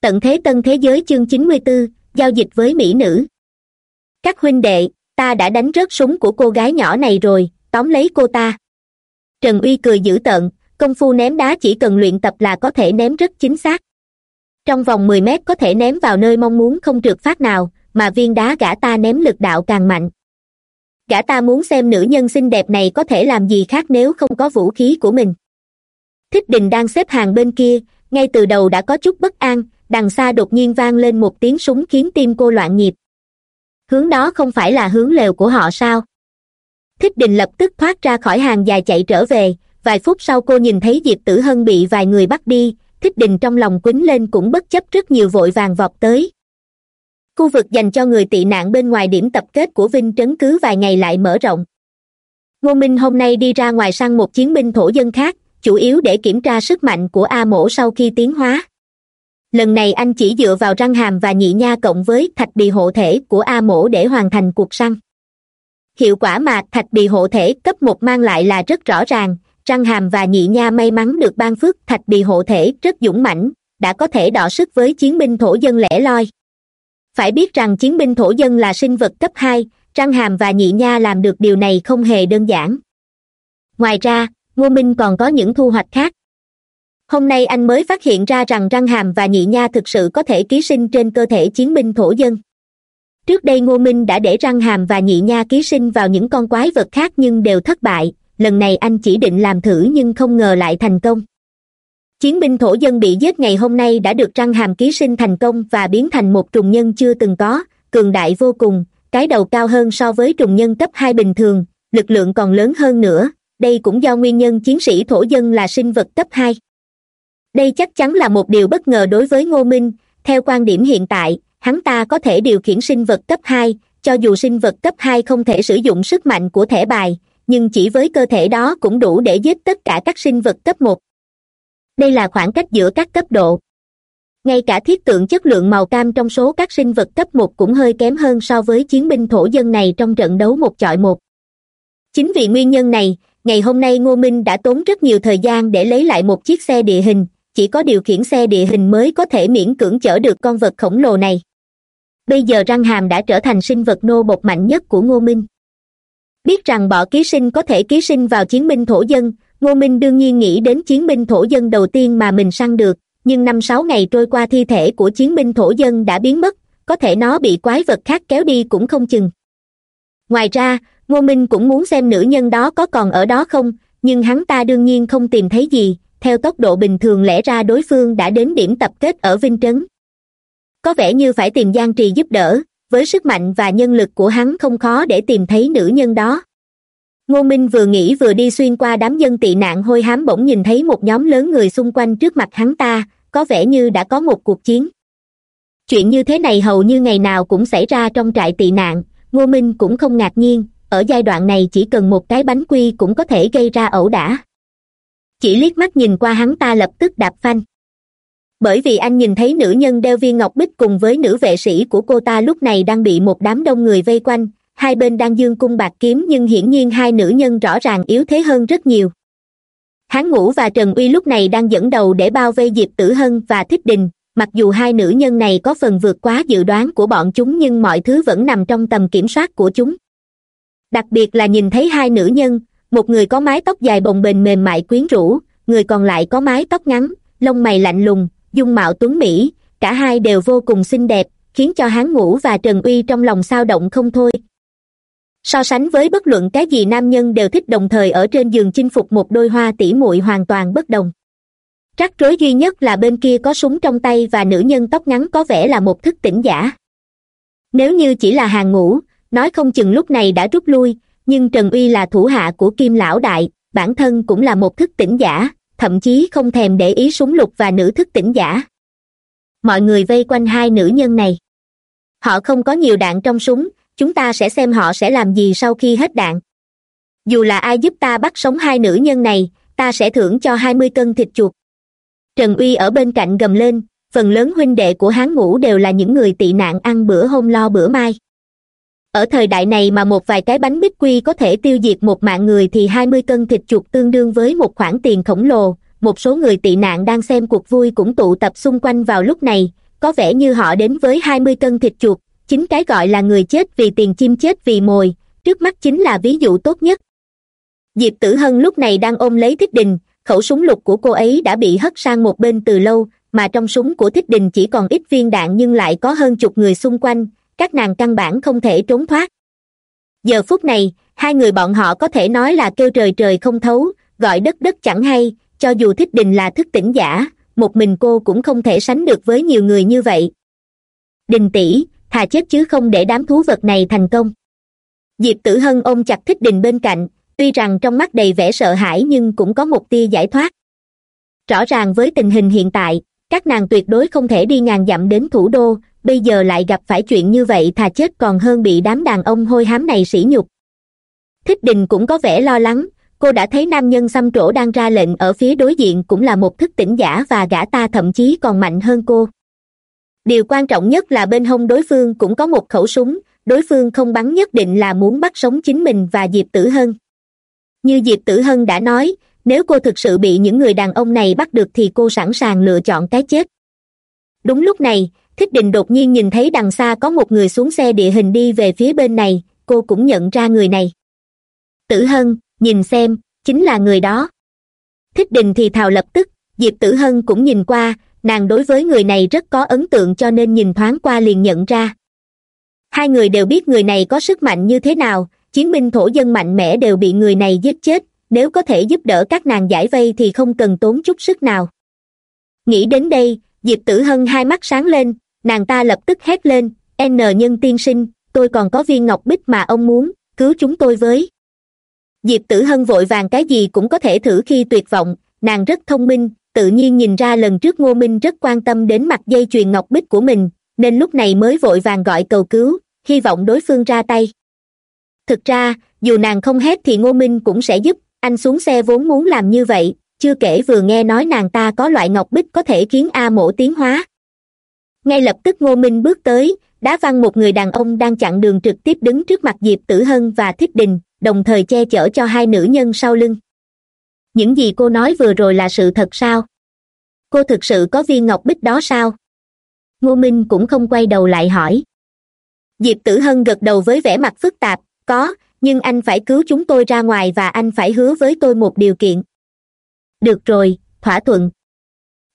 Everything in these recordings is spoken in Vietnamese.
tận thế tân thế giới chương chín mươi 94, giao dịch với mỹ nữ. Các huynh đệ ta đã đánh rớt súng của cô gái nhỏ này rồi tóm lấy cô ta. Trần uy cười dữ tợn công phu ném đá chỉ cần luyện tập là có thể ném rất chính xác. Trong vòng mười mét có thể ném vào nơi mong muốn không trượt phát nào mà viên đá gã ta ném lực đạo càng mạnh. Gã ta muốn xem nữ nhân xinh đẹp này có thể làm gì khác nếu không có vũ khí của mình. Thích đình đang xếp hàng bên kia ngay từ đầu đã có chút bất an đằng xa đột nhiên vang lên một tiếng súng khiến tim cô loạn nhịp. Hướng đó không phải là hướng lều của họ sao? Thích đình lập tức thoát ra khỏi hàng dài chạy trở về, vài phút sau cô nhìn thấy diệp tử hân bị vài người bắt đi, thích đình trong lòng quýnh lên cũng bất chấp rất nhiều vội vàng vọt tới. Khu vực dành cho người tị nạn bên ngoài điểm tập kết của vinh trấn cứ vài ngày lại mở rộng. Ngô minh hôm nay đi ra ngoài săn một chiến binh thổ dân khác, chủ yếu để kiểm tra sức mạnh của a mổ sau khi tiến hóa lần này anh chỉ dựa vào răng hàm và nhị nha cộng với thạch bì hộ thể của a mổ để hoàn thành cuộc săn. Hiệu quả mà thạch bì hộ thể cấp một mang lại là rất rõ ràng, răng hàm và nhị nha may mắn được ban phước, thạch bì hộ thể rất dũng mãnh, đã có thể đọ sức với chiến binh thổ dân lẻ loi. Phải biết rằng chiến binh thổ dân là sinh vật cấp hai, răng hàm và nhị nha làm được điều này không hề đơn giản. Ngoài ra, ngô minh còn có những thu hoạch khác hôm nay anh mới phát hiện ra rằng răng hàm và nhị nha thực sự có thể ký sinh trên cơ thể chiến binh thổ dân. Trước đây ngô minh đã để răng hàm và nhị nha ký sinh vào những con quái vật khác nhưng đều thất bại. Lần này anh chỉ định làm thử nhưng không ngờ lại thành công. Chiến binh thổ dân bị giết ngày hôm nay đã được răng hàm ký sinh thành công và biến thành một trùng nhân chưa từng có, cường đại vô cùng, cái đầu cao hơn so với trùng nhân cấp hai bình thường, lực lượng còn lớn hơn nữa. Đây cũng do nguyên nhân chiến sĩ thổ dân là sinh vật cấp hai đây chắc chắn là một điều bất ngờ đối với ngô minh. Theo quan điểm hiện tại, hắn ta có thể điều khiển sinh vật cấp hai, cho dù sinh vật cấp hai không thể sử dụng sức mạnh của thẻ bài, nhưng chỉ với cơ thể đó cũng đủ để giết tất cả các sinh vật cấp một. Đây là khoảng cách giữa các cấp độ. Ngay cả thiết tượng chất lượng màu cam trong số các sinh vật cấp một cũng hơi kém hơn so với chiến binh thổ dân này trong trận đấu một chọi một. Chính vì nguyên nhân này, ngày hôm nay ngô minh đã tốn rất nhiều thời gian để lấy lại một chiếc xe địa hình chỉ có điều khiển xe địa hình mới có thể miễn cưỡng chở được con vật khổng lồ này. Bây giờ răng hàm đã trở thành sinh vật nô bột mạnh nhất của ngô minh. Biết rằng bọ ký sinh có thể ký sinh vào chiến binh thổ dân, ngô minh đương nhiên nghĩ đến chiến binh thổ dân đầu tiên mà mình săn được, nhưng năm sáu ngày trôi qua thi thể của chiến binh thổ dân đã biến mất, có thể nó bị quái vật khác kéo đi cũng không chừng. Ngoài ra, ngô minh cũng muốn xem nữ nhân đó có còn ở đó không, nhưng hắn ta đương nhiên không tìm thấy gì theo tốc độ bình thường lẽ ra đối phương đã đến điểm tập kết ở vinh trấn. Có vẻ như phải tìm giang trì giúp đỡ, với sức mạnh và nhân lực của hắn không khó để tìm thấy nữ nhân đó. Ngô minh vừa nghĩ vừa đi xuyên qua đám dân tị nạn hôi hám bỗng nhìn thấy một nhóm lớn người xung quanh trước mặt hắn ta, có vẻ như đã có một cuộc chiến. Chuyện như thế này hầu như ngày nào cũng xảy ra trong trại tị nạn, ngô minh cũng không ngạc nhiên, ở giai đoạn này chỉ cần một cái bánh quy cũng có thể gây ra ẩu đả chỉ liếc mắt nhìn qua hắn ta lập tức đạp phanh. Bởi vì anh nhìn thấy nữ nhân đeo viên ngọc bích cùng với nữ vệ sĩ của cô ta lúc này đang bị một đám đông người vây quanh, hai bên đang dương cung bạc kiếm nhưng hiển nhiên hai nữ nhân rõ ràng yếu thế hơn rất nhiều. Hán ngũ và trần uy lúc này đang dẫn đầu để bao vây diệp tử hân và thích đình, mặc dù hai nữ nhân này có phần vượt quá dự đoán của bọn chúng nhưng mọi thứ vẫn nằm trong tầm kiểm soát của chúng. Đặc biệt là nhìn thấy hai nữ nhân một người có mái tóc dài bồng bềnh mềm mại quyến rũ, người còn lại có mái tóc ngắn, lông mày lạnh lùng, dung mạo tuấn mỹ, cả hai đều vô cùng xinh đẹp, khiến cho hán ngũ và trần uy trong lòng sao động không thôi. So sánh với bất luận cái gì nam nhân đều thích đồng thời ở trên giường chinh phục một đôi hoa tỉ muội hoàn toàn bất đồng. Rắc rối duy nhất là bên kia có súng trong tay và nữ nhân tóc ngắn có vẻ là một thức tỉnh giả. Nếu như chỉ là hàng ngũ, nói không chừng lúc này đã rút lui nhưng trần uy là thủ hạ của kim lão đại, bản thân cũng là một thức tỉnh giả, thậm chí không thèm để ý súng lục và nữ thức tỉnh giả. Mọi người vây quanh hai nữ nhân này. Họ không có nhiều đạn trong súng, chúng ta sẽ xem họ sẽ làm gì sau khi hết đạn. Dù là ai giúp ta bắt sống hai nữ nhân này, ta sẽ thưởng cho hai mươi cân thịt chuột. Trần uy ở bên cạnh gầm lên, phần lớn huynh đệ của hán ngũ đều là những người tị nạn ăn bữa hôm lo bữa mai ở thời đại này mà một vài cái bánh bích quy có thể tiêu diệt một mạng người thì hai mươi cân thịt chuột tương đương với một khoản tiền khổng lồ. Một số người tị nạn đang xem cuộc vui cũng tụ tập xung quanh vào lúc này. Có vẻ như họ đến với hai mươi cân thịt chuột. Chính cái gọi là người chết vì tiền chim chết vì mồi. Trước mắt chính là ví dụ tốt nhất. Diệp tử hân lúc này đang ôm lấy thích đình. Khẩu súng lục của cô ấy đã bị hất sang một bên từ lâu, mà trong súng của thích đình chỉ còn ít viên đạn nhưng lại có hơn chục người xung quanh các nàng căn bản không thể trốn thoát. Giờ phút này, hai người bọn họ có thể nói là kêu trời trời không thấu, gọi đất đất chẳng hay, cho dù thích đình là thức tỉnh giả, một mình cô cũng không thể sánh được với nhiều người như vậy. Đình tỷ, thà chết chứ không để đám thú vật này thành công. Diệp tử hân ôm chặt thích đình bên cạnh, tuy rằng trong mắt đầy vẻ sợ hãi nhưng cũng có một tia giải thoát. Rõ ràng với tình hình hiện tại, các nàng tuyệt đối không thể đi ngàn dặm đến thủ đô bây giờ lại gặp phải chuyện như vậy thà chết còn hơn bị đám đàn ông hôi hám này sỉ nhục. Thích đình cũng có vẻ lo lắng, cô đã thấy nam nhân xăm trổ đang ra lệnh ở phía đối diện cũng là một thức tỉnh giả và gã ta thậm chí còn mạnh hơn cô. Điều quan trọng nhất là bên hông đối phương cũng có một khẩu súng, đối phương không bắn nhất định là muốn bắt sống chính mình và diệp tử hân. Như diệp tử hân đã nói, nếu cô thực sự bị những người đàn ông này bắt được thì cô sẵn sàng lựa chọn cái chết. Đúng lúc này thích Đình đột nhiên nhìn thấy đằng xa có một người xuống xe địa hình đi về phía bên này, cô cũng nhận ra người này. Tử hân, nhìn xem, chính là người đó. Thích đình thì thào lập tức, diệp tử hân cũng nhìn qua, nàng đối với người này rất có ấn tượng cho nên nhìn thoáng qua liền nhận ra. Hai người đều biết người này có sức mạnh như thế nào, chiến binh thổ dân mạnh mẽ đều bị người này giết chết, nếu có thể giúp đỡ các nàng giải vây thì không cần tốn chút sức nào. Nghĩ đến đây, diệp tử hân hai mắt sáng lên nàng ta lập tức hét lên, n nhân tiên sinh, tôi còn có viên ngọc bích mà ông muốn, cứu chúng tôi với. Diệp tử hân vội vàng cái gì cũng có thể thử khi tuyệt vọng, nàng rất thông minh, tự nhiên nhìn ra lần trước ngô minh rất quan tâm đến mặt dây chuyền ngọc bích của mình, nên lúc này mới vội vàng gọi cầu cứu, hy vọng đối phương ra tay. Thực ra, dù nàng không hét thì ngô minh cũng sẽ giúp, anh xuống xe vốn muốn làm như vậy, chưa kể vừa nghe nói nàng ta có loại ngọc bích có thể khiến a mổ tiến hóa ngay lập tức ngô minh bước tới, đá văng một người đàn ông đang chặn đường trực tiếp đứng trước mặt diệp tử hân và thích đình, đồng thời che chở cho hai nữ nhân sau lưng. Những gì cô nói vừa rồi là sự thật sao? Cô thực sự có viên ngọc bích đó sao? Ngô minh cũng không quay đầu lại hỏi. Diệp tử hân gật đầu với vẻ mặt phức tạp, có, nhưng anh phải cứu chúng tôi ra ngoài và anh phải hứa với tôi một điều kiện. Được rồi, thỏa thuận.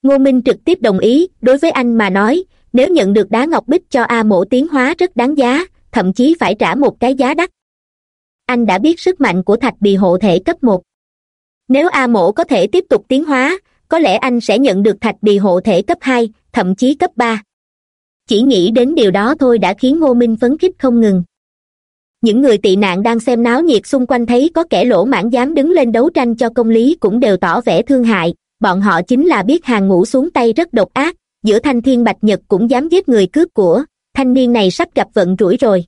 Ngô minh trực tiếp đồng ý, đối với anh mà nói nếu nhận được đá ngọc bích cho a mổ tiến hóa rất đáng giá, thậm chí phải trả một cái giá đắt. Anh đã biết sức mạnh của thạch bì hộ thể cấp một. Nếu a mổ có thể tiếp tục tiến hóa, có lẽ anh sẽ nhận được thạch bì hộ thể cấp hai, thậm chí cấp ba. Chỉ nghĩ đến điều đó thôi đã khiến ngô minh phấn khích không ngừng. Những người tị nạn đang xem náo nhiệt xung quanh thấy có kẻ lỗ mãn dám đứng lên đấu tranh cho công lý cũng đều tỏ vẻ thương hại, bọn họ chính là biết hàng ngũ xuống tay rất độc ác giữa thanh thiên bạch nhật cũng dám giết người cướp của, thanh niên này sắp gặp vận rủi rồi.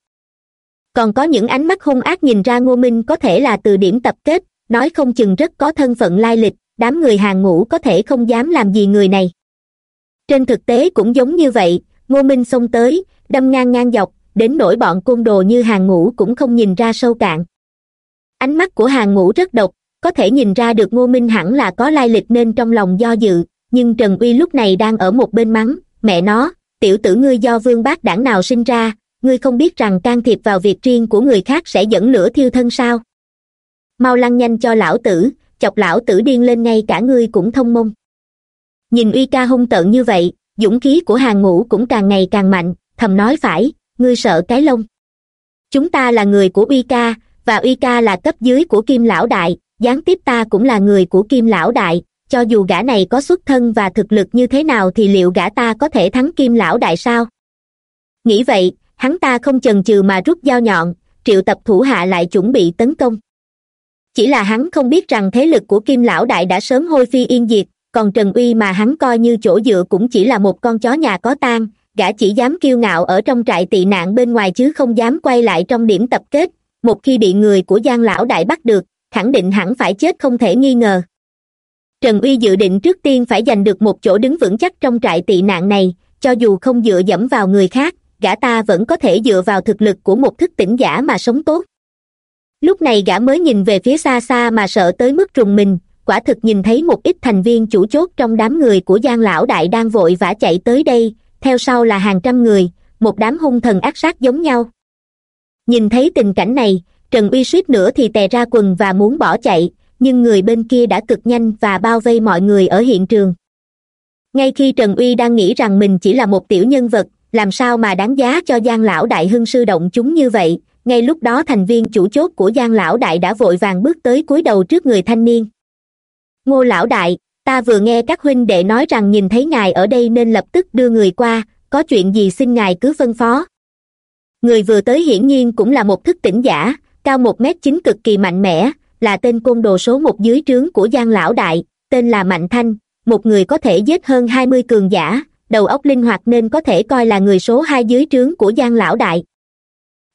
Còn có những ánh mắt hung ác nhìn ra ngô minh có thể là từ điểm tập kết, nói không chừng rất có thân phận lai lịch, đám người hàng ngũ có thể không dám làm gì người này. Trên thực tế cũng giống như vậy, ngô minh xông tới, đâm ngang ngang dọc, đến nỗi bọn côn đồ như hàng ngũ cũng không nhìn ra sâu cạn. Ánh mắt của hàng ngũ rất độc, có thể nhìn ra được ngô minh hẳn là có lai lịch nên trong lòng do dự nhưng trần uy lúc này đang ở một bên mắng, mẹ nó, tiểu tử ngươi do vương bác đảng nào sinh ra, ngươi không biết rằng can thiệp vào việc riêng của người khác sẽ dẫn lửa thiêu thân sao? Mau lăn nhanh cho lão tử, chọc lão tử điên lên ngay cả ngươi cũng thông mông. Nhìn uy ca hung tợn như vậy, dũng khí của hàng ngũ cũng càng ngày càng mạnh, thầm nói phải, ngươi sợ cái lông. Chúng ta là người của uy ca, và uy ca là cấp dưới của kim lão đại, gián tiếp ta cũng là người của kim lão đại cho dù gã này có xuất thân và thực lực như thế nào thì liệu gã ta có thể thắng kim lão đại sao? Nghĩ vậy, hắn ta không chần chừ mà rút dao nhọn, triệu tập thủ hạ lại chuẩn bị tấn công. Chỉ là hắn không biết rằng thế lực của kim lão đại đã sớm hôi phi yên diệt, còn trần uy mà hắn coi như chỗ dựa cũng chỉ là một con chó nhà có tang, gã chỉ dám kiêu ngạo ở trong trại tị nạn bên ngoài chứ không dám quay lại trong điểm tập kết. Một khi bị người của giang lão đại bắt được, khẳng định hẳn phải chết không thể nghi ngờ trần uy dự định trước tiên phải giành được một chỗ đứng vững chắc trong trại tị nạn này, cho dù không dựa dẫm vào người khác, gã ta vẫn có thể dựa vào thực lực của một thức tỉnh giả mà sống tốt. Lúc này gã mới nhìn về phía xa xa mà sợ tới mức rùng mình, quả thực nhìn thấy một ít thành viên chủ chốt trong đám người của giang lão đại đang vội vã chạy tới đây, theo sau là hàng trăm người, một đám hung thần ác sát giống nhau. Nhìn thấy tình cảnh này, trần uy suýt nữa thì tè ra quần và muốn bỏ chạy nhưng người bên kia đã cực nhanh và bao vây mọi người ở hiện trường. Ngay khi trần uy đang nghĩ rằng mình chỉ là một tiểu nhân vật, làm sao mà đáng giá cho giang lão đại hưng sư động chúng như vậy? Ngay lúc đó thành viên chủ chốt của giang lão đại đã vội vàng bước tới cúi đầu trước người thanh niên. Ngô lão đại, ta vừa nghe các huynh đệ nói rằng nhìn thấy ngài ở đây nên lập tức đưa người qua, có chuyện gì xin ngài cứ phân phó. Người vừa tới hiển nhiên cũng là một thức tỉnh giả, cao một m chín cực kỳ mạnh mẽ là tên côn đồ số một dưới trướng của giang lão đại, tên là mạnh thanh, một người có thể giết hơn hai mươi cường giả, đầu óc linh hoạt nên có thể coi là người số hai dưới trướng của giang lão đại.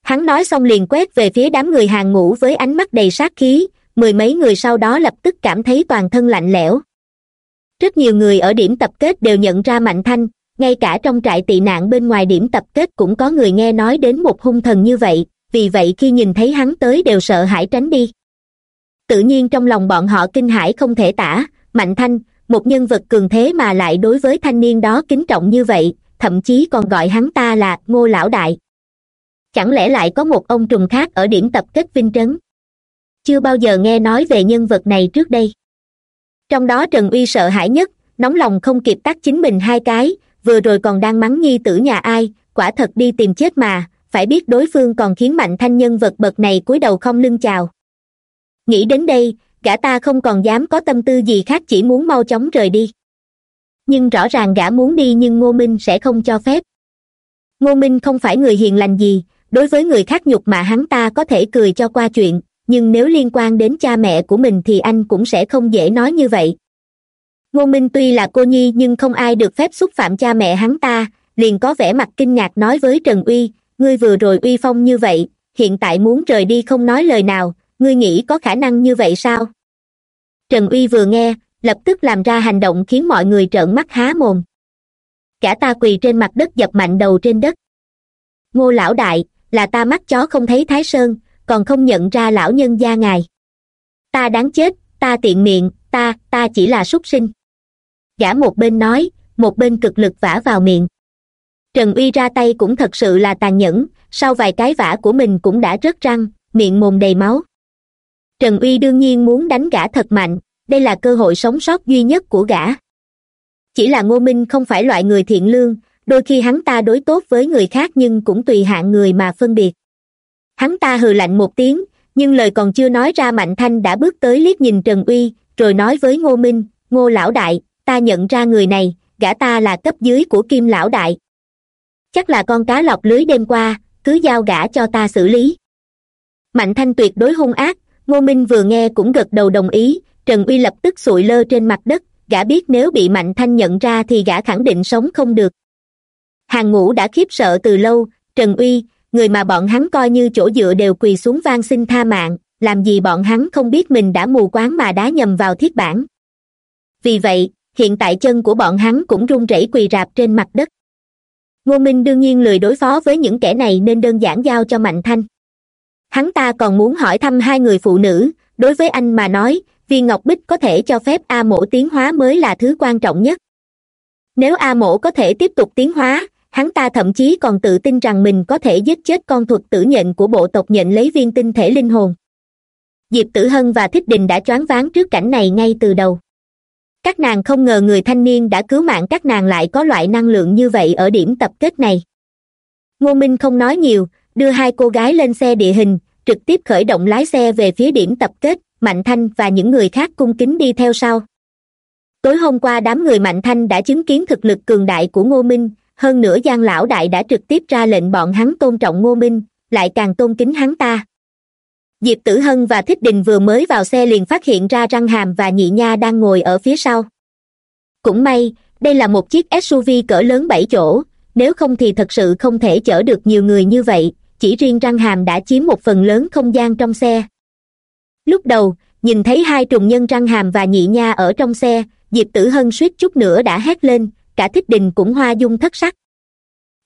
Hắn nói xong liền quét về phía đám người hàng ngũ với ánh mắt đầy sát khí, mười mấy người sau đó lập tức cảm thấy toàn thân lạnh lẽo. Rất nhiều người ở điểm tập kết đều nhận ra mạnh thanh, ngay cả trong trại tị nạn bên ngoài điểm tập kết cũng có người nghe nói đến một hung thần như vậy, vì vậy khi nhìn thấy hắn tới đều sợ hãi tránh đi tự nhiên trong lòng bọn họ kinh hãi không thể tả. Mạnh thanh, một nhân vật cường thế mà lại đối với thanh niên đó kính trọng như vậy, thậm chí còn gọi hắn ta là ngô lão đại. Chẳng lẽ lại có một ông trùng khác ở điểm tập kết vinh trấn? Chưa bao giờ nghe nói về nhân vật này trước đây. Trong đó trần uy sợ hãi nhất, nóng lòng không kịp tắt chính mình hai cái, vừa rồi còn đang mắng nhi tử nhà ai, quả thật đi tìm chết mà, phải biết đối phương còn khiến mạnh thanh nhân vật bậc này cúi đầu không lưng chào nghĩ đến đây, gã ta không còn dám có tâm tư gì khác chỉ muốn mau chóng rời đi. Nhưng rõ ràng gã muốn đi nhưng ngô minh sẽ không cho phép. Ngô minh không phải người hiền lành gì, đối với người khác nhục mà hắn ta có thể cười cho qua chuyện, nhưng nếu liên quan đến cha mẹ của mình thì anh cũng sẽ không dễ nói như vậy. Ngô minh tuy là cô nhi nhưng không ai được phép xúc phạm cha mẹ hắn ta, liền có vẻ mặt kinh ngạc nói với trần uy, ngươi vừa rồi uy phong như vậy, hiện tại muốn rời đi không nói lời nào ngươi nghĩ có khả năng như vậy sao? Trần uy vừa nghe, lập tức làm ra hành động khiến mọi người trợn mắt há mồm. Cả ta quỳ trên mặt đất dập mạnh đầu trên đất. Ngô lão đại, là ta mắt chó không thấy thái sơn, còn không nhận ra lão nhân gia ngài. Ta đáng chết, ta tiện miệng, ta ta chỉ là súc sinh. Gã một bên nói, một bên cực lực vả vào miệng. Trần uy ra tay cũng thật sự là tàn nhẫn, sau vài cái vả của mình cũng đã rớt răng, miệng mồm đầy máu trần uy đương nhiên muốn đánh gã thật mạnh, đây là cơ hội sống sót duy nhất của gã. Chỉ là ngô minh không phải loại người thiện lương, đôi khi hắn ta đối tốt với người khác nhưng cũng tùy hạng người mà phân biệt. Hắn ta hừ lạnh một tiếng, nhưng lời còn chưa nói ra mạnh thanh đã bước tới liếc nhìn trần uy, rồi nói với ngô minh, ngô lão đại, ta nhận ra người này, gã ta là cấp dưới của kim lão đại. Chắc là con cá lọc lưới đêm qua, cứ giao gã cho ta xử lý. Mạnh thanh tuyệt đối hung ác ngô minh vừa nghe cũng gật đầu đồng ý, trần uy lập tức sụi lơ trên mặt đất, gã biết nếu bị mạnh thanh nhận ra thì gã khẳng định sống không được. Hàng ngũ đã khiếp sợ từ lâu, trần uy, người mà bọn hắn coi như chỗ dựa đều quỳ xuống van xin tha mạng, làm gì bọn hắn không biết mình đã mù quáng mà đá nhầm vào thiết bản. Vì vậy, hiện tại chân của bọn hắn cũng run rẩy quỳ rạp trên mặt đất. Ngô minh đương nhiên lười đối phó với những kẻ này nên đơn giản giao cho mạnh thanh hắn ta còn muốn hỏi thăm hai người phụ nữ, đối với anh mà nói viên ngọc bích có thể cho phép a mổ tiến hóa mới là thứ quan trọng nhất. Nếu a mổ có thể tiếp tục tiến hóa, hắn ta thậm chí còn tự tin rằng mình có thể giết chết con thuật tử nhện của bộ tộc nhện lấy viên tinh thể linh hồn. Diệp tử hân và thích đình đã choáng váng trước cảnh này ngay từ đầu. Các nàng không ngờ người thanh niên đã cứu mạng các nàng lại có loại năng lượng như vậy ở điểm tập kết này. Ngô minh không nói nhiều đưa hai cô gái lên xe địa hình, trực tiếp khởi động lái xe về phía điểm tập kết, mạnh thanh và những người khác cung kính đi theo sau. Tối hôm qua, đám người mạnh thanh đã chứng kiến thực lực cường đại của ngô minh, hơn nữa giang lão đại đã trực tiếp ra lệnh bọn hắn tôn trọng ngô minh, lại càng tôn kính hắn ta. Diệp tử hân và thích đình vừa mới vào xe liền phát hiện ra răng hàm và nhị nha đang ngồi ở phía sau. Cũng may, đây là một chiếc suv cỡ lớn bảy chỗ, nếu không thì thật sự không thể chở được nhiều người như vậy chỉ riêng răng hàm đã chiếm một phần lớn không gian trong xe. Lúc đầu, nhìn thấy hai trùng nhân răng hàm và nhị nha ở trong xe, diệp tử hân suýt chút nữa đã hét lên, cả thích đình cũng hoa dung thất sắc.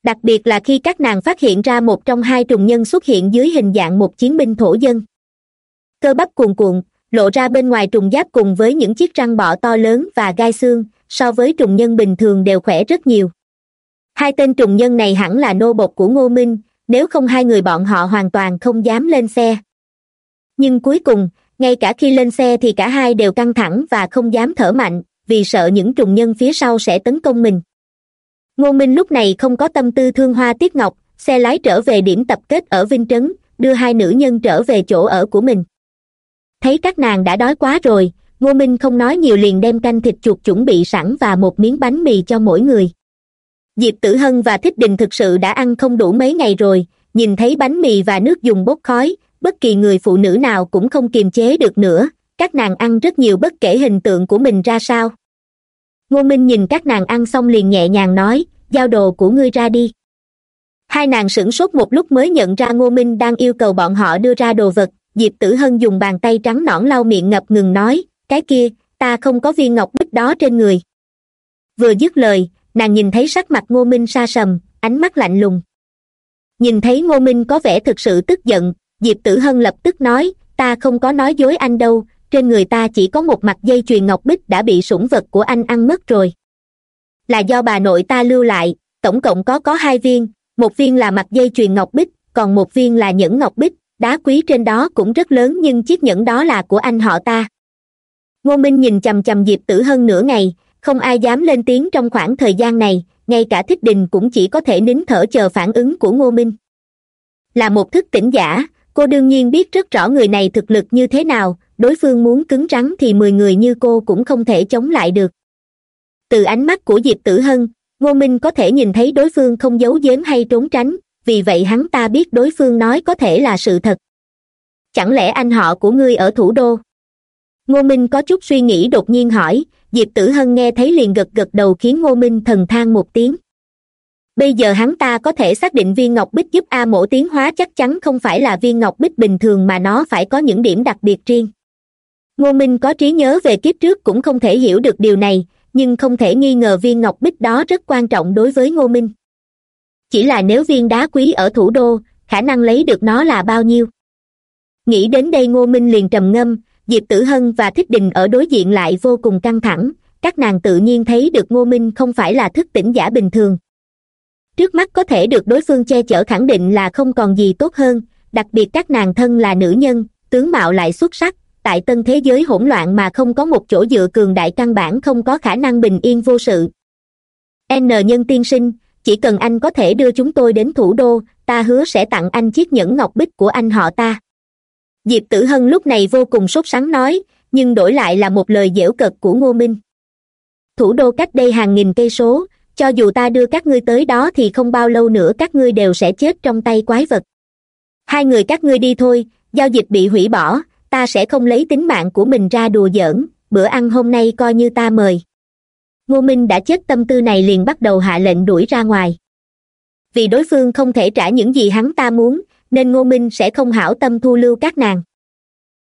Đặc biệt là khi các nàng phát hiện ra một trong hai trùng nhân xuất hiện dưới hình dạng một chiến binh thổ dân. Cơ bắp cuồn cuộn, lộ ra bên ngoài trùng giáp cùng với những chiếc răng bọ to lớn và gai xương, so với trùng nhân bình thường đều khỏe rất nhiều. Hai tên trùng nhân này hẳn là nô bộc của ngô minh nếu không hai người bọn họ hoàn toàn không dám lên xe. Nhưng cuối cùng, ngay cả khi lên xe thì cả hai đều căng thẳng và không dám thở mạnh, vì sợ những trùng nhân phía sau sẽ tấn công mình. Ngô minh lúc này không có tâm tư thương hoa tiết ngọc, xe lái trở về điểm tập kết ở vinh trấn, đưa hai nữ nhân trở về chỗ ở của mình. Thấy các nàng đã đói quá rồi, ngô minh không nói nhiều liền đem canh thịt chuột chuẩn bị sẵn và một miếng bánh mì cho mỗi người diệp tử hân và thích đình thực sự đã ăn không đủ mấy ngày rồi, nhìn thấy bánh mì và nước dùng bốc khói, bất kỳ người phụ nữ nào cũng không kiềm chế được nữa, các nàng ăn rất nhiều bất kể hình tượng của mình ra sao. Ngô minh nhìn các nàng ăn xong liền nhẹ nhàng nói, giao đồ của ngươi ra đi. Hai nàng sửng sốt một lúc mới nhận ra ngô minh đang yêu cầu bọn họ đưa ra đồ vật, diệp tử hân dùng bàn tay trắng nõn lau miệng ngập ngừng nói, cái kia, ta không có viên ngọc bích đó trên người. Vừa dứt lời nàng nhìn thấy sắc mặt ngô minh xa sầm, ánh mắt lạnh lùng. Nhìn thấy ngô minh có vẻ thực sự tức giận, diệp tử hân lập tức nói, ta không có nói dối anh đâu, trên người ta chỉ có một mặt dây chuyền ngọc bích đã bị sủng vật của anh ăn mất rồi. Là do bà nội ta lưu lại, tổng cộng có có hai viên, một viên là mặt dây chuyền ngọc bích, còn một viên là nhẫn ngọc bích, đá quý trên đó cũng rất lớn nhưng chiếc nhẫn đó là của anh họ ta. Ngô minh nhìn chằm chằm diệp tử hân nửa ngày không ai dám lên tiếng trong khoảng thời gian này, ngay cả thích đình cũng chỉ có thể nín thở chờ phản ứng của ngô minh. Là một thức tỉnh giả, cô đương nhiên biết rất rõ người này thực lực như thế nào, đối phương muốn cứng rắn thì mười người như cô cũng không thể chống lại được. Từ ánh mắt của diệp tử hân, ngô minh có thể nhìn thấy đối phương không giấu giếm hay trốn tránh, vì vậy hắn ta biết đối phương nói có thể là sự thật. Chẳng lẽ anh họ của ngươi ở thủ đô? Ngô minh có chút suy nghĩ đột nhiên hỏi diệp tử hân nghe thấy liền gật gật đầu khiến ngô minh thần than một tiếng. Bây giờ hắn ta có thể xác định viên ngọc bích giúp a mổ tiến hóa chắc chắn không phải là viên ngọc bích bình thường mà nó phải có những điểm đặc biệt riêng. Ngô minh có trí nhớ về kiếp trước cũng không thể hiểu được điều này, nhưng không thể nghi ngờ viên ngọc bích đó rất quan trọng đối với ngô minh. Chỉ là nếu viên đá quý ở thủ đô, khả năng lấy được nó là bao nhiêu? Nghĩ đến đây ngô minh liền trầm ngâm diệp tử hân và thích đình ở đối diện lại vô cùng căng thẳng. Các nàng tự nhiên thấy được ngô minh không phải là thức tỉnh giả bình thường. Trước mắt có thể được đối phương che chở khẳng định là không còn gì tốt hơn. Đặc biệt các nàng thân là nữ nhân, tướng mạo lại xuất sắc. Tại tân thế giới hỗn loạn mà không có một chỗ dựa cường đại căn bản không có khả năng bình yên vô sự. N nhân tiên sinh, chỉ cần anh có thể đưa chúng tôi đến thủ đô, ta hứa sẽ tặng anh chiếc nhẫn ngọc bích của anh họ ta diệp tử hân lúc này vô cùng sốt sắng nói, nhưng đổi lại là một lời dễu cợt của ngô minh. Thủ đô cách đây hàng nghìn cây số, cho dù ta đưa các ngươi tới đó thì không bao lâu nữa các ngươi đều sẽ chết trong tay quái vật. Hai người các ngươi đi thôi, giao dịch bị hủy bỏ, ta sẽ không lấy tính mạng của mình ra đùa giỡn, bữa ăn hôm nay coi như ta mời. Ngô minh đã chết tâm tư này liền bắt đầu hạ lệnh đuổi ra ngoài. Vì đối phương không thể trả những gì hắn ta muốn nên ngô minh sẽ không hảo tâm thu lưu các nàng.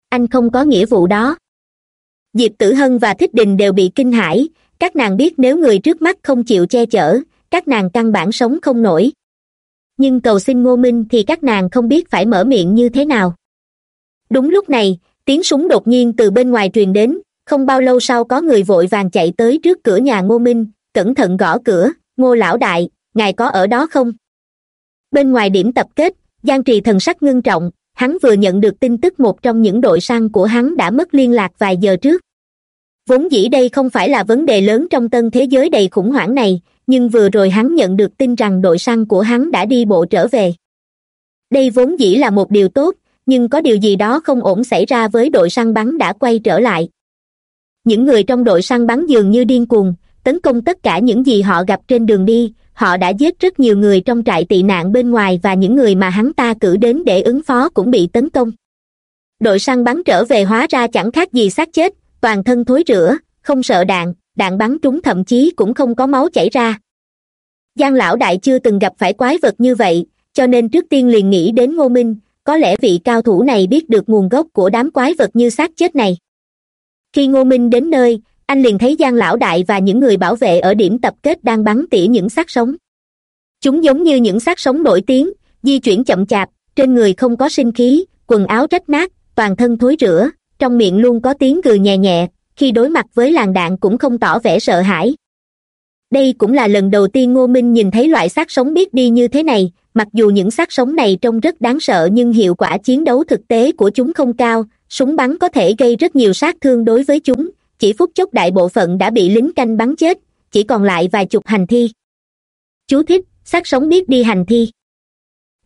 Anh không có nghĩa vụ đó. Diệp tử hân và thích đình đều bị kinh hãi. Các nàng biết nếu người trước mắt không chịu che chở, các nàng căn bản sống không nổi. Nhưng cầu xin ngô minh thì các nàng không biết phải mở miệng như thế nào. Đúng lúc này, tiếng súng đột nhiên từ bên ngoài truyền đến. Không bao lâu sau có người vội vàng chạy tới trước cửa nhà ngô minh. Cẩn thận gõ cửa. Ngô lão đại, ngài có ở đó không? Bên ngoài điểm tập kết giang trì thần sắc ngưng trọng, hắn vừa nhận được tin tức một trong những đội săn của hắn đã mất liên lạc vài giờ trước. Vốn dĩ đây không phải là vấn đề lớn trong tân thế giới đầy khủng hoảng này, nhưng vừa rồi hắn nhận được tin rằng đội săn của hắn đã đi bộ trở về. Đây vốn dĩ là một điều tốt, nhưng có điều gì đó không ổn xảy ra với đội săn bắn đã quay trở lại. Những người trong đội săn bắn dường như điên cuồng tấn công tất cả những gì họ gặp trên đường đi, họ đã giết rất nhiều người trong trại tị nạn bên ngoài và những người mà hắn ta cử đến để ứng phó cũng bị tấn công. Đội săn bắn trở về hóa ra chẳng khác gì xác chết, toàn thân thối rữa không sợ đạn đạn bắn trúng thậm chí cũng không có máu chảy ra. Giang lão đại chưa từng gặp phải quái vật như vậy, cho nên trước tiên liền nghĩ đến ngô minh, có lẽ vị cao thủ này biết được nguồn gốc của đám quái vật như xác chết này. Khi ngô minh đến nơi anh liền thấy giang lão đại và những người bảo vệ ở điểm tập kết đang bắn tỉa những xác sống. Chúng giống như những xác sống nổi tiếng, di chuyển chậm chạp, trên người không có sinh khí, quần áo rách nát, toàn thân thối rữa trong miệng luôn có tiếng cười nhẹ nhẹ, khi đối mặt với làn đạn cũng không tỏ vẻ sợ hãi. Đây cũng là lần đầu tiên ngô minh nhìn thấy loại xác sống biết đi như thế này, mặc dù những xác sống này trông rất đáng sợ nhưng hiệu quả chiến đấu thực tế của chúng không cao, súng bắn có thể gây rất nhiều sát thương đối với chúng chỉ phút chốc đại bộ phận đã bị lính canh bắn chết, chỉ còn lại vài chục hành thi. Chú thích, xác sống biết đi hành thi.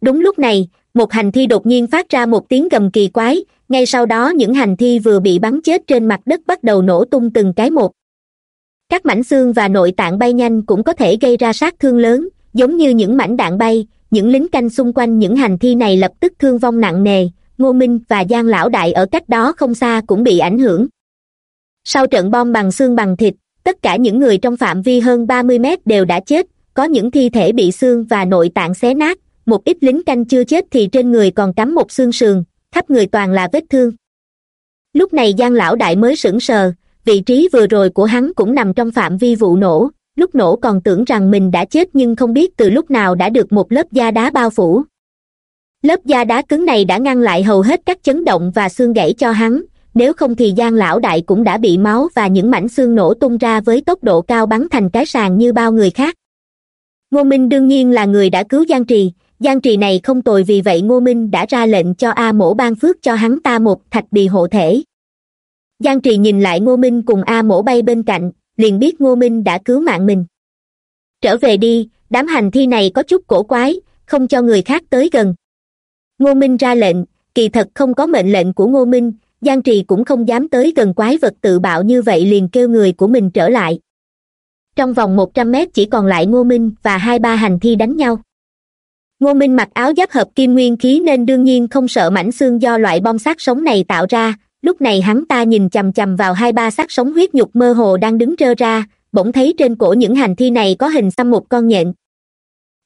Đúng lúc này, một hành thi đột nhiên phát ra một tiếng gầm kỳ quái, ngay sau đó những hành thi vừa bị bắn chết trên mặt đất bắt đầu nổ tung từng cái một. Các mảnh xương và nội tạng bay nhanh cũng có thể gây ra sát thương lớn, giống như những mảnh đạn bay, những lính canh xung quanh những hành thi này lập tức thương vong nặng nề, ngô minh và giang lão đại ở cách đó không xa cũng bị ảnh hưởng sau trận bom bằng xương bằng thịt, tất cả những người trong phạm vi hơn ba mươi mét đều đã chết, có những thi thể bị xương và nội tạng xé nát, một ít lính canh chưa chết thì trên người còn cắm một xương sườn, khắp người toàn là vết thương. Lúc này giang lão đại mới sững sờ, vị trí vừa rồi của hắn cũng nằm trong phạm vi vụ nổ, lúc nổ còn tưởng rằng mình đã chết nhưng không biết từ lúc nào đã được một lớp da đá bao phủ. Lớp da đá cứng này đã ngăn lại hầu hết các chấn động và xương gãy cho hắn nếu không thì giang lão đại cũng đã bị máu và những mảnh xương nổ tung ra với tốc độ cao bắn thành cái sàn như bao người khác. Ngô minh đương nhiên là người đã cứu giang trì. Giang trì này không tồi vì vậy ngô minh đã ra lệnh cho a mổ ban phước cho hắn ta một thạch bì hộ thể. Giang trì nhìn lại ngô minh cùng a mổ bay bên cạnh, liền biết ngô minh đã cứu mạng mình. Trở về đi, đám hành thi này có chút cổ quái, không cho người khác tới gần. Ngô minh ra lệnh, kỳ thật không có mệnh lệnh của ngô minh giang trì cũng không dám tới gần quái vật tự bạo như vậy liền kêu người của mình trở lại. Trong vòng một trăm mét chỉ còn lại ngô minh và hai ba hành thi đánh nhau. Ngô minh mặc áo giáp hợp kim nguyên khí nên đương nhiên không sợ mảnh xương do loại bom sát sống này tạo ra. Lúc này hắn ta nhìn chằm chằm vào hai ba xác sống huyết nhục mơ hồ đang đứng trơ ra, bỗng thấy trên cổ những hành thi này có hình xăm một con nhện.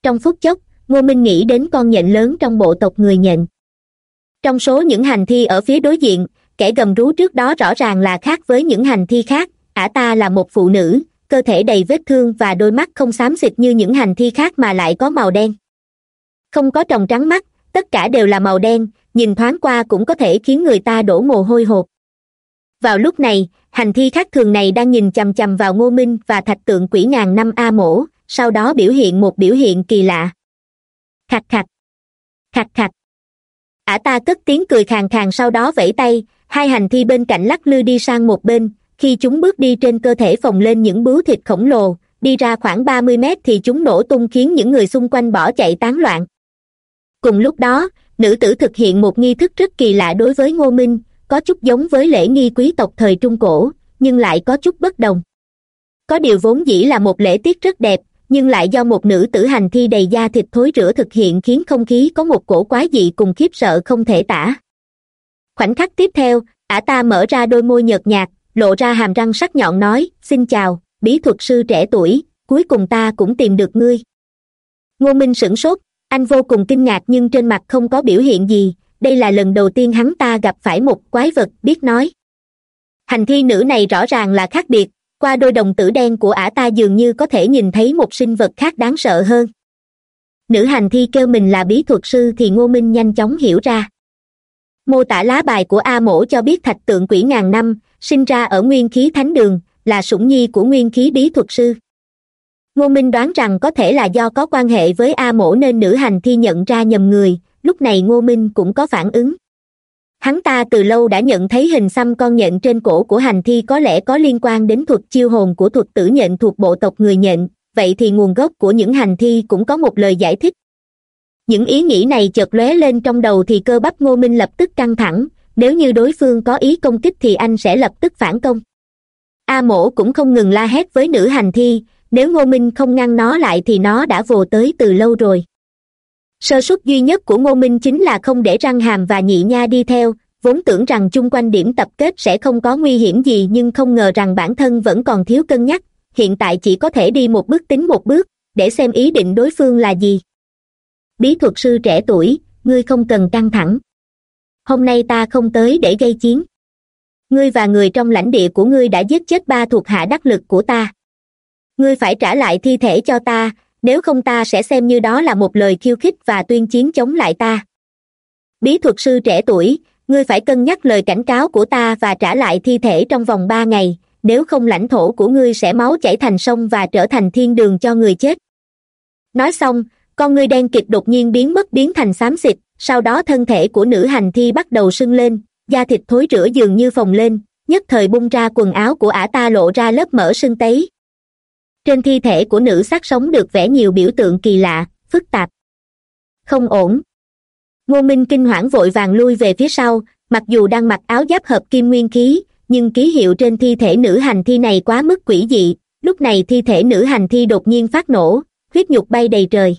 Trong phút chốc, ngô minh nghĩ đến con nhện lớn trong bộ tộc người nhện. Trong số những hành thi ở phía đối diện kẻ gầm rú trước đó rõ ràng là khác với những hành thi khác, ả ta là một phụ nữ, cơ thể đầy vết thương và đôi mắt không xám xịt như những hành thi khác mà lại có màu đen. Không có tròng trắng mắt, tất cả đều là màu đen, nhìn thoáng qua cũng có thể khiến người ta đổ mồ hôi hột. Vào lúc này, hành thi khác thường này đang nhìn chằm chằm vào ngô minh và thạch tượng quỷ ngàn năm a mổ, sau đó biểu hiện một biểu hiện kỳ lạ. Khạch khạch. Khạch khạch. Ả ta cất tiếng cười khàn khàn sau đó vẫy tay hai hành thi bên cạnh lắc lư đi sang một bên, khi chúng bước đi trên cơ thể phồng lên những bướu thịt khổng lồ, đi ra khoảng ba mươi mét thì chúng nổ tung khiến những người xung quanh bỏ chạy tán loạn. Cùng lúc đó, nữ tử thực hiện một nghi thức rất kỳ lạ đối với ngô minh, có chút giống với lễ nghi quý tộc thời trung cổ, nhưng lại có chút bất đồng. Có điều vốn dĩ là một lễ tiết rất đẹp, nhưng lại do một nữ tử hành thi đầy da thịt thối rữa thực hiện khiến không khí có một cổ quái dị cùng khiếp sợ không thể tả khoảnh khắc tiếp theo, ả ta mở ra đôi môi nhợt nhạt, lộ ra hàm răng sắc nhọn nói, xin chào, bí thuật sư trẻ tuổi, cuối cùng ta cũng tìm được ngươi. Ngô minh sửng sốt, anh vô cùng kinh ngạc nhưng trên mặt không có biểu hiện gì, đây là lần đầu tiên hắn ta gặp phải một quái vật, biết nói. Hành thi nữ này rõ ràng là khác biệt, qua đôi đồng tử đen của ả ta dường như có thể nhìn thấy một sinh vật khác đáng sợ hơn. Nữ hành thi kêu mình là bí thuật sư thì ngô minh nhanh chóng hiểu ra mô tả lá bài của a mổ cho biết thạch tượng quỷ ngàn năm, sinh ra ở nguyên khí thánh đường, là sủng nhi của nguyên khí bí thuật sư. Ngô minh đoán rằng có thể là do có quan hệ với a mổ nên nữ hành thi nhận ra nhầm người, lúc này ngô minh cũng có phản ứng. Hắn ta từ lâu đã nhận thấy hình xăm con nhện trên cổ của hành thi có lẽ có liên quan đến thuật chiêu hồn của thuật tử nhện thuộc bộ tộc người nhện, vậy thì nguồn gốc của những hành thi cũng có một lời giải thích những ý nghĩ này chợt lóe lên trong đầu thì cơ bắp ngô minh lập tức căng thẳng, nếu như đối phương có ý công kích thì anh sẽ lập tức phản công. A mổ cũng không ngừng la hét với nữ hành thi, nếu ngô minh không ngăn nó lại thì nó đã vồ tới từ lâu rồi. Sơ suất duy nhất của ngô minh chính là không để răng hàm và nhị nha đi theo, vốn tưởng rằng chung quanh điểm tập kết sẽ không có nguy hiểm gì nhưng không ngờ rằng bản thân vẫn còn thiếu cân nhắc, hiện tại chỉ có thể đi một bước tính một bước, để xem ý định đối phương là gì bí thuật sư trẻ tuổi, ngươi không cần căng thẳng. Hôm nay ta không tới để gây chiến. Ngươi và người trong lãnh địa của ngươi đã giết chết ba thuộc hạ đắc lực của ta. Ngươi phải trả lại thi thể cho ta, nếu không ta sẽ xem như đó là một lời khiêu khích và tuyên chiến chống lại ta. Bí thuật sư trẻ tuổi, ngươi phải cân nhắc lời cảnh cáo của ta và trả lại thi thể trong vòng ba ngày, nếu không lãnh thổ của ngươi sẽ máu chảy thành sông và trở thành thiên đường cho người chết. Nói xong con ngươi đen kịt đột nhiên biến mất, biến thành xám xịt. Sau đó thân thể của nữ hành thi bắt đầu sưng lên, da thịt thối rữa dường như phồng lên, nhất thời bung ra quần áo của ả ta lộ ra lớp mỡ sưng tấy. Trên thi thể của nữ sát sống được vẽ nhiều biểu tượng kỳ lạ, phức tạp. Không ổn. Ngô minh kinh hoảng vội vàng lui về phía sau, mặc dù đang mặc áo giáp hợp kim nguyên khí, nhưng ký hiệu trên thi thể nữ hành thi này quá mức quỷ dị. Lúc này thi thể nữ hành thi đột nhiên phát nổ, huyết nhục bay đầy trời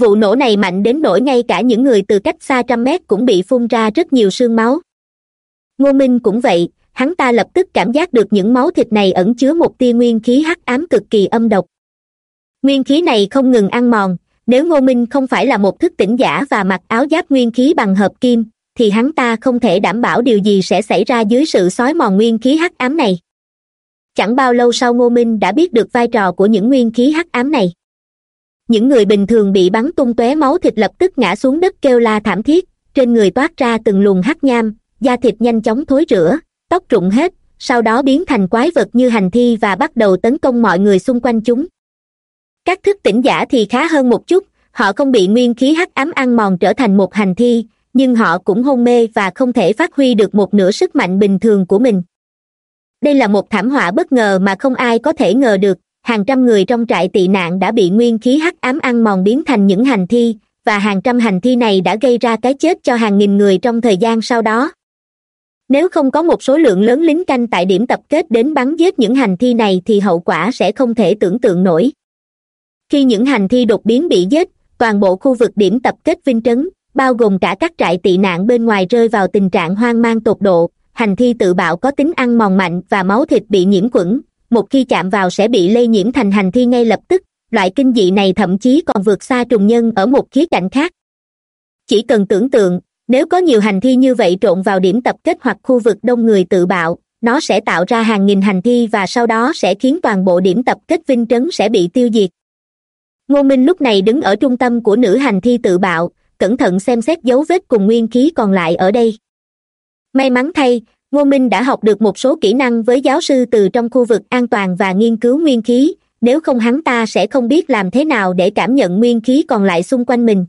vụ nổ này mạnh đến nỗi ngay cả những người từ cách xa trăm mét cũng bị phun ra rất nhiều sương máu. Ngô minh cũng vậy, hắn ta lập tức cảm giác được những máu thịt này ẩn chứa một tia nguyên khí hắc ám cực kỳ âm độc. Nguyên khí này không ngừng ăn mòn, nếu ngô minh không phải là một thức tỉnh giả và mặc áo giáp nguyên khí bằng hợp kim, thì hắn ta không thể đảm bảo điều gì sẽ xảy ra dưới sự xói mòn nguyên khí hắc ám này. Chẳng bao lâu sau ngô minh đã biết được vai trò của những nguyên khí hắc ám này những người bình thường bị bắn tung tóe máu thịt lập tức ngã xuống đất kêu la thảm thiết, trên người toát ra từng luồng hắc nham, da thịt nhanh chóng thối rữa tóc rụng hết, sau đó biến thành quái vật như hành thi và bắt đầu tấn công mọi người xung quanh chúng. Các thức tỉnh giả thì khá hơn một chút, họ không bị nguyên khí hắc ám ăn mòn trở thành một hành thi, nhưng họ cũng hôn mê và không thể phát huy được một nửa sức mạnh bình thường của mình. Đây là một thảm họa bất ngờ mà không ai có thể ngờ được hàng trăm người trong trại tị nạn đã bị nguyên khí hắc ám ăn mòn biến thành những hành thi, và hàng trăm hành thi này đã gây ra cái chết cho hàng nghìn người trong thời gian sau đó. Nếu không có một số lượng lớn lính canh tại điểm tập kết đến bắn giết những hành thi này thì hậu quả sẽ không thể tưởng tượng nổi. Khi những hành thi đột biến bị giết, toàn bộ khu vực điểm tập kết vinh trấn, bao gồm cả các trại tị nạn bên ngoài rơi vào tình trạng hoang mang tột độ, hành thi tự bạo có tính ăn mòn mạnh và máu thịt bị nhiễm khuẩn một khi chạm vào sẽ bị lây nhiễm thành hành thi ngay lập tức. Loại kinh dị này thậm chí còn vượt xa trùng nhân ở một khía cạnh khác. Chỉ cần tưởng tượng, nếu có nhiều hành thi như vậy trộn vào điểm tập kết hoặc khu vực đông người tự bạo, nó sẽ tạo ra hàng nghìn hành thi và sau đó sẽ khiến toàn bộ điểm tập kết vinh trấn sẽ bị tiêu diệt. Ngô minh lúc này đứng ở trung tâm của nữ hành thi tự bạo, cẩn thận xem xét dấu vết cùng nguyên khí còn lại ở đây. May mắn thay ngô minh đã học được một số kỹ năng với giáo sư từ trong khu vực an toàn và nghiên cứu nguyên khí. Nếu không hắn ta sẽ không biết làm thế nào để cảm nhận nguyên khí còn lại xung quanh mình.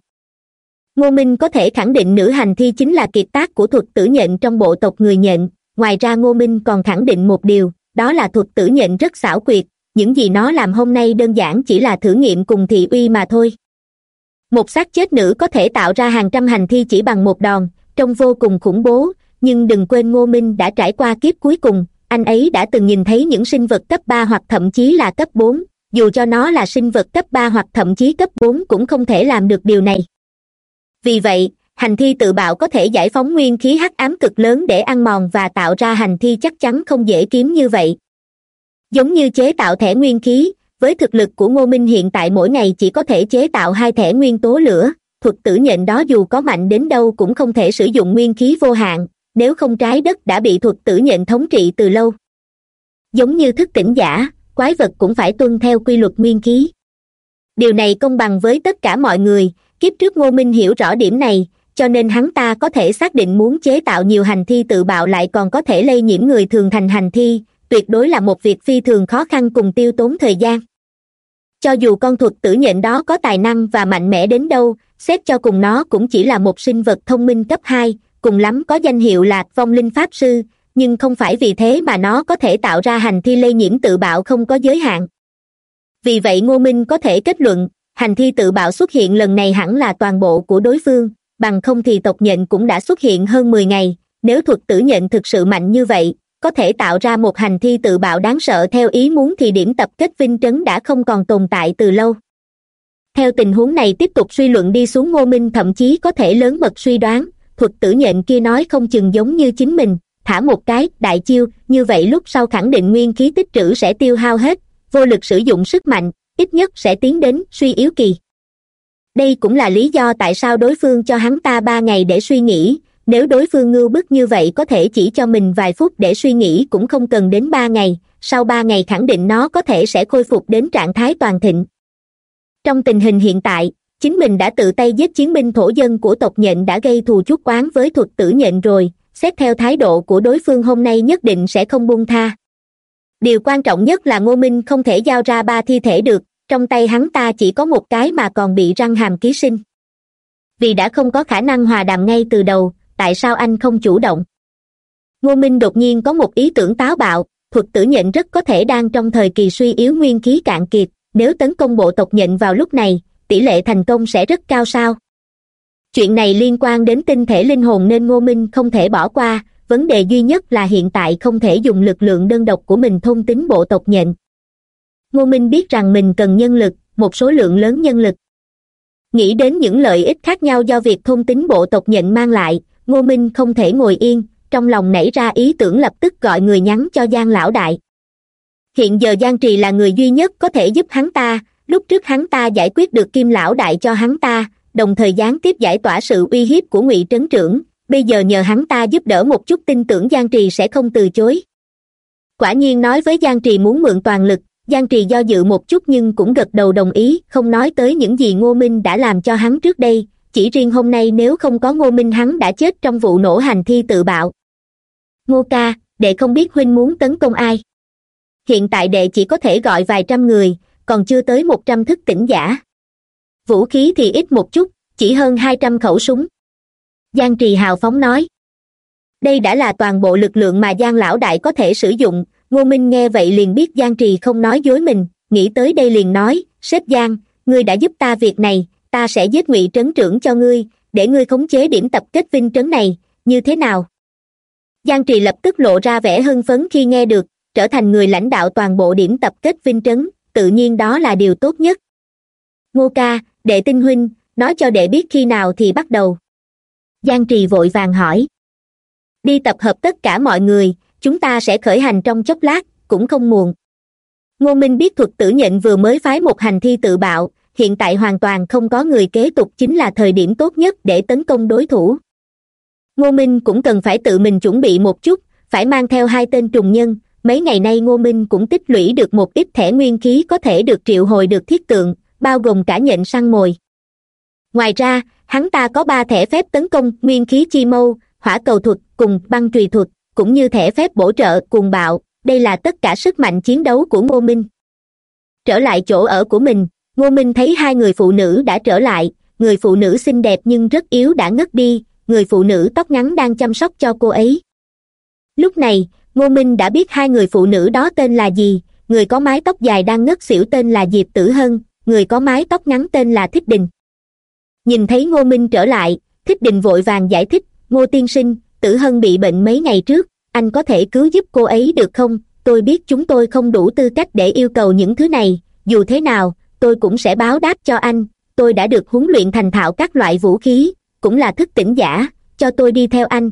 Ngô minh có thể khẳng định nữ hành thi chính là kiệt tác của thuật tử nhện trong bộ tộc người nhện. Ngoài ra ngô minh còn khẳng định một điều, đó là thuật tử nhện rất xảo quyệt. Những gì nó làm hôm nay đơn giản chỉ là thử nghiệm cùng thị uy mà thôi. Một xác chết nữ có thể tạo ra hàng trăm hành thi chỉ bằng một đòn, trông vô cùng khủng bố nhưng đừng quên ngô minh đã trải qua kiếp cuối cùng, anh ấy đã từng nhìn thấy những sinh vật cấp ba hoặc thậm chí là cấp bốn. Dù cho nó là sinh vật cấp ba hoặc thậm chí cấp bốn cũng không thể làm được điều này. Vì vậy, hành thi tự bạo có thể giải phóng nguyên khí hắc ám cực lớn để ăn mòn và tạo ra hành thi chắc chắn không dễ kiếm như vậy. Giống như chế tạo thẻ nguyên khí, với thực lực của ngô minh hiện tại mỗi ngày chỉ có thể chế tạo hai thẻ nguyên tố lửa, thuật tử nhện đó dù có mạnh đến đâu cũng không thể sử dụng nguyên khí vô hạn nếu không trái đất đã bị thuật tử nhện thống trị từ lâu. Giống như thức tỉnh giả, quái vật cũng phải tuân theo quy luật nguyên khí. Điều này công bằng với tất cả mọi người, kiếp trước ngô minh hiểu rõ điểm này, cho nên hắn ta có thể xác định muốn chế tạo nhiều hành thi tự bạo lại còn có thể lây nhiễm người thường thành hành thi, tuyệt đối là một việc phi thường khó khăn cùng tiêu tốn thời gian. Cho dù con thuật tử nhện đó có tài năng và mạnh mẽ đến đâu, xét cho cùng nó cũng chỉ là một sinh vật thông minh cấp hai cùng lắm có danh hiệu là vong linh pháp sư, nhưng không phải vì thế mà nó có thể tạo ra hành thi lây nhiễm tự bạo không có giới hạn. Vì vậy ngô minh có thể kết luận, hành thi tự bạo xuất hiện lần này hẳn là toàn bộ của đối phương, bằng không thì tộc nhện cũng đã xuất hiện hơn mười ngày. Nếu thuật tử nhện thực sự mạnh như vậy, có thể tạo ra một hành thi tự bạo đáng sợ theo ý muốn thì điểm tập kết vinh trấn đã không còn tồn tại từ lâu. Theo tình huống này tiếp tục suy luận đi xuống ngô minh thậm chí có thể lớn mật suy đoán thuật tử nhện kia nói không chừng giống như chính mình, thả một cái, đại chiêu, như vậy lúc sau khẳng định nguyên khí tích trữ sẽ tiêu hao hết, vô lực sử dụng sức mạnh, ít nhất sẽ tiến đến suy yếu kỳ. Đây cũng là lý do tại sao đối phương cho hắn ta ba ngày để suy nghĩ, nếu đối phương ngưu bức như vậy có thể chỉ cho mình vài phút để suy nghĩ cũng không cần đến ba ngày, sau ba ngày khẳng định nó có thể sẽ khôi phục đến trạng thái toàn thịnh. Trong tình hình hiện tại chính mình đã tự tay giết chiến binh thổ dân của tộc nhện đã gây thù chuốc oán với thuật tử nhện rồi, xét theo thái độ của đối phương hôm nay nhất định sẽ không buông tha. Điều quan trọng nhất là ngô minh không thể giao ra ba thi thể được, trong tay hắn ta chỉ có một cái mà còn bị răng hàm ký sinh. Vì đã không có khả năng hòa đàm ngay từ đầu, tại sao anh không chủ động? Ngô minh đột nhiên có một ý tưởng táo bạo, thuật tử nhện rất có thể đang trong thời kỳ suy yếu nguyên khí cạn kiệt, nếu tấn công bộ tộc nhện vào lúc này tỷ lệ thành công sẽ rất cao sao? Chuyện này liên quan đến tinh thể linh hồn nên ngô minh không thể bỏ qua. Vấn đề duy nhất là hiện tại không thể dùng lực lượng đơn độc của mình thông tính bộ tộc nhện. Ngô minh biết rằng mình cần nhân lực, một số lượng lớn nhân lực. Nghĩ đến những lợi ích khác nhau do việc thông tính bộ tộc nhện mang lại, ngô minh không thể ngồi yên. Trong lòng nảy ra ý tưởng lập tức gọi người nhắn cho giang lão đại. Hiện giờ giang trì là người duy nhất có thể giúp hắn ta lúc trước hắn ta giải quyết được kim lão đại cho hắn ta, đồng thời gián tiếp giải tỏa sự uy hiếp của ngụy trấn trưởng. Bây giờ nhờ hắn ta giúp đỡ một chút tin tưởng giang trì sẽ không từ chối. Quả nhiên nói với giang trì muốn mượn toàn lực, giang trì do dự một chút nhưng cũng gật đầu đồng ý, không nói tới những gì ngô minh đã làm cho hắn trước đây. Chỉ riêng hôm nay nếu không có ngô minh hắn đã chết trong vụ nổ hành thi tự bạo. Ngô ca, đệ không biết huynh muốn tấn công ai. Hiện tại đệ chỉ có thể gọi vài trăm người còn chưa tới một trăm thức tỉnh giả. Vũ khí thì ít một chút, chỉ hơn hai trăm khẩu súng. Giang trì hào phóng nói. Đây đã là toàn bộ lực lượng mà giang lão đại có thể sử dụng. Ngô minh nghe vậy liền biết giang trì không nói dối mình, nghĩ tới đây liền nói, sếp giang, ngươi đã giúp ta việc này, ta sẽ giết ngụy trấn trưởng cho ngươi, để ngươi khống chế điểm tập kết vinh trấn này, như thế nào? Giang trì lập tức lộ ra vẻ hưng phấn khi nghe được, trở thành người lãnh đạo toàn bộ điểm tập kết vinh trấn tự nhiên đó là điều tốt nhất. Ngô ca, đệ tinh huynh, nói cho đệ biết khi nào thì bắt đầu. Giang trì vội vàng hỏi. Đi tập hợp tất cả mọi người, chúng ta sẽ khởi hành trong chốc lát, cũng không muộn. Ngô minh biết thuật tử nhện vừa mới phái một hành thi tự bạo, hiện tại hoàn toàn không có người kế tục chính là thời điểm tốt nhất để tấn công đối thủ. Ngô minh cũng cần phải tự mình chuẩn bị một chút, phải mang theo hai tên trùng nhân mấy ngày nay ngô minh cũng tích lũy được một ít thẻ nguyên khí có thể được triệu hồi được thiết tượng, bao gồm cả nhện săn mồi. Ngoài ra, hắn ta có ba thẻ phép tấn công, nguyên khí chi mâu, hỏa cầu thuật cùng băng trùy thuật, cũng như thẻ phép bổ trợ cuồng bạo. Đây là tất cả sức mạnh chiến đấu của ngô minh. Trở lại chỗ ở của mình, ngô minh thấy hai người phụ nữ đã trở lại. Người phụ nữ xinh đẹp nhưng rất yếu đã ngất đi. Người phụ nữ tóc ngắn đang chăm sóc cho cô ấy. Lúc này ngô minh đã biết hai người phụ nữ đó tên là gì. Người có mái tóc dài đang ngất xỉu tên là diệp tử hân, người có mái tóc ngắn tên là thích đình. Nhìn thấy ngô minh trở lại, thích đình vội vàng giải thích, ngô tiên sinh, tử hân bị bệnh mấy ngày trước, anh có thể cứu giúp cô ấy được không? Tôi biết chúng tôi không đủ tư cách để yêu cầu những thứ này, dù thế nào, tôi cũng sẽ báo đáp cho anh. Tôi đã được huấn luyện thành thạo các loại vũ khí, cũng là thức tỉnh giả, cho tôi đi theo anh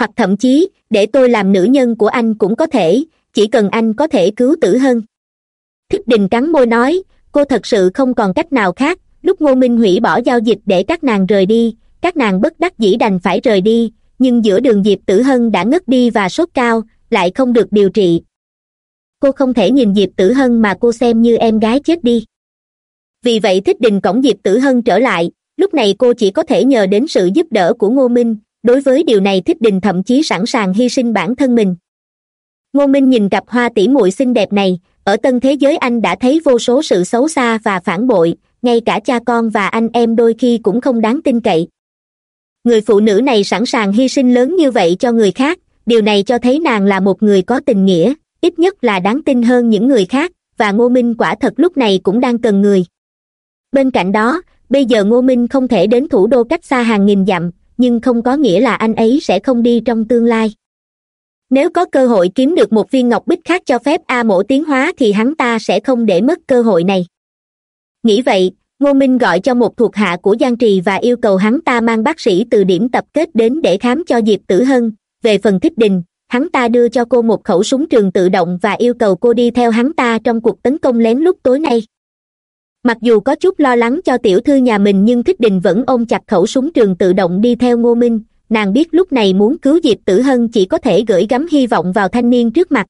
hoặc thậm chí, để tôi làm nữ nhân của anh cũng có thể, chỉ cần anh có thể cứu tử hân thích đình cắn môi nói, cô thật sự không còn cách nào khác, lúc ngô minh hủy bỏ giao dịch để các nàng rời đi, các nàng bất đắc dĩ đành phải rời đi, nhưng giữa đường diệp tử hân đã ngất đi và sốt cao, lại không được điều trị. Cô không thể nhìn diệp tử hân mà cô xem như em gái chết đi. Vì vậy thích đình cổng diệp tử hân trở lại, lúc này cô chỉ có thể nhờ đến sự giúp đỡ của ngô minh đối với điều này thích đình thậm chí sẵn sàng hy sinh bản thân mình. Ngô minh nhìn cặp hoa tỉ muội xinh đẹp này, ở tân thế giới anh đã thấy vô số sự xấu xa và phản bội, ngay cả cha con và anh em đôi khi cũng không đáng tin cậy. Người phụ nữ này sẵn sàng hy sinh lớn như vậy cho người khác, điều này cho thấy nàng là một người có tình nghĩa, ít nhất là đáng tin hơn những người khác, và ngô minh quả thật lúc này cũng đang cần người. Bên cạnh đó, bây giờ ngô minh không thể đến thủ đô cách xa hàng nghìn dặm nhưng không có nghĩa là anh ấy sẽ không đi trong tương lai. Nếu có cơ hội kiếm được một viên ngọc bích khác cho phép a mổ tiến hóa thì hắn ta sẽ không để mất cơ hội này. Nghĩ vậy, ngô minh gọi cho một thuộc hạ của giang trì và yêu cầu hắn ta mang bác sĩ từ điểm tập kết đến để khám cho diệp tử hân. Về phần thích đình, hắn ta đưa cho cô một khẩu súng trường tự động và yêu cầu cô đi theo hắn ta trong cuộc tấn công lén lúc tối nay mặc dù có chút lo lắng cho tiểu thư nhà mình nhưng thích đình vẫn ôm chặt khẩu súng trường tự động đi theo ngô minh. Nàng biết lúc này muốn cứu diệp tử hân chỉ có thể gửi gắm hy vọng vào thanh niên trước mặt.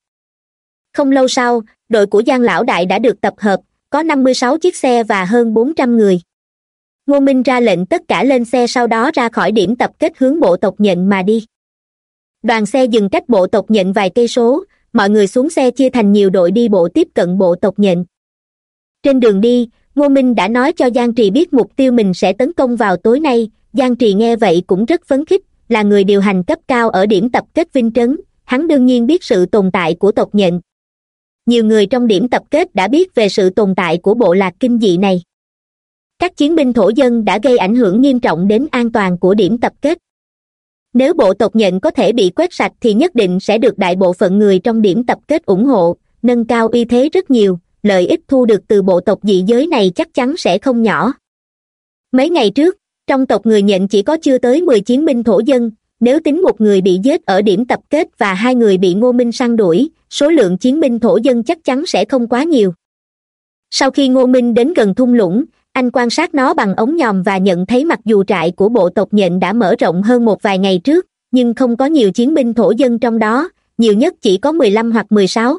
Không lâu sau, đội của giang lão đại đã được tập hợp, có năm mươi sáu chiếc xe và hơn bốn trăm người. Ngô minh ra lệnh tất cả lên xe sau đó ra khỏi điểm tập kết hướng bộ tộc nhện mà đi. Đoàn xe dừng cách bộ tộc nhện vài cây số, mọi người xuống xe chia thành nhiều đội đi bộ tiếp cận bộ tộc nhện. Trên đường đi ngô minh đã nói cho giang trì biết mục tiêu mình sẽ tấn công vào tối nay. Giang trì nghe vậy cũng rất phấn khích, là người điều hành cấp cao ở điểm tập kết vinh trấn. Hắn đương nhiên biết sự tồn tại của tộc nhện. Nhiều người trong điểm tập kết đã biết về sự tồn tại của bộ lạc kinh dị này. Các chiến binh thổ dân đã gây ảnh hưởng nghiêm trọng đến an toàn của điểm tập kết. Nếu bộ tộc nhện có thể bị quét sạch thì nhất định sẽ được đại bộ phận người trong điểm tập kết ủng hộ, nâng cao uy thế rất nhiều lợi ích thu được từ bộ tộc dị giới này chắc chắn sẽ không nhỏ. Mấy ngày trước, trong tộc người nhện chỉ có chưa tới mười chiến binh thổ dân, nếu tính một người bị giết ở điểm tập kết và hai người bị ngô minh săn đuổi, số lượng chiến binh thổ dân chắc chắn sẽ không quá nhiều. Sau khi ngô minh đến gần thung lũng, anh quan sát nó bằng ống nhòm và nhận thấy mặc dù trại của bộ tộc nhện đã mở rộng hơn một vài ngày trước, nhưng không có nhiều chiến binh thổ dân trong đó, nhiều nhất chỉ có mười lăm hoặc mười sáu.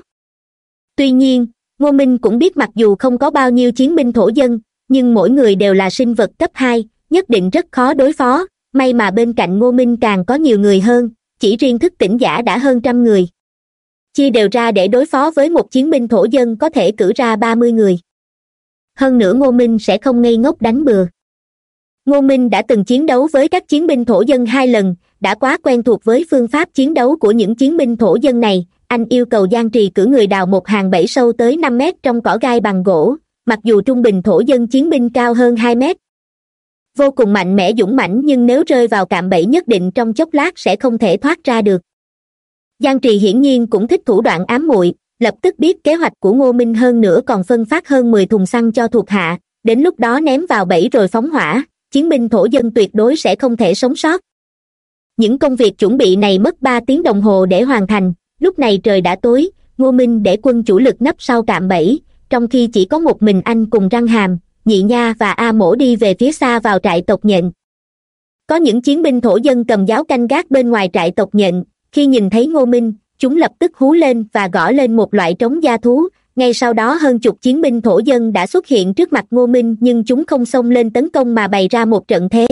Tuy nhiên ngô minh cũng biết mặc dù không có bao nhiêu chiến binh thổ dân, nhưng mỗi người đều là sinh vật cấp hai, nhất định rất khó đối phó. May mà bên cạnh ngô minh càng có nhiều người hơn, chỉ riêng thức tỉnh giả đã hơn trăm người. Chia đều ra để đối phó với một chiến binh thổ dân có thể cử ra ba mươi người. Hơn nữa ngô minh sẽ không ngây ngốc đánh bừa. Ngô minh đã từng chiến đấu với các chiến binh thổ dân hai lần, đã quá quen thuộc với phương pháp chiến đấu của những chiến binh thổ dân này anh yêu cầu giang trì cử người đào một hàng bẫy sâu tới năm mét trong cỏ gai bằng gỗ, mặc dù trung bình thổ dân chiến binh cao hơn hai mét. Vô cùng mạnh mẽ dũng mãnh, nhưng nếu rơi vào cạm bẫy nhất định trong chốc lát sẽ không thể thoát ra được. Giang trì hiển nhiên cũng thích thủ đoạn ám muội, lập tức biết kế hoạch của ngô minh hơn nữa còn phân phát hơn mười thùng xăng cho thuộc hạ, đến lúc đó ném vào bẫy rồi phóng hỏa, chiến binh thổ dân tuyệt đối sẽ không thể sống sót. Những công việc chuẩn bị này mất ba tiếng đồng hồ để hoàn thành lúc này trời đã tối, ngô minh để quân chủ lực nấp sau cạm bẫy, trong khi chỉ có một mình anh cùng răng hàm, nhị nha và a mổ đi về phía xa vào trại tộc nhện. Có những chiến binh thổ dân cầm giáo canh gác bên ngoài trại tộc nhện, khi nhìn thấy ngô minh, chúng lập tức hú lên và gõ lên một loại trống gia thú. Ngay sau đó hơn chục chiến binh thổ dân đã xuất hiện trước mặt ngô minh nhưng chúng không xông lên tấn công mà bày ra một trận thế.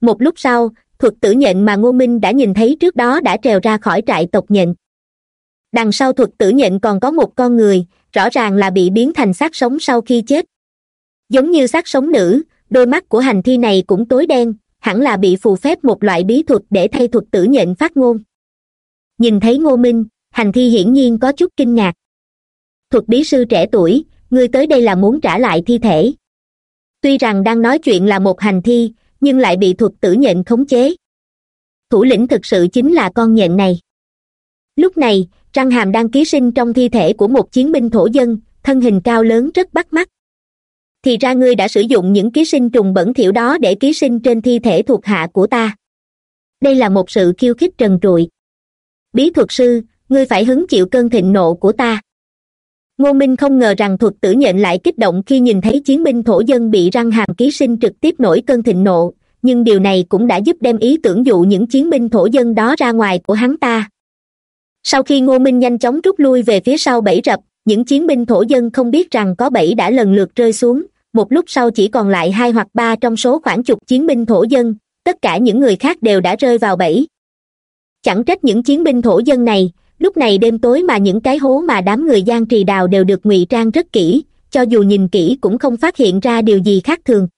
Một lúc sau thuật tử nhện mà ngô minh đã nhìn thấy trước đó đã trèo ra khỏi trại tộc nhện. Đằng sau thuật tử nhện còn có một con người, rõ ràng là bị biến thành xác sống sau khi chết. Giống như xác sống nữ, đôi mắt của hành thi này cũng tối đen, hẳn là bị phù phép một loại bí thuật để thay thuật tử nhện phát ngôn. Nhìn thấy ngô minh, hành thi hiển nhiên có chút kinh ngạc. Thuật bí sư trẻ tuổi, ngươi tới đây là muốn trả lại thi thể. Tuy rằng đang nói chuyện là một hành thi nhưng lại bị thuật tử nhện khống chế. Thủ lĩnh thực sự chính là con nhện này. Lúc này răng hàm đang ký sinh trong thi thể của một chiến binh thổ dân, thân hình cao lớn rất bắt mắt. Thì ra ngươi đã sử dụng những ký sinh trùng bẩn thỉu đó để ký sinh trên thi thể thuộc hạ của ta. Đây là một sự khiêu khích trần trụi. Bí thuật sư, ngươi phải hứng chịu cơn thịnh nộ của ta ngô minh không ngờ rằng thuật tử nhện lại kích động khi nhìn thấy chiến binh thổ dân bị răng hàm ký sinh trực tiếp nổi cơn thịnh nộ. Nhưng điều này cũng đã giúp đem ý tưởng dụ những chiến binh thổ dân đó ra ngoài của hắn ta. Sau khi ngô minh nhanh chóng rút lui về phía sau bẫy rập, những chiến binh thổ dân không biết rằng có bẫy đã lần lượt rơi xuống. Một lúc sau chỉ còn lại hai hoặc ba trong số khoảng chục chiến binh thổ dân, tất cả những người khác đều đã rơi vào bẫy. Chẳng trách những chiến binh thổ dân này lúc này đêm tối mà những cái hố mà đám người giang trì đào đều được ngụy trang rất kỹ, cho dù nhìn kỹ cũng không phát hiện ra điều gì khác thường.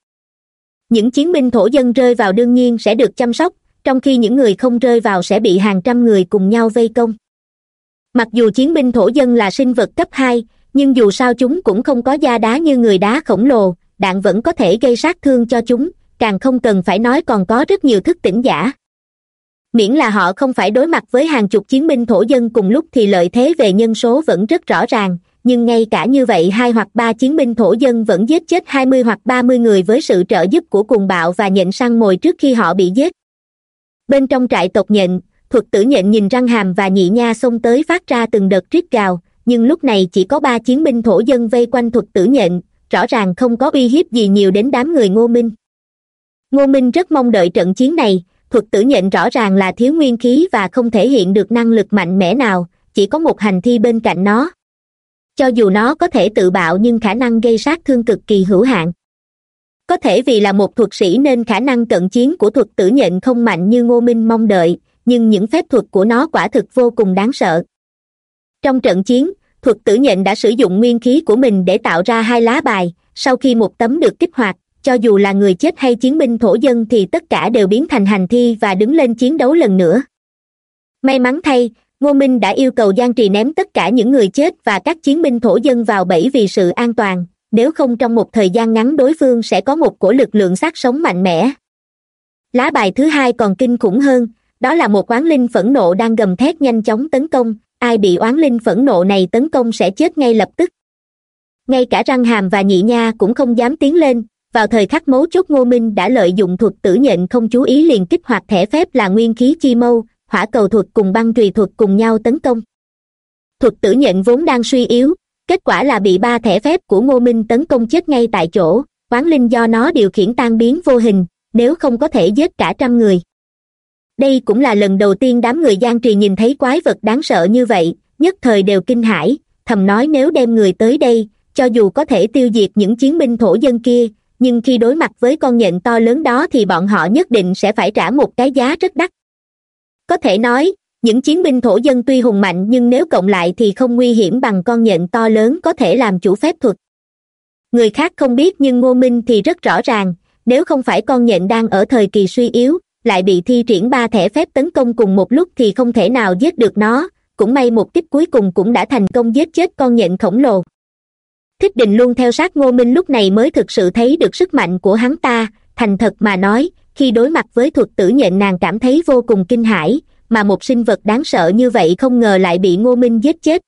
Những chiến binh thổ dân rơi vào đương nhiên sẽ được chăm sóc, trong khi những người không rơi vào sẽ bị hàng trăm người cùng nhau vây công. Mặc dù chiến binh thổ dân là sinh vật cấp hai, nhưng dù sao chúng cũng không có da đá như người đá khổng lồ, đạn vẫn có thể gây sát thương cho chúng, càng không cần phải nói còn có rất nhiều thức tỉnh giả miễn là họ không phải đối mặt với hàng chục chiến binh thổ dân cùng lúc thì lợi thế về nhân số vẫn rất rõ ràng. Nhưng ngay cả như vậy hai hoặc ba chiến binh thổ dân vẫn giết chết hai mươi hoặc ba mươi người với sự trợ giúp của cuồng bạo và nhện săn mồi trước khi họ bị giết. Bên trong trại tộc nhện, thuật tử nhện nhìn răng hàm và nhị nha xông tới phát ra từng đợt rít gào, nhưng lúc này chỉ có ba chiến binh thổ dân vây quanh thuật tử nhện, rõ ràng không có uy hiếp gì nhiều đến đám người ngô minh. Ngô minh rất mong đợi trận chiến này thuật tử nhện rõ ràng là thiếu nguyên khí và không thể hiện được năng lực mạnh mẽ nào, chỉ có một hành thi bên cạnh nó. Cho dù nó có thể tự bạo nhưng khả năng gây sát thương cực kỳ hữu hạn. Có thể vì là một thuật sĩ nên khả năng cận chiến của thuật tử nhện không mạnh như ngô minh mong đợi, nhưng những phép thuật của nó quả thực vô cùng đáng sợ. Trong trận chiến, thuật tử nhện đã sử dụng nguyên khí của mình để tạo ra hai lá bài, sau khi một tấm được kích hoạt cho dù là người chết hay chiến binh thổ dân thì tất cả đều biến thành hành thi và đứng lên chiến đấu lần nữa. May mắn thay, ngô minh đã yêu cầu giang trì ném tất cả những người chết và các chiến binh thổ dân vào bẫy vì sự an toàn, nếu không trong một thời gian ngắn đối phương sẽ có một cổ lực lượng sát sống mạnh mẽ. Lá bài thứ hai còn kinh khủng hơn, đó là một oán linh phẫn nộ đang gầm thét nhanh chóng tấn công, ai bị oán linh phẫn nộ này tấn công sẽ chết ngay lập tức. Ngay cả răng hàm và nhị nha cũng không dám tiến lên vào thời khắc mấu chốt ngô minh đã lợi dụng thuật tử nhện không chú ý liền kích hoạt thẻ phép là nguyên khí chi mâu, hỏa cầu thuật cùng băng trùy thuật cùng nhau tấn công. Thuật tử nhện vốn đang suy yếu, kết quả là bị ba thẻ phép của ngô minh tấn công chết ngay tại chỗ, quán linh do nó điều khiển tan biến vô hình, nếu không có thể giết cả trăm người. Đây cũng là lần đầu tiên đám người giang trì nhìn thấy quái vật đáng sợ như vậy, nhất thời đều kinh hãi, thầm nói nếu đem người tới đây, cho dù có thể tiêu diệt những chiến binh thổ dân kia nhưng khi đối mặt với con nhện to lớn đó thì bọn họ nhất định sẽ phải trả một cái giá rất đắt. Có thể nói, những chiến binh thổ dân tuy hùng mạnh nhưng nếu cộng lại thì không nguy hiểm bằng con nhện to lớn có thể làm chủ phép thuật. Người khác không biết nhưng ngô minh thì rất rõ ràng, nếu không phải con nhện đang ở thời kỳ suy yếu, lại bị thi triển ba thẻ phép tấn công cùng một lúc thì không thể nào giết được nó, cũng may một kích cuối cùng cũng đã thành công giết chết con nhện khổng lồ thích đình luôn theo sát ngô minh lúc này mới thực sự thấy được sức mạnh của hắn ta. Thành thật mà nói, khi đối mặt với thuật tử nhện nàng cảm thấy vô cùng kinh hãi, mà một sinh vật đáng sợ như vậy không ngờ lại bị ngô minh giết chết.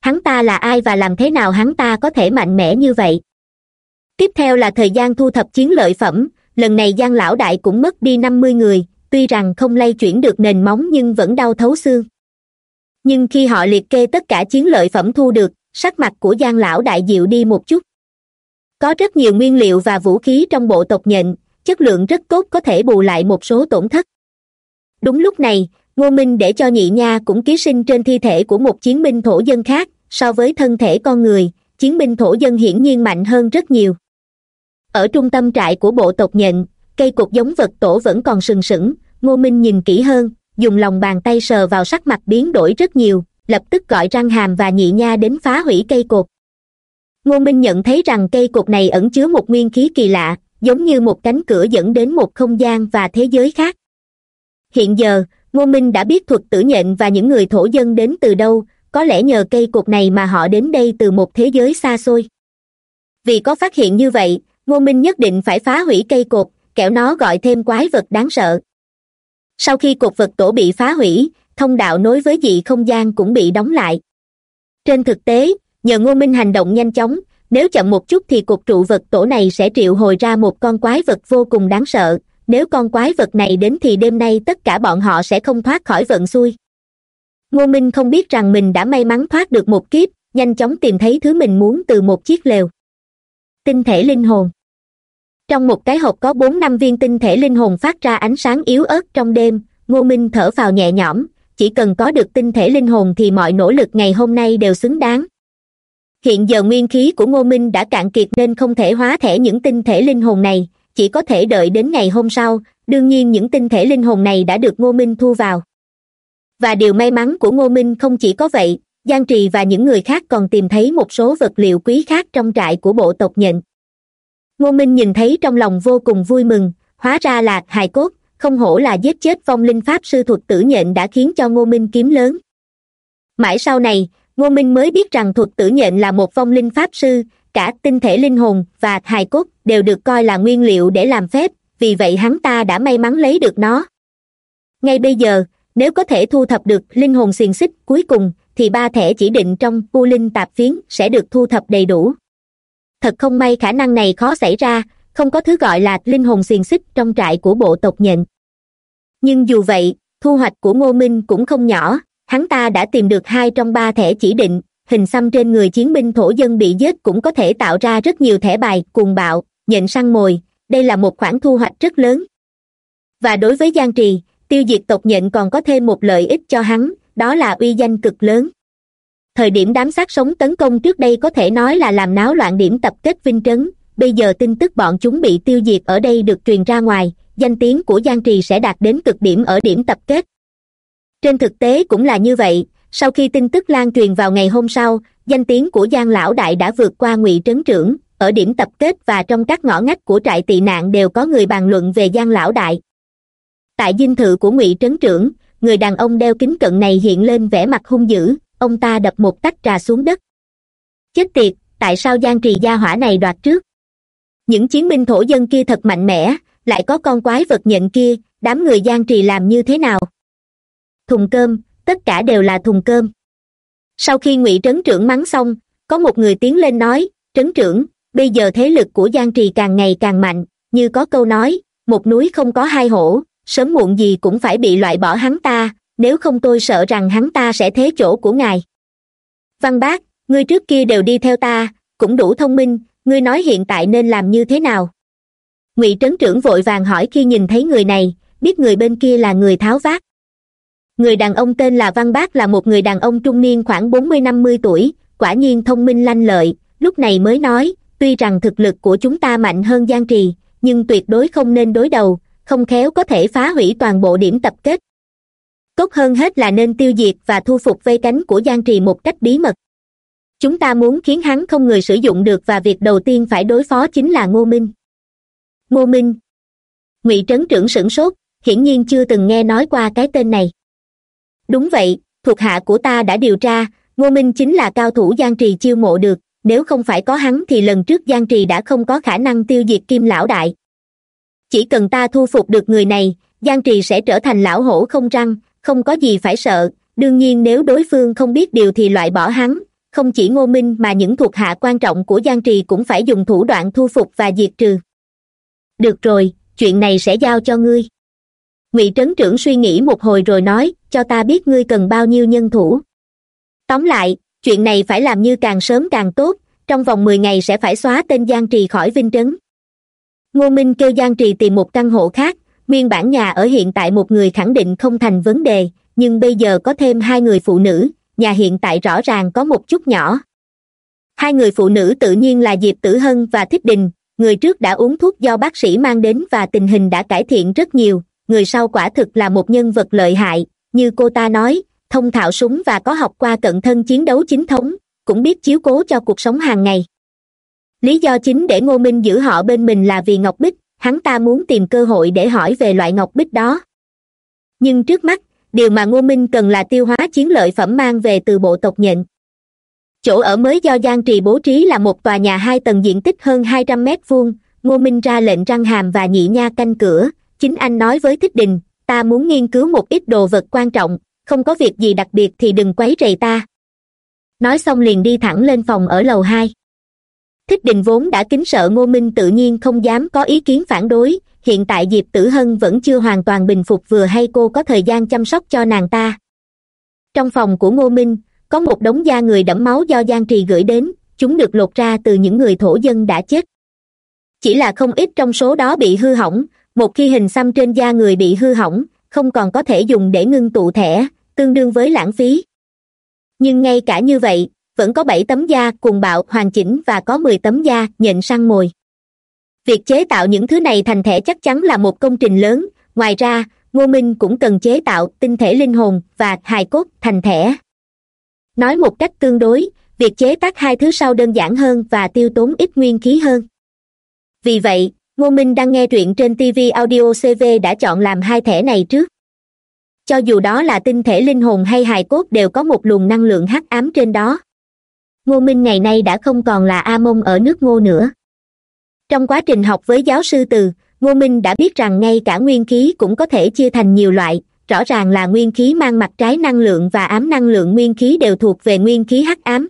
Hắn ta là ai và làm thế nào hắn ta có thể mạnh mẽ như vậy? Tiếp theo là thời gian thu thập chiến lợi phẩm, lần này giang lão đại cũng mất đi năm mươi người, tuy rằng không lay chuyển được nền móng nhưng vẫn đau thấu xương. Nhưng khi họ liệt kê tất cả chiến lợi phẩm thu được sắc mặt của giang lão đại diệu đi một chút. Có rất nhiều nguyên liệu và vũ khí trong bộ tộc nhện, chất lượng rất tốt có thể bù lại một số tổn thất. Đúng lúc này, ngô minh để cho nhị nha cũng ký sinh trên thi thể của một chiến binh thổ dân khác, so với thân thể con người, chiến binh thổ dân hiển nhiên mạnh hơn rất nhiều. Ở trung tâm trại của bộ tộc nhện, cây cột giống vật tổ vẫn còn sừng sững, ngô minh nhìn kỹ hơn, dùng lòng bàn tay sờ vào sắc mặt biến đổi rất nhiều lập tức gọi răng hàm và nhị nha đến phá hủy cây cột. Ngô minh nhận thấy rằng cây cột này ẩn chứa một nguyên khí kỳ lạ, giống như một cánh cửa dẫn đến một không gian và thế giới khác. Hiện giờ ngô minh đã biết thuật tử nhện và những người thổ dân đến từ đâu, có lẽ nhờ cây cột này mà họ đến đây từ một thế giới xa xôi. Vì có phát hiện như vậy ngô minh nhất định phải phá hủy cây cột, kẻo nó gọi thêm quái vật đáng sợ. Sau khi cột vật tổ bị phá hủy thông đạo nối với dị không gian cũng bị đóng lại. Trên thực tế, nhờ ngô minh hành động nhanh chóng, nếu chậm một chút thì cục trụ vật tổ này sẽ triệu hồi ra một con quái vật vô cùng đáng sợ. Nếu con quái vật này đến thì đêm nay tất cả bọn họ sẽ không thoát khỏi vận xui. Ngô minh không biết rằng mình đã may mắn thoát được một kiếp, nhanh chóng tìm thấy thứ mình muốn từ một chiếc lều. Tinh thể linh hồn. Trong một cái hộp có bốn năm viên tinh thể linh hồn phát ra ánh sáng yếu ớt trong đêm, ngô minh thở vào nhẹ nhõm chỉ cần có được tinh thể linh hồn thì mọi nỗ lực ngày hôm nay đều xứng đáng. Hiện giờ nguyên khí của ngô minh đã cạn kiệt nên không thể hóa thẻ những tinh thể linh hồn này, chỉ có thể đợi đến ngày hôm sau, đương nhiên những tinh thể linh hồn này đã được ngô minh thu vào. Và điều may mắn của ngô minh không chỉ có vậy, giang trì và những người khác còn tìm thấy một số vật liệu quý khác trong trại của bộ tộc nhện. Ngô minh nhìn thấy trong lòng vô cùng vui mừng, hóa ra là hài cốt không hổ là giết chết vong linh pháp sư thuật tử nhện đã khiến cho ngô minh kiếm lớn. Mãi sau này, ngô minh mới biết rằng thuật tử nhện là một vong linh pháp sư, cả tinh thể linh hồn và hài cốt đều được coi là nguyên liệu để làm phép, vì vậy hắn ta đã may mắn lấy được nó. Ngay bây giờ, nếu có thể thu thập được linh hồn xiềng xích cuối cùng, thì ba thẻ chỉ định trong pu linh tạp phiến sẽ được thu thập đầy đủ. Thật không may khả năng này khó xảy ra không có thứ gọi là linh hồn xiềng xích trong trại của bộ tộc nhện. Nhưng dù vậy, thu hoạch của ngô minh cũng không nhỏ, hắn ta đã tìm được hai trong ba thẻ chỉ định, hình xăm trên người chiến binh thổ dân bị giết cũng có thể tạo ra rất nhiều thẻ bài, cuồng bạo, nhện săn mồi, đây là một khoản thu hoạch rất lớn. Và đối với giang trì, tiêu diệt tộc nhện còn có thêm một lợi ích cho hắn, đó là uy danh cực lớn. Thời điểm đám sát sống tấn công trước đây có thể nói là làm náo loạn điểm tập kết vinh trấn bây giờ tin tức bọn chúng bị tiêu diệt ở đây được truyền ra ngoài, danh tiếng của giang trì sẽ đạt đến cực điểm ở điểm tập kết. Trên thực tế cũng là như vậy, sau khi tin tức lan truyền vào ngày hôm sau, danh tiếng của giang lão đại đã vượt qua ngụy trấn trưởng, ở điểm tập kết và trong các ngõ ngách của trại tị nạn đều có người bàn luận về giang lão đại. Tại dinh thự của ngụy trấn trưởng, người đàn ông đeo kính cận này hiện lên vẻ mặt hung dữ, ông ta đập một tách trà xuống đất. Chết tiệt, tại sao giang trì gia hỏa này đoạt trước? Những chiến binh thổ dân kia thật mạnh mẽ, lại có con quái vật nhận kia, đám người giang trì làm như thế nào? Thùng cơm, tất cả đều là thùng cơm. Sau khi ngụy trấn trưởng mắng xong, có một người tiến lên nói, trấn trưởng, bây giờ thế lực của giang trì càng ngày càng mạnh, như có câu nói, một núi không có hai hổ, sớm muộn gì cũng phải bị loại bỏ hắn ta, nếu không tôi sợ rằng hắn ta sẽ thế chỗ của ngài. Văn bác, ngươi trước kia đều đi theo ta, cũng đủ thông minh ngươi nói hiện tại nên làm như thế nào? Ngụy trấn trưởng vội vàng hỏi khi nhìn thấy người này, biết người bên kia là người tháo vát. Người đàn ông tên là văn bác là một người đàn ông trung niên khoảng bốn mươi, năm mươi tuổi, quả nhiên thông minh lanh lợi, lúc này mới nói, tuy rằng thực lực của chúng ta mạnh hơn giang trì, nhưng tuyệt đối không nên đối đầu, không khéo có thể phá hủy toàn bộ điểm tập kết. Tốt hơn hết là nên tiêu diệt và thu phục vây cánh của giang trì một cách bí mật chúng ta muốn khiến hắn không người sử dụng được và việc đầu tiên phải đối phó chính là ngô minh. Ngô minh. Ngụy trấn trưởng sửng sốt, hiển nhiên chưa từng nghe nói qua cái tên này. Đúng vậy, thuộc hạ của ta đã điều tra, ngô minh chính là cao thủ giang trì chiêu mộ được, nếu không phải có hắn thì lần trước giang trì đã không có khả năng tiêu diệt kim lão đại. Chỉ cần ta thu phục được người này, giang trì sẽ trở thành lão hổ không răng, không có gì phải sợ, đương nhiên nếu đối phương không biết điều thì loại bỏ hắn không chỉ ngô minh mà những thuộc hạ quan trọng của giang trì cũng phải dùng thủ đoạn thu phục và diệt trừ. Được rồi, chuyện này sẽ giao cho ngươi. Ngụy trấn trưởng suy nghĩ một hồi rồi nói, cho ta biết ngươi cần bao nhiêu nhân thủ. Tóm lại, chuyện này phải làm như càng sớm càng tốt, trong vòng mười ngày sẽ phải xóa tên giang trì khỏi vinh trấn. Ngô minh kêu giang trì tìm một căn hộ khác, nguyên bản nhà ở hiện tại một người khẳng định không thành vấn đề, nhưng bây giờ có thêm hai người phụ nữ nhà hiện tại rõ ràng có một chút nhỏ. Hai người phụ nữ tự nhiên là diệp tử hân và thích đình. Người trước đã uống thuốc do bác sĩ mang đến và tình hình đã cải thiện rất nhiều. Người sau quả thực là một nhân vật lợi hại. Như cô ta nói, thông thạo súng và có học qua cận thân chiến đấu chính thống, cũng biết chiếu cố cho cuộc sống hàng ngày. Lý do chính để ngô minh giữ họ bên mình là vì ngọc bích. Hắn ta muốn tìm cơ hội để hỏi về loại ngọc bích đó. Nhưng trước mắt điều mà ngô minh cần là tiêu hóa chiến lợi phẩm mang về từ bộ tộc nhện. Chỗ ở mới do giang trì bố trí là một tòa nhà hai tầng diện tích hơn hai trăm mét vuông. Ngô minh ra lệnh răng hàm và nhị nha canh cửa. Chính anh nói với thích đình, ta muốn nghiên cứu một ít đồ vật quan trọng, không có việc gì đặc biệt thì đừng quấy rầy ta. Nói xong liền đi thẳng lên phòng ở lầu hai. Thích đình vốn đã kính sợ ngô minh tự nhiên không dám có ý kiến phản đối hiện tại diệp tử hân vẫn chưa hoàn toàn bình phục, vừa hay cô có thời gian chăm sóc cho nàng ta. Trong phòng của ngô minh, có một đống da người đẫm máu do giang trì gửi đến, chúng được lột ra từ những người thổ dân đã chết. Chỉ là không ít trong số đó bị hư hỏng, một khi hình xăm trên da người bị hư hỏng, không còn có thể dùng để ngưng tụ thẻ, tương đương với lãng phí. Nhưng ngay cả như vậy, vẫn có bảy tấm da cùng bạo, hoàn chỉnh và có mười tấm da nhện săn mồi việc chế tạo những thứ này thành thẻ chắc chắn là một công trình lớn. Ngoài ra, ngô minh cũng cần chế tạo tinh thể linh hồn và hài cốt thành thẻ. Nói một cách tương đối, việc chế tác hai thứ sau đơn giản hơn và tiêu tốn ít nguyên khí hơn. Vì vậy, ngô minh đang nghe truyện trên tv audio cv đã chọn làm hai thẻ này trước. Cho dù đó là tinh thể linh hồn hay hài cốt đều có một luồng năng lượng hắc ám trên đó. Ngô minh ngày nay đã không còn là a mông ở nước ngô nữa trong quá trình học với giáo sư từ, ngô minh đã biết rằng ngay cả nguyên khí cũng có thể chia thành nhiều loại, rõ ràng là nguyên khí mang mặt trái năng lượng và ám năng lượng nguyên khí đều thuộc về nguyên khí hắc ám.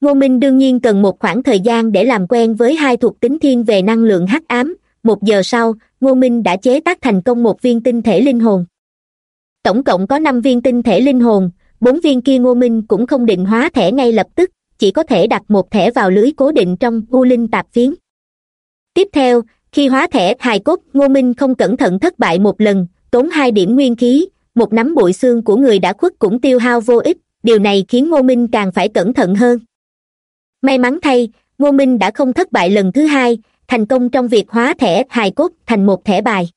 Ngô minh đương nhiên cần một khoảng thời gian để làm quen với hai thuộc tính thiên về năng lượng hắc ám. Một giờ sau, ngô minh đã chế tác thành công một viên tinh thể linh hồn. Tổng cộng có năm viên tinh thể linh hồn, bốn viên kia ngô minh cũng không định hóa thẻ ngay lập tức, chỉ có thể đặt một thẻ vào lưới cố định trong u linh tạp phiến tiếp theo, khi hóa thẻ hài cốt, ngô minh không cẩn thận thất bại một lần, tốn hai điểm nguyên khí, một nắm bụi xương của người đã khuất cũng tiêu hao vô ích, điều này khiến ngô minh càng phải cẩn thận hơn. May mắn thay, ngô minh đã không thất bại lần thứ hai, thành công trong việc hóa thẻ hài cốt thành một thẻ bài.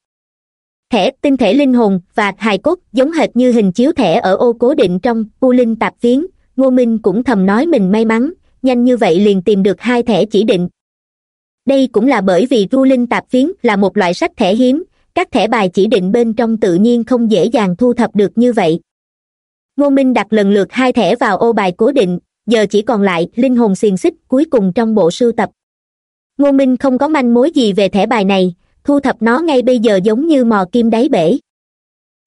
Thẻ tinh thể linh hồn và hài cốt giống hệt như hình chiếu thẻ ở ô cố định trong u linh tạp phiến ngô minh cũng thầm nói mình may mắn, nhanh như vậy liền tìm được hai thẻ chỉ định đây cũng là bởi vì ru linh tạp phiến là một loại sách thẻ hiếm, các thẻ bài chỉ định bên trong tự nhiên không dễ dàng thu thập được như vậy. Ngô minh đặt lần lượt hai thẻ vào ô bài cố định, giờ chỉ còn lại linh hồn xiềng xích cuối cùng trong bộ sưu tập. Ngô minh không có manh mối gì về thẻ bài này, thu thập nó ngay bây giờ giống như mò kim đáy bể.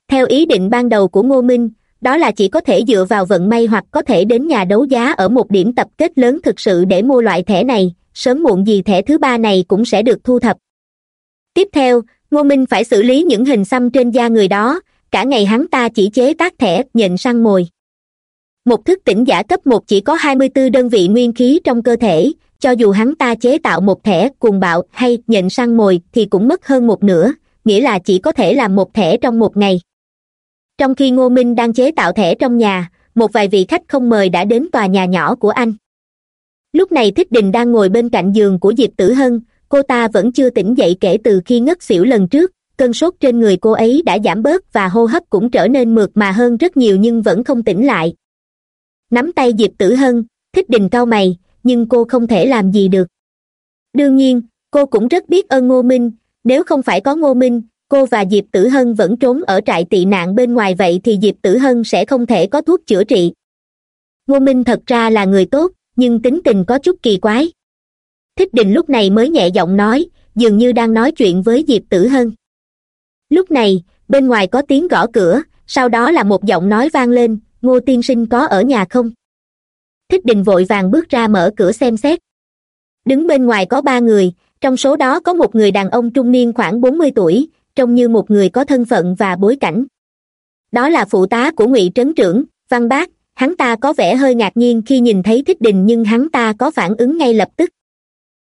Theo ý định ban đầu của ngô minh, đó là chỉ có thể dựa vào vận may hoặc có thể đến nhà đấu giá ở một điểm tập kết lớn thực sự để mua loại thẻ này sớm muộn gì thẻ thứ ba này cũng sẽ được thu thập. Tiếp theo, ngô minh phải xử lý những hình xăm trên da người đó, cả ngày hắn ta chỉ chế tác thẻ nhện săn mồi. Một thức tỉnh giả cấp một chỉ có hai mươi bốn đơn vị nguyên khí trong cơ thể, cho dù hắn ta chế tạo một thẻ, cuồng bạo hay nhện săn mồi thì cũng mất hơn một nửa, nghĩa là chỉ có thể làm một thẻ trong một ngày. Trong khi ngô minh đang chế tạo thẻ trong nhà, một vài vị khách không mời đã đến tòa nhà nhỏ của anh lúc này thích đình đang ngồi bên cạnh giường của diệp tử hân, cô ta vẫn chưa tỉnh dậy kể từ khi ngất xỉu lần trước. Cơn sốt trên người cô ấy đã giảm bớt và hô hấp cũng trở nên mượt mà hơn rất nhiều nhưng vẫn không tỉnh lại. Nắm tay diệp tử hân, thích đình cau mày, nhưng cô không thể làm gì được. Đương nhiên, cô cũng rất biết ơn ngô minh, nếu không phải có ngô minh, cô và diệp tử hân vẫn trốn ở trại tị nạn bên ngoài vậy thì diệp tử hân sẽ không thể có thuốc chữa trị. Ngô minh thật ra là người tốt nhưng tính tình có chút kỳ quái. Thích đình lúc này mới nhẹ giọng nói, dường như đang nói chuyện với diệp tử hân. Lúc này, bên ngoài có tiếng gõ cửa, sau đó là một giọng nói vang lên, ngô tiên sinh có ở nhà không? Thích đình vội vàng bước ra mở cửa xem xét. Đứng bên ngoài có ba người, trong số đó có một người đàn ông trung niên khoảng bốn mươi tuổi, trông như một người có thân phận và bối cảnh. Đó là phụ tá của ngụy trấn trưởng, văn bác hắn ta có vẻ hơi ngạc nhiên khi nhìn thấy thích đình nhưng hắn ta có phản ứng ngay lập tức.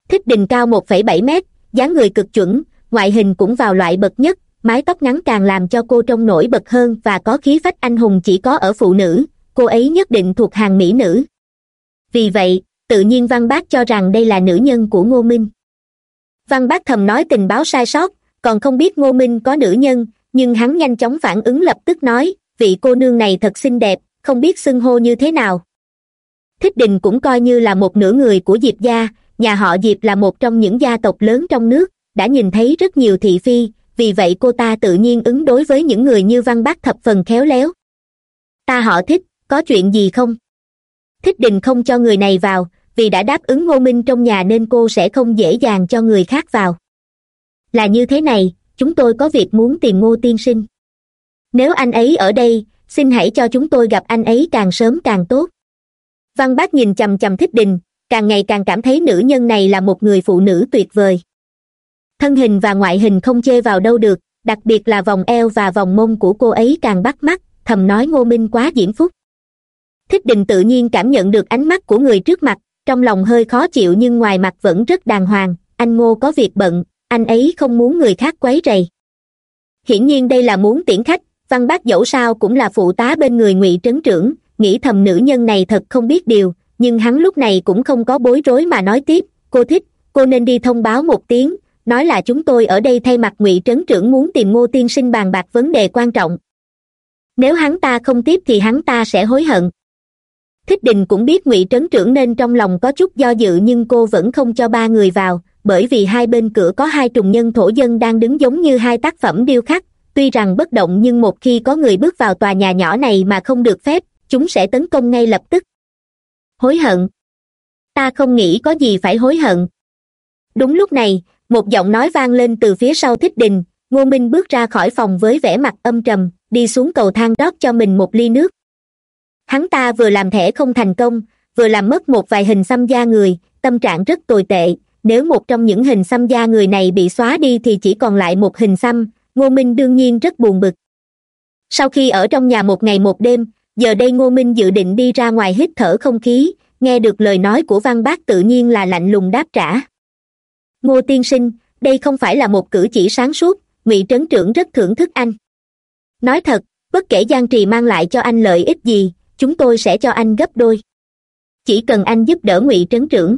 Thích đình cao một phẩy bảy mét, dáng người cực chuẩn, ngoại hình cũng vào loại bậc nhất, mái tóc ngắn càng làm cho cô trông nổi bật hơn và có khí phách anh hùng chỉ có ở phụ nữ, cô ấy nhất định thuộc hàng mỹ nữ. Vì vậy, tự nhiên văn bác cho rằng đây là nữ nhân của ngô minh. Văn bác thầm nói tình báo sai sót, còn không biết ngô minh có nữ nhân, nhưng hắn nhanh chóng phản ứng lập tức nói, vị cô nương này thật xinh đẹp không biết xưng hô như thế nào. Thích đình cũng coi như là một nửa người của diệp gia, nhà họ diệp là một trong những gia tộc lớn trong nước, đã nhìn thấy rất nhiều thị phi, vì vậy cô ta tự nhiên ứng đối với những người như văn bác thập phần khéo léo. Ta họ thích, có chuyện gì không? Thích đình không cho người này vào, vì đã đáp ứng ngô minh trong nhà nên cô sẽ không dễ dàng cho người khác vào. Là như thế này, chúng tôi có việc muốn tìm ngô tiên sinh. Nếu anh ấy ở đây xin hãy cho chúng tôi gặp anh ấy càng sớm càng tốt. Văn bác nhìn chằm chằm thích đình, càng ngày càng cảm thấy nữ nhân này là một người phụ nữ tuyệt vời. Thân hình và ngoại hình không chê vào đâu được, đặc biệt là vòng eo và vòng mông của cô ấy càng bắt mắt, thầm nói ngô minh quá diễm phúc. Thích đình tự nhiên cảm nhận được ánh mắt của người trước mặt, trong lòng hơi khó chịu nhưng ngoài mặt vẫn rất đàng hoàng, anh ngô có việc bận, anh ấy không muốn người khác quấy rầy. Hiển nhiên đây là muốn tiễn khách văn bác dẫu sao cũng là phụ tá bên người ngụy trấn trưởng, nghĩ thầm nữ nhân này thật không biết điều, nhưng hắn lúc này cũng không có bối rối mà nói tiếp, cô thích, cô nên đi thông báo một tiếng, nói là chúng tôi ở đây thay mặt ngụy trấn trưởng muốn tìm ngô tiên sinh bàn bạc vấn đề quan trọng. Nếu hắn ta không tiếp thì hắn ta sẽ hối hận. Thích đình cũng biết ngụy trấn trưởng nên trong lòng có chút do dự nhưng cô vẫn không cho ba người vào, bởi vì hai bên cửa có hai trùng nhân thổ dân đang đứng giống như hai tác phẩm điêu khắc tuy rằng bất động nhưng một khi có người bước vào tòa nhà nhỏ này mà không được phép, chúng sẽ tấn công ngay lập tức. Hối hận. Ta không nghĩ có gì phải hối hận. Đúng lúc này, một giọng nói vang lên từ phía sau thích đình. Ngô minh bước ra khỏi phòng với vẻ mặt âm trầm, đi xuống cầu thang rót cho mình một ly nước. Hắn ta vừa làm thẻ không thành công, vừa làm mất một vài hình xăm da người, tâm trạng rất tồi tệ. Nếu một trong những hình xăm da người này bị xóa đi thì chỉ còn lại một hình xăm ngô minh đương nhiên rất buồn bực. Sau khi ở trong nhà một ngày một đêm, giờ đây ngô minh dự định đi ra ngoài hít thở không khí, nghe được lời nói của văn bác tự nhiên là lạnh lùng đáp trả. Ngô tiên sinh, đây không phải là một cử chỉ sáng suốt, ngụy trấn trưởng rất thưởng thức anh. Nói thật, bất kể giang trì mang lại cho anh lợi ích gì, chúng tôi sẽ cho anh gấp đôi. Chỉ cần anh giúp đỡ ngụy trấn trưởng.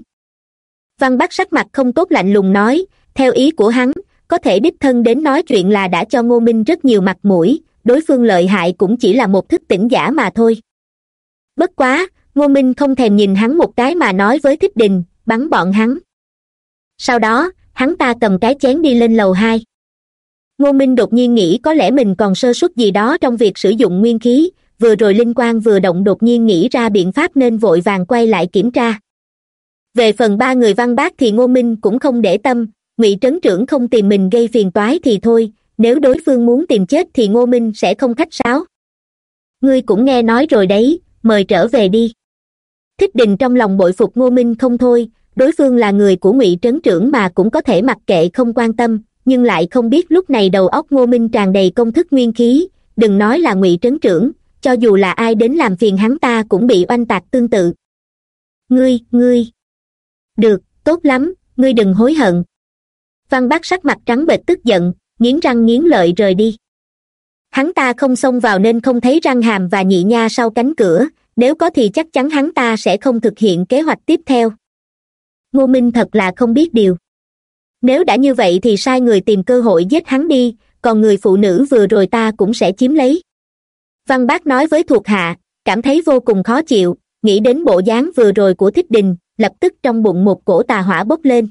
Văn bắc sắc mặt không tốt lạnh lùng nói, theo ý của hắn có thể đích thân đến nói chuyện là đã cho ngô minh rất nhiều mặt mũi, đối phương lợi hại cũng chỉ là một thức tỉnh giả mà thôi. Bất quá, ngô minh không thèm nhìn hắn một cái mà nói với thích đình, bắn bọn hắn. Sau đó, hắn ta cầm cái chén đi lên lầu hai. Ngô minh đột nhiên nghĩ có lẽ mình còn sơ suất gì đó trong việc sử dụng nguyên khí, vừa rồi linh Quang vừa động đột nhiên nghĩ ra biện pháp nên vội vàng quay lại kiểm tra. Về phần ba người văn bác thì ngô minh cũng không để tâm ngụy trấn trưởng không tìm mình gây phiền toái thì thôi, nếu đối phương muốn tìm chết thì ngô minh sẽ không khách sáo. Ngươi cũng nghe nói rồi đấy, mời trở về đi. Thích đình trong lòng bội phục ngô minh không thôi, đối phương là người của ngụy trấn trưởng mà cũng có thể mặc kệ không quan tâm, nhưng lại không biết lúc này đầu óc ngô minh tràn đầy công thức nguyên khí, đừng nói là ngụy trấn trưởng, cho dù là ai đến làm phiền hắn ta cũng bị oanh tạc tương tự. Ngươi ngươi. Được, tốt lắm, ngươi đừng hối hận văn bác sắc mặt trắng bệch tức giận, nghiến răng nghiến lợi rời đi. Hắn ta không xông vào nên không thấy răng hàm và nhị nha sau cánh cửa, nếu có thì chắc chắn hắn ta sẽ không thực hiện kế hoạch tiếp theo. Ngô minh thật là không biết điều. Nếu đã như vậy thì sai người tìm cơ hội giết hắn đi, còn người phụ nữ vừa rồi ta cũng sẽ chiếm lấy. Văn bác nói với thuộc hạ, cảm thấy vô cùng khó chịu, nghĩ đến bộ dáng vừa rồi của thích đình, lập tức trong bụng một cổ tà hỏa bốc lên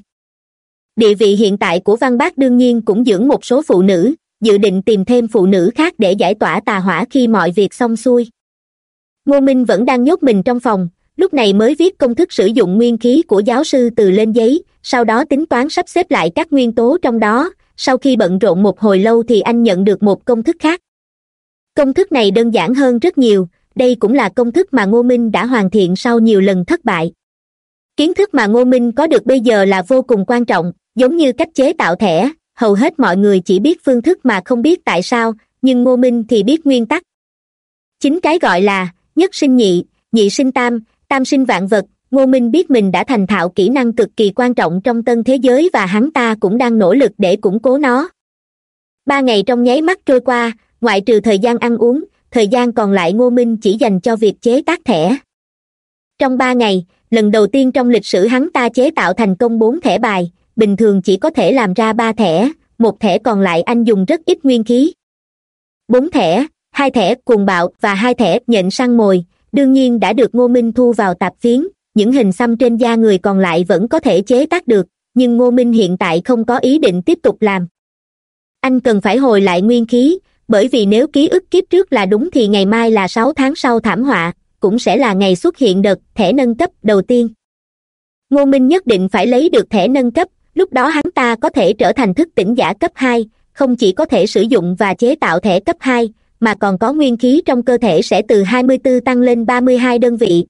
địa vị hiện tại của văn bác đương nhiên cũng dưỡng một số phụ nữ, dự định tìm thêm phụ nữ khác để giải tỏa tà hỏa khi mọi việc xong xuôi. Ngô minh vẫn đang nhốt mình trong phòng, lúc này mới viết công thức sử dụng nguyên khí của giáo sư từ lên giấy, sau đó tính toán sắp xếp lại các nguyên tố trong đó, sau khi bận rộn một hồi lâu thì anh nhận được một công thức khác. Công thức này đơn giản hơn rất nhiều, đây cũng là công thức mà ngô minh đã hoàn thiện sau nhiều lần thất bại kiến thức mà ngô minh có được bây giờ là vô cùng quan trọng, giống như cách chế tạo thẻ. Hầu hết mọi người chỉ biết phương thức mà không biết tại sao, nhưng ngô minh thì biết nguyên tắc. Chính cái gọi là nhất sinh nhị nhị sinh tam tam sinh vạn vật, ngô minh biết mình đã thành thạo kỹ năng cực kỳ quan trọng trong tân thế giới và hắn ta cũng đang nỗ lực để củng cố nó. Ba ngày trong nháy mắt trôi qua, ngoại trừ thời gian ăn uống, thời gian còn lại ngô minh chỉ dành cho việc chế tác thẻ. Trong ba ngày lần đầu tiên trong lịch sử hắn ta chế tạo thành công bốn thẻ bài, bình thường chỉ có thể làm ra ba thẻ, một thẻ còn lại anh dùng rất ít nguyên khí. Bốn thẻ, hai thẻ cuồng bạo và hai thẻ nhện săn mồi, đương nhiên đã được ngô minh thu vào tạp phiến, những hình xăm trên da người còn lại vẫn có thể chế tác được, nhưng ngô minh hiện tại không có ý định tiếp tục làm. Anh cần phải hồi lại nguyên khí, bởi vì nếu ký ức kiếp trước là đúng thì ngày mai là sáu tháng sau thảm họa cũng sẽ là ngày xuất hiện đợt thẻ nâng cấp đầu tiên. Ngô minh nhất định phải lấy được thẻ nâng cấp, lúc đó hắn ta có thể trở thành thức tỉnh giả cấp hai, không chỉ có thể sử dụng và chế tạo thẻ cấp hai, mà còn có nguyên khí trong cơ thể sẽ từ hai mươi 24 tăng lên ba mươi hai đơn vị.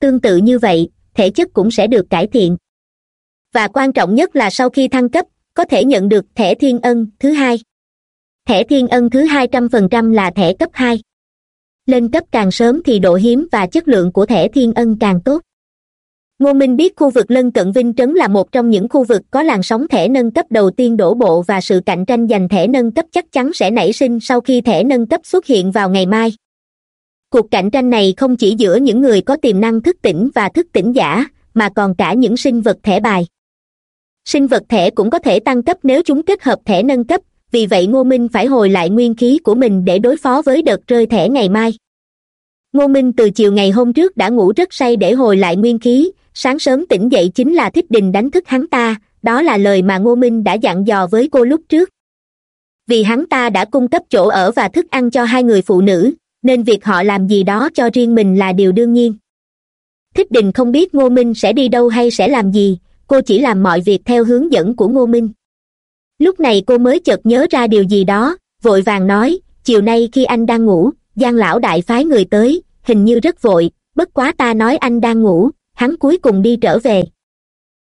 Tương tự như vậy, thể chất cũng sẽ được cải thiện. Và quan trọng nhất là sau khi thăng cấp, có thể nhận được thẻ thiên ân thứ hai. Thẻ thiên ân thứ hai trăm phần trăm là thẻ cấp hai lên cấp càng sớm thì độ hiếm và chất lượng của thẻ thiên ân càng tốt. Ngô minh biết khu vực lân cận vinh trấn là một trong những khu vực có làn sóng thẻ nâng cấp đầu tiên đổ bộ và sự cạnh tranh giành thẻ nâng cấp chắc chắn sẽ nảy sinh sau khi thẻ nâng cấp xuất hiện vào ngày mai. Cuộc cạnh tranh này không chỉ giữa những người có tiềm năng thức tỉnh và thức tỉnh giả, mà còn cả những sinh vật thẻ bài. Sinh vật thẻ cũng có thể tăng cấp nếu chúng kết hợp thẻ nâng cấp vì vậy ngô minh phải hồi lại nguyên khí của mình để đối phó với đợt rơi thẻ ngày mai. Ngô minh từ chiều ngày hôm trước đã ngủ rất say để hồi lại nguyên khí, sáng sớm tỉnh dậy chính là thích đình đánh thức hắn ta, đó là lời mà ngô minh đã dặn dò với cô lúc trước. Vì hắn ta đã cung cấp chỗ ở và thức ăn cho hai người phụ nữ, nên việc họ làm gì đó cho riêng mình là điều đương nhiên. Thích đình không biết ngô minh sẽ đi đâu hay sẽ làm gì, cô chỉ làm mọi việc theo hướng dẫn của ngô minh lúc này cô mới chợt nhớ ra điều gì đó, vội vàng nói, chiều nay khi anh đang ngủ, giang lão đại phái người tới, hình như rất vội, bất quá ta nói anh đang ngủ, hắn cuối cùng đi trở về.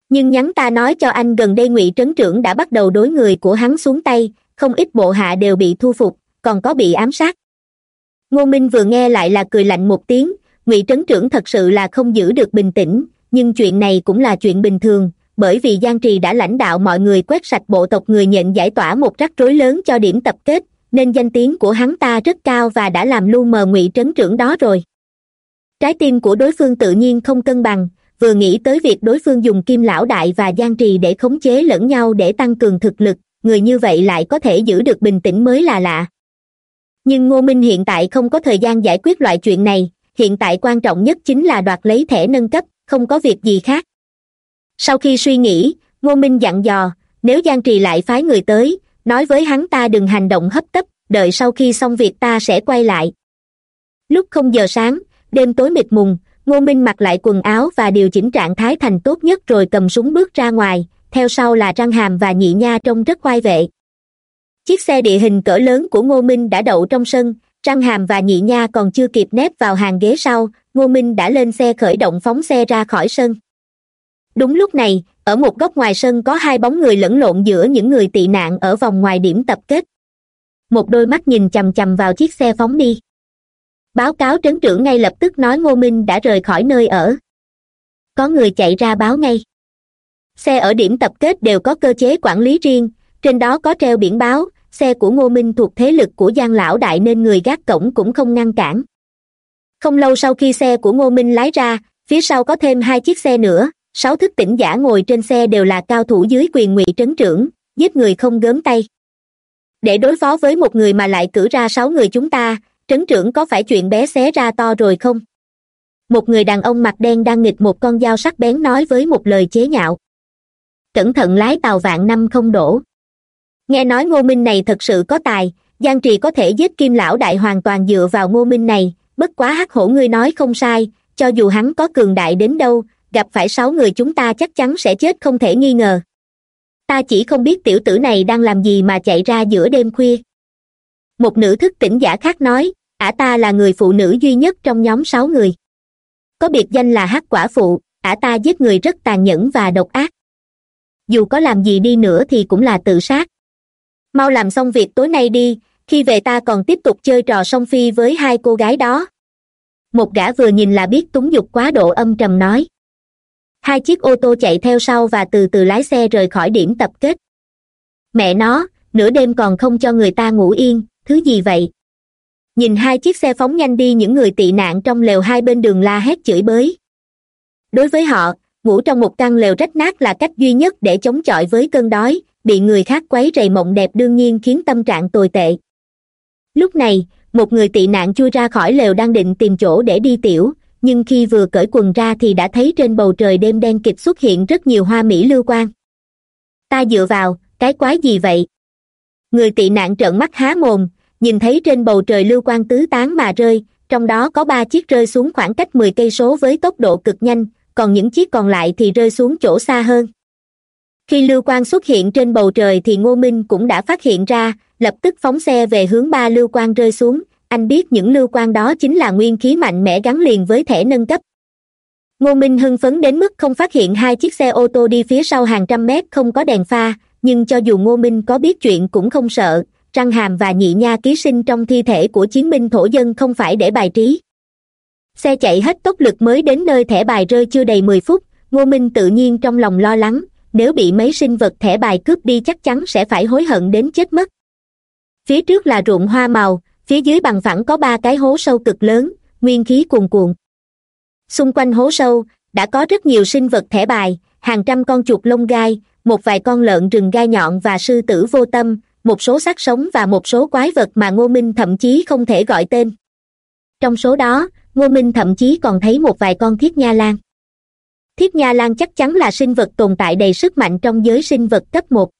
Nhưng nhắn ta nói cho anh gần đây ngụy trấn trưởng đã bắt đầu đối người của hắn xuống tay, không ít bộ hạ đều bị thu phục, còn có bị ám sát. Ngô minh vừa nghe lại là cười lạnh một tiếng, ngụy trấn trưởng thật sự là không giữ được bình tĩnh, nhưng chuyện này cũng là chuyện bình thường bởi vì giang trì đã lãnh đạo mọi người quét sạch bộ tộc người nhện giải tỏa một rắc rối lớn cho điểm tập kết, nên danh tiếng của hắn ta rất cao và đã làm lu mờ ngụy trấn trưởng đó rồi. Trái tim của đối phương tự nhiên không cân bằng, vừa nghĩ tới việc đối phương dùng kim lão đại và giang trì để khống chế lẫn nhau để tăng cường thực lực, người như vậy lại có thể giữ được bình tĩnh mới là lạ. Nhưng ngô minh hiện tại không có thời gian giải quyết loại chuyện này, hiện tại quan trọng nhất chính là đoạt lấy thẻ nâng cấp, không có việc gì khác sau khi suy nghĩ, ngô minh dặn dò, nếu giang trì lại phái người tới, nói với hắn ta đừng hành động hấp tấp, đợi sau khi xong việc ta sẽ quay lại. Lúc không giờ sáng, đêm tối mịt mùng, ngô minh mặc lại quần áo và điều chỉnh trạng thái thành tốt nhất rồi cầm súng bước ra ngoài, theo sau là răng hàm và nhị nha trông rất khoai vệ. Chiếc xe địa hình cỡ lớn của ngô minh đã đậu trong sân, răng hàm và nhị nha còn chưa kịp nép vào hàng ghế sau, ngô minh đã lên xe khởi động phóng xe ra khỏi sân đúng lúc này, ở một góc ngoài sân có hai bóng người lẫn lộn giữa những người tị nạn ở vòng ngoài điểm tập kết. Một đôi mắt nhìn chằm chằm vào chiếc xe phóng đi. Báo cáo trấn trưởng ngay lập tức nói ngô minh đã rời khỏi nơi ở. Có người chạy ra báo ngay. Xe ở điểm tập kết đều có cơ chế quản lý riêng, trên đó có treo biển báo, xe của ngô minh thuộc thế lực của giang lão đại nên người gác cổng cũng không ngăn cản. Không lâu sau khi xe của ngô minh lái ra, phía sau có thêm hai chiếc xe nữa sáu thức tỉnh giả ngồi trên xe đều là cao thủ dưới quyền ngụy trấn trưởng, giết người không gớm tay. Để đối phó với một người mà lại cử ra sáu người chúng ta, trấn trưởng có phải chuyện bé xé ra to rồi không? Một người đàn ông mặt đen đang nghịch một con dao sắc bén nói với một lời chế nhạo. Cẩn thận lái tàu vạn năm không đổ. Nghe nói ngô minh này thật sự có tài, giang trì có thể giết kim lão đại hoàn toàn dựa vào ngô minh này, bất quá hắc hổ ngươi nói không sai, cho dù hắn có cường đại đến đâu gặp phải sáu người chúng ta chắc chắn sẽ chết không thể nghi ngờ. Ta chỉ không biết tiểu tử này đang làm gì mà chạy ra giữa đêm khuya. Một nữ thức tỉnh giả khác nói, ả ta là người phụ nữ duy nhất trong nhóm sáu người. Có biệt danh là hắc quả phụ, ả ta giết người rất tàn nhẫn và độc ác. Dù có làm gì đi nữa thì cũng là tự sát. Mau làm xong việc tối nay đi, khi về ta còn tiếp tục chơi trò song phi với hai cô gái đó. Một gã vừa nhìn là biết túng dục quá độ âm trầm nói hai chiếc ô tô chạy theo sau và từ từ lái xe rời khỏi điểm tập kết. Mẹ nó, nửa đêm còn không cho người ta ngủ yên, thứ gì vậy? Nhìn hai chiếc xe phóng nhanh đi, những người tị nạn trong lều hai bên đường la hét chửi bới. Đối với họ, ngủ trong một căn lều rách nát là cách duy nhất để chống chọi với cơn đói, bị người khác quấy rầy mộng đẹp đương nhiên khiến tâm trạng tồi tệ. Lúc này, một người tị nạn chui ra khỏi lều đang định tìm chỗ để đi tiểu nhưng khi vừa cởi quần ra thì đã thấy trên bầu trời đêm đen kịch xuất hiện rất nhiều hoa mỹ lưu quang. ta dựa vào, cái quái gì vậy người tị nạn trợn mắt há mồm, nhìn thấy trên bầu trời lưu quang tứ tán mà rơi, trong đó có ba chiếc rơi xuống khoảng cách mười cây số với tốc độ cực nhanh, còn những chiếc còn lại thì rơi xuống chỗ xa hơn khi lưu quang xuất hiện trên bầu trời thì ngô minh cũng đã phát hiện ra, lập tức phóng xe về hướng ba lưu quang rơi xuống anh biết những lưu quan đó chính là nguyên khí mạnh mẽ gắn liền với thẻ nâng cấp. Ngô minh hưng phấn đến mức không phát hiện hai chiếc xe ô tô đi phía sau hàng trăm mét không có đèn pha, nhưng cho dù ngô minh có biết chuyện cũng không sợ, răng hàm và nhị nha ký sinh trong thi thể của chiến binh thổ dân không phải để bài trí. Xe chạy hết tốc lực mới đến nơi thẻ bài rơi chưa đầy mười phút, ngô minh tự nhiên trong lòng lo lắng, nếu bị mấy sinh vật thẻ bài cướp đi chắc chắn sẽ phải hối hận đến chết mất. Phía trước là ruộng hoa màu phía dưới bằng phẳng có ba cái hố sâu cực lớn, nguyên khí cuồn cuộn. Xung quanh hố sâu, đã có rất nhiều sinh vật thẻ bài, hàng trăm con chuột lông gai, một vài con lợn rừng gai nhọn và sư tử vô tâm, một số xác sống và một số quái vật mà ngô minh thậm chí không thể gọi tên. Trong số đó, ngô minh thậm chí còn thấy một vài con thiết nha lan. Thiết nha lan chắc chắn là sinh vật tồn tại đầy sức mạnh trong giới sinh vật cấp một.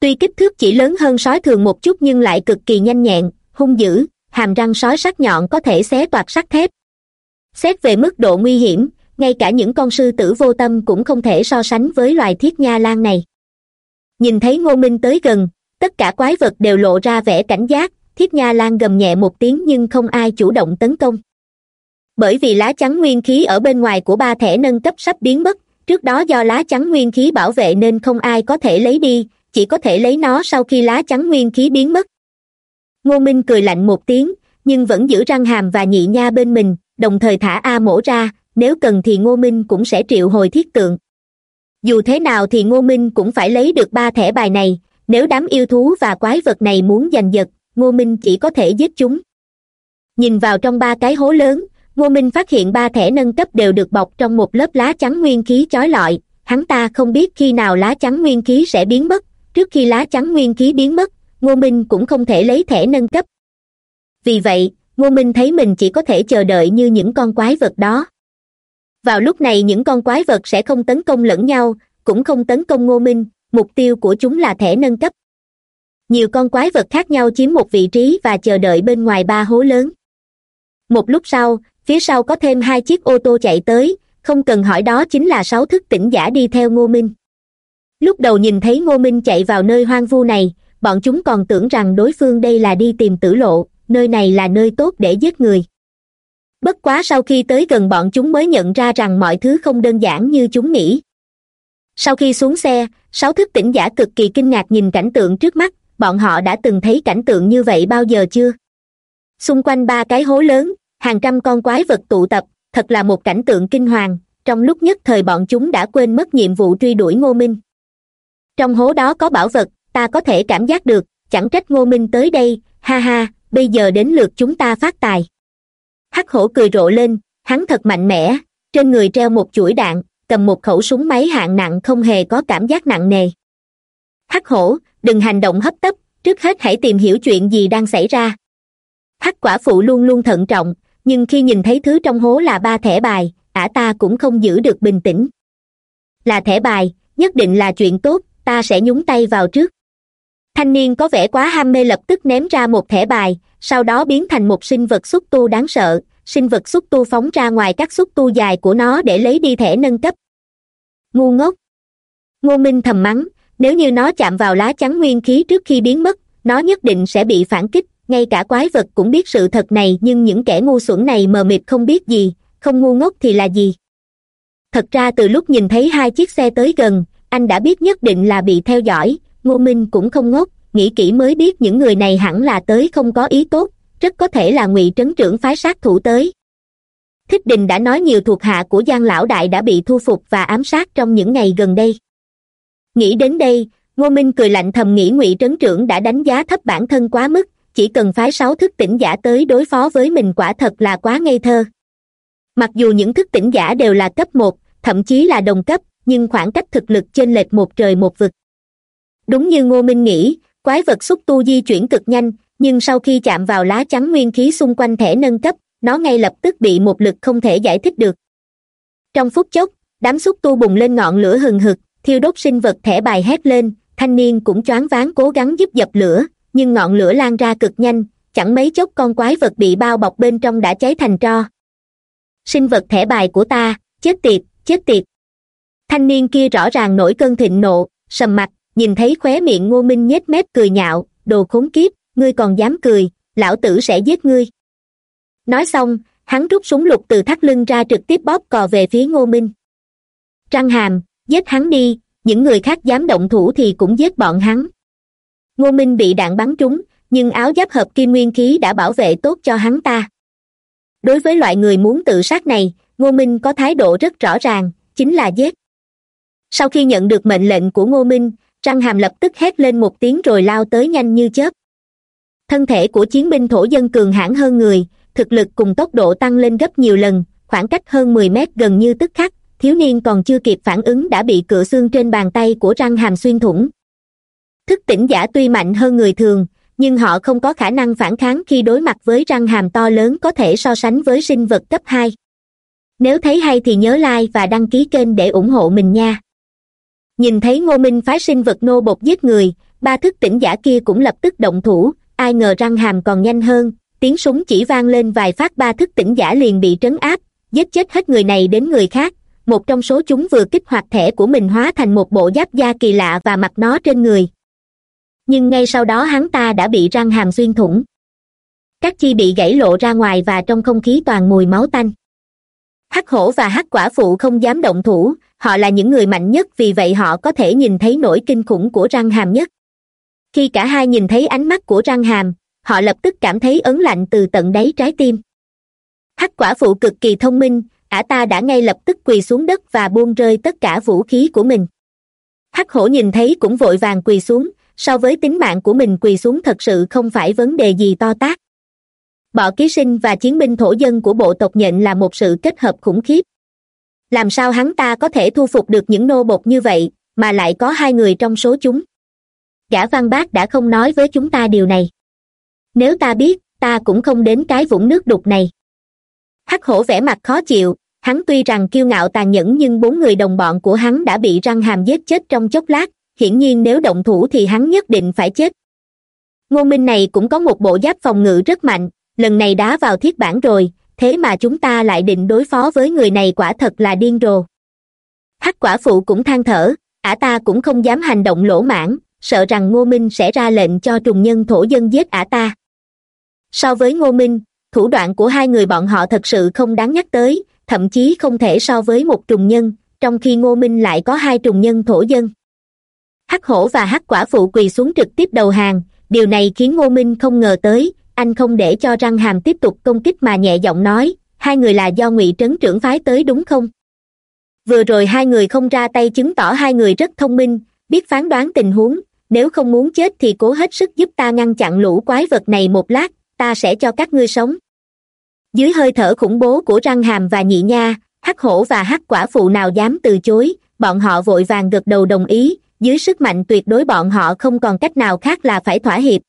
Tuy kích thước chỉ lớn hơn sói thường một chút nhưng lại cực kỳ nhanh nhẹn hung dữ, hàm răng sói sắc nhọn có thể xé toạc sắt thép. Xét về mức độ nguy hiểm, ngay cả những con sư tử vô tâm cũng không thể so sánh với loài thiết nha lan này. Nhìn thấy ngô minh tới gần, tất cả quái vật đều lộ ra vẻ cảnh giác, thiết nha lan gầm nhẹ một tiếng nhưng không ai chủ động tấn công. Bởi vì lá chắn nguyên khí ở bên ngoài của ba thẻ nâng cấp sắp biến mất, trước đó do lá chắn nguyên khí bảo vệ nên không ai có thể lấy đi, chỉ có thể lấy nó sau khi lá chắn nguyên khí biến mất ngô minh cười lạnh một tiếng, nhưng vẫn giữ răng hàm và nhị nha bên mình, đồng thời thả a mổ ra, nếu cần thì ngô minh cũng sẽ triệu hồi thiết tượng. Dù thế nào thì ngô minh cũng phải lấy được ba thẻ bài này, nếu đám yêu thú và quái vật này muốn giành giật, ngô minh chỉ có thể giết chúng. Nhìn vào trong ba cái hố lớn, ngô minh phát hiện ba thẻ nâng cấp đều được bọc trong một lớp lá chắn nguyên khí chói lọi, hắn ta không biết khi nào lá chắn nguyên khí sẽ biến mất, trước khi lá chắn nguyên khí biến mất ngô minh cũng không thể lấy thẻ nâng cấp. Vì vậy, ngô minh thấy mình chỉ có thể chờ đợi như những con quái vật đó. Vào lúc này những con quái vật sẽ không tấn công lẫn nhau, cũng không tấn công ngô minh, mục tiêu của chúng là thẻ nâng cấp. Nhiều con quái vật khác nhau chiếm một vị trí và chờ đợi bên ngoài ba hố lớn. Một lúc sau, phía sau có thêm hai chiếc ô tô chạy tới, không cần hỏi đó chính là sáu thức tỉnh giả đi theo ngô minh. Lúc đầu nhìn thấy ngô minh chạy vào nơi hoang vu này bọn chúng còn tưởng rằng đối phương đây là đi tìm tử lộ, nơi này là nơi tốt để giết người. Bất quá sau khi tới gần bọn chúng mới nhận ra rằng mọi thứ không đơn giản như chúng nghĩ. Sau khi xuống xe, sáu thức tỉnh giả cực kỳ kinh ngạc nhìn cảnh tượng trước mắt, bọn họ đã từng thấy cảnh tượng như vậy bao giờ chưa? Xung quanh ba cái hố lớn, hàng trăm con quái vật tụ tập, thật là một cảnh tượng kinh hoàng, trong lúc nhất thời bọn chúng đã quên mất nhiệm vụ truy đuổi ngô minh. Trong hố đó có bảo vật ta có thể cảm giác được, chẳng trách ngô minh tới đây, ha ha, bây giờ đến lượt chúng ta phát tài. Hắc hổ cười rộ lên, hắn thật mạnh mẽ, trên người treo một chuỗi đạn, cầm một khẩu súng máy hạng nặng không hề có cảm giác nặng nề. Hắc hổ, đừng hành động hấp tấp, trước hết hãy tìm hiểu chuyện gì đang xảy ra. Hắc quả phụ luôn luôn thận trọng, nhưng khi nhìn thấy thứ trong hố là ba thẻ bài, ả ta cũng không giữ được bình tĩnh. Là thẻ bài, nhất định là chuyện tốt, ta sẽ nhúng tay vào trước thanh niên có vẻ quá ham mê lập tức ném ra một thẻ bài, sau đó biến thành một sinh vật xúc tu đáng sợ. Sinh vật xúc tu phóng ra ngoài các xúc tu dài của nó để lấy đi thẻ nâng cấp. Ngu ngốc. Ngô minh thầm mắng, nếu như nó chạm vào lá chắn nguyên khí trước khi biến mất, nó nhất định sẽ bị phản kích. Ngay cả quái vật cũng biết sự thật này, nhưng những kẻ ngu xuẩn này mờ mịt không biết gì, không ngu ngốc thì là gì? Thật ra từ lúc nhìn thấy hai chiếc xe tới gần, anh đã biết nhất định là bị theo dõi ngô minh cũng không ngốc, nghĩ kỹ mới biết những người này hẳn là tới không có ý tốt, rất có thể là ngụy trấn trưởng phái sát thủ tới. Thích đình đã nói nhiều thuộc hạ của giang lão đại đã bị thu phục và ám sát trong những ngày gần đây. Nghĩ đến đây, ngô minh cười lạnh thầm nghĩ ngụy trấn trưởng đã đánh giá thấp bản thân quá mức, chỉ cần phái sáu thức tỉnh giả tới đối phó với mình quả thật là quá ngây thơ. Mặc dù những thức tỉnh giả đều là cấp một, thậm chí là đồng cấp, nhưng khoảng cách thực lực chênh lệch một trời một vực đúng như ngô minh nghĩ, quái vật xúc tu di chuyển cực nhanh, nhưng sau khi chạm vào lá chắn nguyên khí xung quanh thẻ nâng cấp, nó ngay lập tức bị một lực không thể giải thích được. Trong phút chốc, đám xúc tu bùng lên ngọn lửa hừng hực, thiêu đốt sinh vật thẻ bài hét lên, thanh niên cũng choáng váng cố gắng giúp dập lửa, nhưng ngọn lửa lan ra cực nhanh, chẳng mấy chốc con quái vật bị bao bọc bên trong đã cháy thành tro. Sinh vật thẻ bài của ta, chết tiệt chết tiệt. Thanh niên kia rõ ràng nổi cơn thịnh nộ, sầm mặt nhìn thấy khóe miệng ngô minh nhếch mép cười nhạo, đồ khốn kiếp, ngươi còn dám cười, lão tử sẽ giết ngươi. Nói xong, hắn rút súng lục từ thắt lưng ra trực tiếp bóp cò về phía ngô minh. Răng hàm, giết hắn đi, những người khác dám động thủ thì cũng giết bọn hắn. Ngô minh bị đạn bắn trúng, nhưng áo giáp hợp kim nguyên khí đã bảo vệ tốt cho hắn ta. Đối với loại người muốn tự sát này, ngô minh có thái độ rất rõ ràng, chính là giết. Sau khi nhận được mệnh lệnh của ngô minh răng hàm lập tức hét lên một tiếng rồi lao tới nhanh như chớp. Thân thể của chiến binh thổ dân cường hãn hơn người, thực lực cùng tốc độ tăng lên gấp nhiều lần, khoảng cách hơn mười mét gần như tức khắc, thiếu niên còn chưa kịp phản ứng đã bị cựa xương trên bàn tay của răng hàm xuyên thủng. Thức tỉnh giả tuy mạnh hơn người thường, nhưng họ không có khả năng phản kháng khi đối mặt với răng hàm to lớn có thể so sánh với sinh vật cấp hai. Nếu thấy hay thì nhớ like và đăng ký kênh để ủng hộ mình nha nhìn thấy ngô minh phái sinh vật nô bột giết người, ba thức tỉnh giả kia cũng lập tức động thủ, ai ngờ răng hàm còn nhanh hơn, tiếng súng chỉ vang lên vài phát ba thức tỉnh giả liền bị trấn áp, giết chết hết người này đến người khác. Một trong số chúng vừa kích hoạt thẻ của mình hóa thành một bộ giáp da kỳ lạ và mặc nó trên người. Nhưng ngay sau đó hắn ta đã bị răng hàm xuyên thủng. Các chi bị gãy lộ ra ngoài và trong không khí toàn mùi máu tanh. Hắc hổ và hắc quả phụ không dám động thủ họ là những người mạnh nhất, vì vậy họ có thể nhìn thấy nỗi kinh khủng của răng hàm nhất. Khi cả hai nhìn thấy ánh mắt của răng hàm, họ lập tức cảm thấy ấn lạnh từ tận đáy trái tim. Hắc quả phụ cực kỳ thông minh, ả ta đã ngay lập tức quỳ xuống đất và buông rơi tất cả vũ khí của mình. Hắc hổ nhìn thấy cũng vội vàng quỳ xuống, so với tính mạng của mình quỳ xuống thật sự không phải vấn đề gì to tát. Bọ ký sinh và chiến binh thổ dân của bộ tộc nhện là một sự kết hợp khủng khiếp làm sao hắn ta có thể thu phục được những nô bột như vậy, mà lại có hai người trong số chúng? Gã văn bác đã không nói với chúng ta điều này. Nếu ta biết, ta cũng không đến cái vũng nước đục này. Hắc hổ vẻ mặt khó chịu, hắn tuy rằng kiêu ngạo tàn nhẫn nhưng bốn người đồng bọn của hắn đã bị răng hàm giết chết trong chốc lát, hiển nhiên nếu động thủ thì hắn nhất định phải chết. Ngô minh này cũng có một bộ giáp phòng ngự rất mạnh, lần này đá vào thiết bản rồi thế mà chúng ta lại định đối phó với người này quả thật là điên rồ. Hắc quả phụ cũng than thở, ả ta cũng không dám hành động lỗ mãn sợ rằng ngô minh sẽ ra lệnh cho trùng nhân thổ dân giết ả ta. So với ngô minh, thủ đoạn của hai người bọn họ thật sự không đáng nhắc tới, thậm chí không thể so với một trùng nhân, trong khi ngô minh lại có hai trùng nhân thổ dân. Hắc hổ và hắc quả phụ quỳ xuống trực tiếp đầu hàng, điều này khiến ngô minh không ngờ tới anh không để cho răng hàm tiếp tục công kích mà nhẹ giọng nói, hai người là do ngụy trấn trưởng phái tới đúng không? Vừa rồi hai người không ra tay chứng tỏ hai người rất thông minh, biết phán đoán tình huống, nếu không muốn chết thì cố hết sức giúp ta ngăn chặn lũ quái vật này một lát, ta sẽ cho các ngươi sống. Dưới hơi thở khủng bố của răng hàm và nhị nha, hắc hổ và hắc quả phụ nào dám từ chối, bọn họ vội vàng gật đầu đồng ý, dưới sức mạnh tuyệt đối bọn họ không còn cách nào khác là phải thỏa hiệp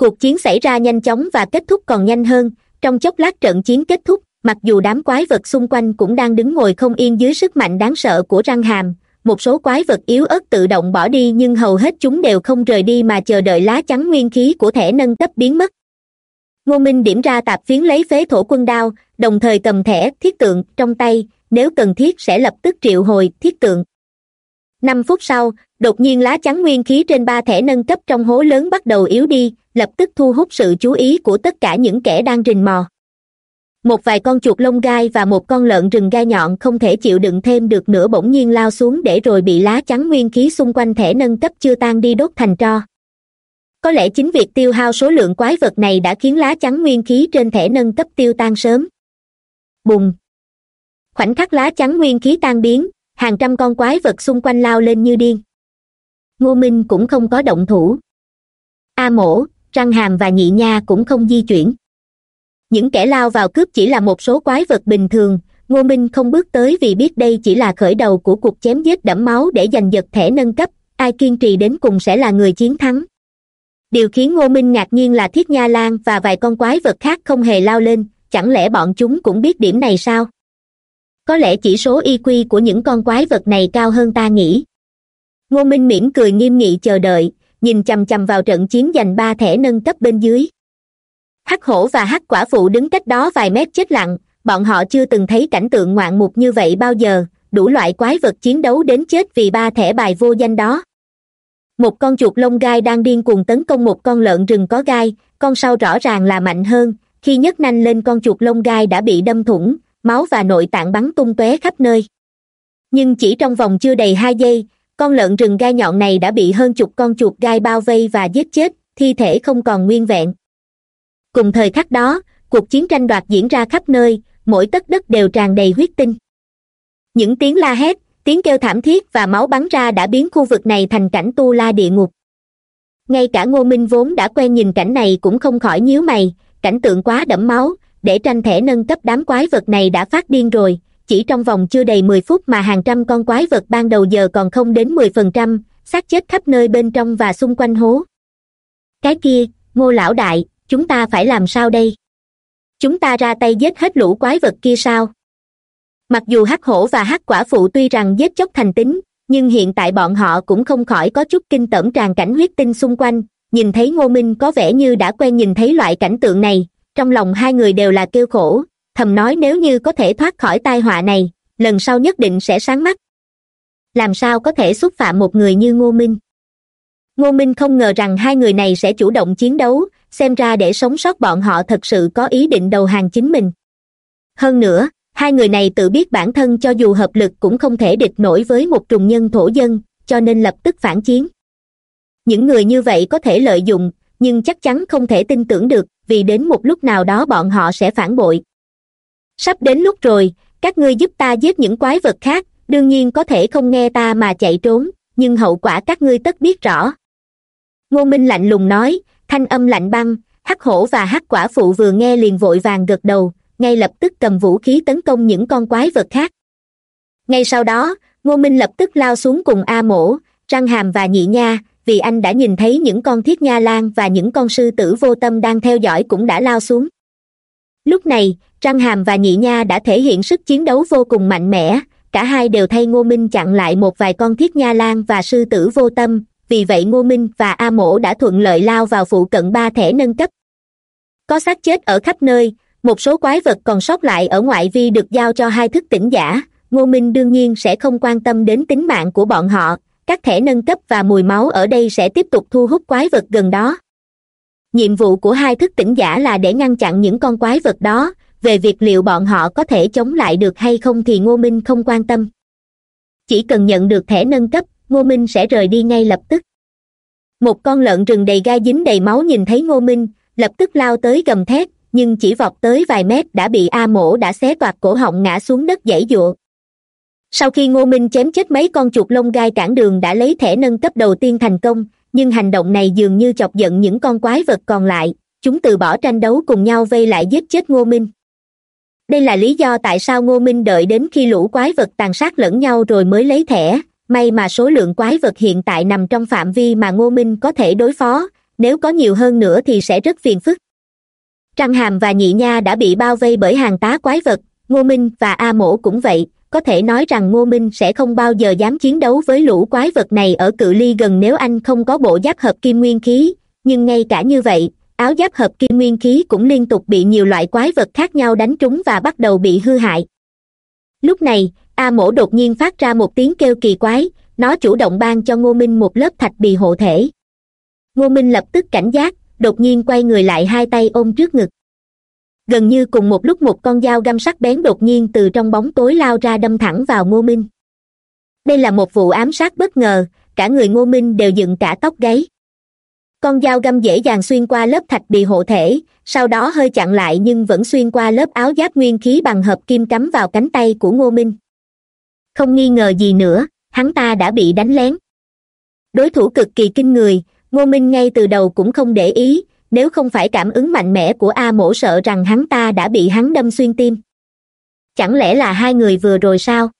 cuộc chiến xảy ra nhanh chóng và kết thúc còn nhanh hơn. Trong chốc lát trận chiến kết thúc, mặc dù đám quái vật xung quanh cũng đang đứng ngồi không yên dưới sức mạnh đáng sợ của răng hàm, một số quái vật yếu ớt tự động bỏ đi nhưng hầu hết chúng đều không rời đi mà chờ đợi lá chắn nguyên khí của thẻ nâng cấp biến mất. Ngô minh điểm ra tạp phiến lấy phế thổ quân đao, đồng thời cầm thẻ, thiết tượng, trong tay, nếu cần thiết sẽ lập tức triệu hồi, thiết tượng. Năm phút sau, đột nhiên lá chắn nguyên khí trên ba thẻ nâng cấp trong hố lớn bắt đầu yếu đi lập tức thu hút sự chú ý của tất cả những kẻ đang rình mò. Một vài con chuột lông gai và một con lợn rừng gai nhọn không thể chịu đựng thêm được nữa bỗng nhiên lao xuống để rồi bị lá chắn nguyên khí xung quanh thẻ nâng cấp chưa tan đi đốt thành tro. Có lẽ chính việc tiêu hao số lượng quái vật này đã khiến lá chắn nguyên khí trên thẻ nâng cấp tiêu tan sớm. Bùng! Khoảnh khắc lá chắn nguyên khí tan biến, hàng trăm con quái vật xung quanh lao lên như điên. Ngô minh cũng không có động thủ. A mổ răng hàm và nhị nha cũng không di chuyển. Những kẻ lao vào cướp chỉ là một số quái vật bình thường, ngô minh không bước tới vì biết đây chỉ là khởi đầu của cuộc chém giết đẫm máu để giành giật thẻ nâng cấp, ai kiên trì đến cùng sẽ là người chiến thắng. Điều khiến ngô minh ngạc nhiên là thiết nha lan và vài con quái vật khác không hề lao lên, chẳng lẽ bọn chúng cũng biết điểm này sao? Có lẽ chỉ số iq của những con quái vật này cao hơn ta nghĩ. Ngô minh mỉm cười nghiêm nghị chờ đợi nhìn chằm chằm vào trận chiến giành ba thẻ nâng cấp bên dưới. Hắc hổ và hắc quả phụ đứng cách đó vài mét chết lặng, bọn họ chưa từng thấy cảnh tượng ngoạn mục như vậy bao giờ, đủ loại quái vật chiến đấu đến chết vì ba thẻ bài vô danh đó. Một con chuột lông gai đang điên cuồng tấn công một con lợn rừng có gai, con sau rõ ràng là mạnh hơn, khi nhấc nanh lên con chuột lông gai đã bị đâm thủng, máu và nội tạng bắn tung tóe khắp nơi. Nhưng chỉ trong vòng chưa đầy hai giây con lợn rừng gai nhọn này đã bị hơn chục con chuột gai bao vây và giết chết, thi thể không còn nguyên vẹn. Cùng thời khắc đó, cuộc chiến tranh đoạt diễn ra khắp nơi, mỗi tấc đất đều tràn đầy huyết tinh. Những tiếng la hét, tiếng kêu thảm thiết và máu bắn ra đã biến khu vực này thành cảnh tu la địa ngục. Ngay cả ngô minh vốn đã quen nhìn cảnh này cũng không khỏi nhíu mày, cảnh tượng quá đẫm máu, để tranh thẻ nâng cấp đám quái vật này đã phát điên rồi chỉ trong vòng chưa đầy mười phút mà hàng trăm con quái vật ban đầu giờ còn không đến mười phần trăm, xác chết khắp nơi bên trong và xung quanh hố. Cái kia, ngô lão đại, chúng ta phải làm sao đây? Chúng ta ra tay giết hết lũ quái vật kia sao? Mặc dù hắc hổ và hắc quả phụ tuy rằng giết chóc thành tính, nhưng hiện tại bọn họ cũng không khỏi có chút kinh tởm tràn cảnh huyết tinh xung quanh. Nhìn thấy ngô minh có vẻ như đã quen nhìn thấy loại cảnh tượng này, trong lòng hai người đều là kêu khổ thầm nói nếu như có thể thoát khỏi tai họa này, lần sau nhất định sẽ sáng mắt. Làm sao có thể xúc phạm một người như ngô minh? Ngô minh không ngờ rằng hai người này sẽ chủ động chiến đấu, xem ra để sống sót bọn họ thật sự có ý định đầu hàng chính mình. Hơn nữa, hai người này tự biết bản thân cho dù hợp lực cũng không thể địch nổi với một trùng nhân thổ dân, cho nên lập tức phản chiến. Những người như vậy có thể lợi dụng, nhưng chắc chắn không thể tin tưởng được, vì đến một lúc nào đó bọn họ sẽ phản bội sắp đến lúc rồi, các ngươi giúp ta giết những quái vật khác, đương nhiên có thể không nghe ta mà chạy trốn, nhưng hậu quả các ngươi tất biết rõ. Ngô minh lạnh lùng nói, thanh âm lạnh băng, hắc hổ và hắc quả phụ vừa nghe liền vội vàng gật đầu, ngay lập tức cầm vũ khí tấn công những con quái vật khác. Ngay sau đó, ngô minh lập tức lao xuống cùng a mổ, răng hàm và nhị nha, vì anh đã nhìn thấy những con thiết nha lan và những con sư tử vô tâm đang theo dõi cũng đã lao xuống lúc này răng hàm và nhị nha đã thể hiện sức chiến đấu vô cùng mạnh mẽ. Cả hai đều thay ngô minh chặn lại một vài con thiết nha lan và sư tử vô tâm. Vì vậy ngô minh và a mổ đã thuận lợi lao vào phụ cận ba thẻ nâng cấp. Có xác chết ở khắp nơi, một số quái vật còn sót lại ở ngoại vi được giao cho hai thức tỉnh giả. Ngô minh đương nhiên sẽ không quan tâm đến tính mạng của bọn họ. Các thẻ nâng cấp và mùi máu ở đây sẽ tiếp tục thu hút quái vật gần đó nhiệm vụ của hai thức tỉnh giả là để ngăn chặn những con quái vật đó. Về việc liệu bọn họ có thể chống lại được hay không thì ngô minh không quan tâm. Chỉ cần nhận được thẻ nâng cấp, ngô minh sẽ rời đi ngay lập tức. Một con lợn rừng đầy gai dính đầy máu nhìn thấy ngô minh, lập tức lao tới gầm thét, nhưng chỉ vọt tới vài mét đã bị a mổ đã xé toạc cổ họng ngã xuống đất dãy dụa sau khi ngô minh chém chết mấy con chuột lông gai cản đường đã lấy thẻ nâng cấp đầu tiên thành công nhưng hành động này dường như chọc giận những con quái vật còn lại, chúng từ bỏ tranh đấu cùng nhau vây lại giết chết ngô minh. Đây là lý do tại sao ngô minh đợi đến khi lũ quái vật tàn sát lẫn nhau rồi mới lấy thẻ. May mà số lượng quái vật hiện tại nằm trong phạm vi mà ngô minh có thể đối phó, nếu có nhiều hơn nữa thì sẽ rất phiền phức. Trăng hàm và nhị nha đã bị bao vây bởi hàng tá quái vật, ngô minh và a mổ cũng vậy có thể nói rằng ngô minh sẽ không bao giờ dám chiến đấu với lũ quái vật này ở cự ly gần nếu anh không có bộ giáp hợp kim nguyên khí. Nhưng ngay cả như vậy, áo giáp hợp kim nguyên khí cũng liên tục bị nhiều loại quái vật khác nhau đánh trúng và bắt đầu bị hư hại. Lúc này, a mổ đột nhiên phát ra một tiếng kêu kỳ quái, nó chủ động ban cho ngô minh một lớp thạch bì hộ thể. Ngô minh lập tức cảnh giác, đột nhiên quay người lại hai tay ôm trước ngực gần như cùng một lúc một con dao găm sắc bén đột nhiên từ trong bóng tối lao ra đâm thẳng vào ngô minh. Đây là một vụ ám sát bất ngờ, cả người ngô minh đều dựng cả tóc gáy. Con dao găm dễ dàng xuyên qua lớp thạch bị hộ thể, sau đó hơi chặn lại nhưng vẫn xuyên qua lớp áo giáp nguyên khí bằng hợp kim cắm vào cánh tay của ngô minh. Không nghi ngờ gì nữa, hắn ta đã bị đánh lén. Đối thủ cực kỳ kinh người, ngô minh ngay từ đầu cũng không để ý nếu không phải cảm ứng mạnh mẽ của a mổ sợ rằng hắn ta đã bị hắn đâm xuyên tim. Chẳng lẽ là hai người vừa rồi sao?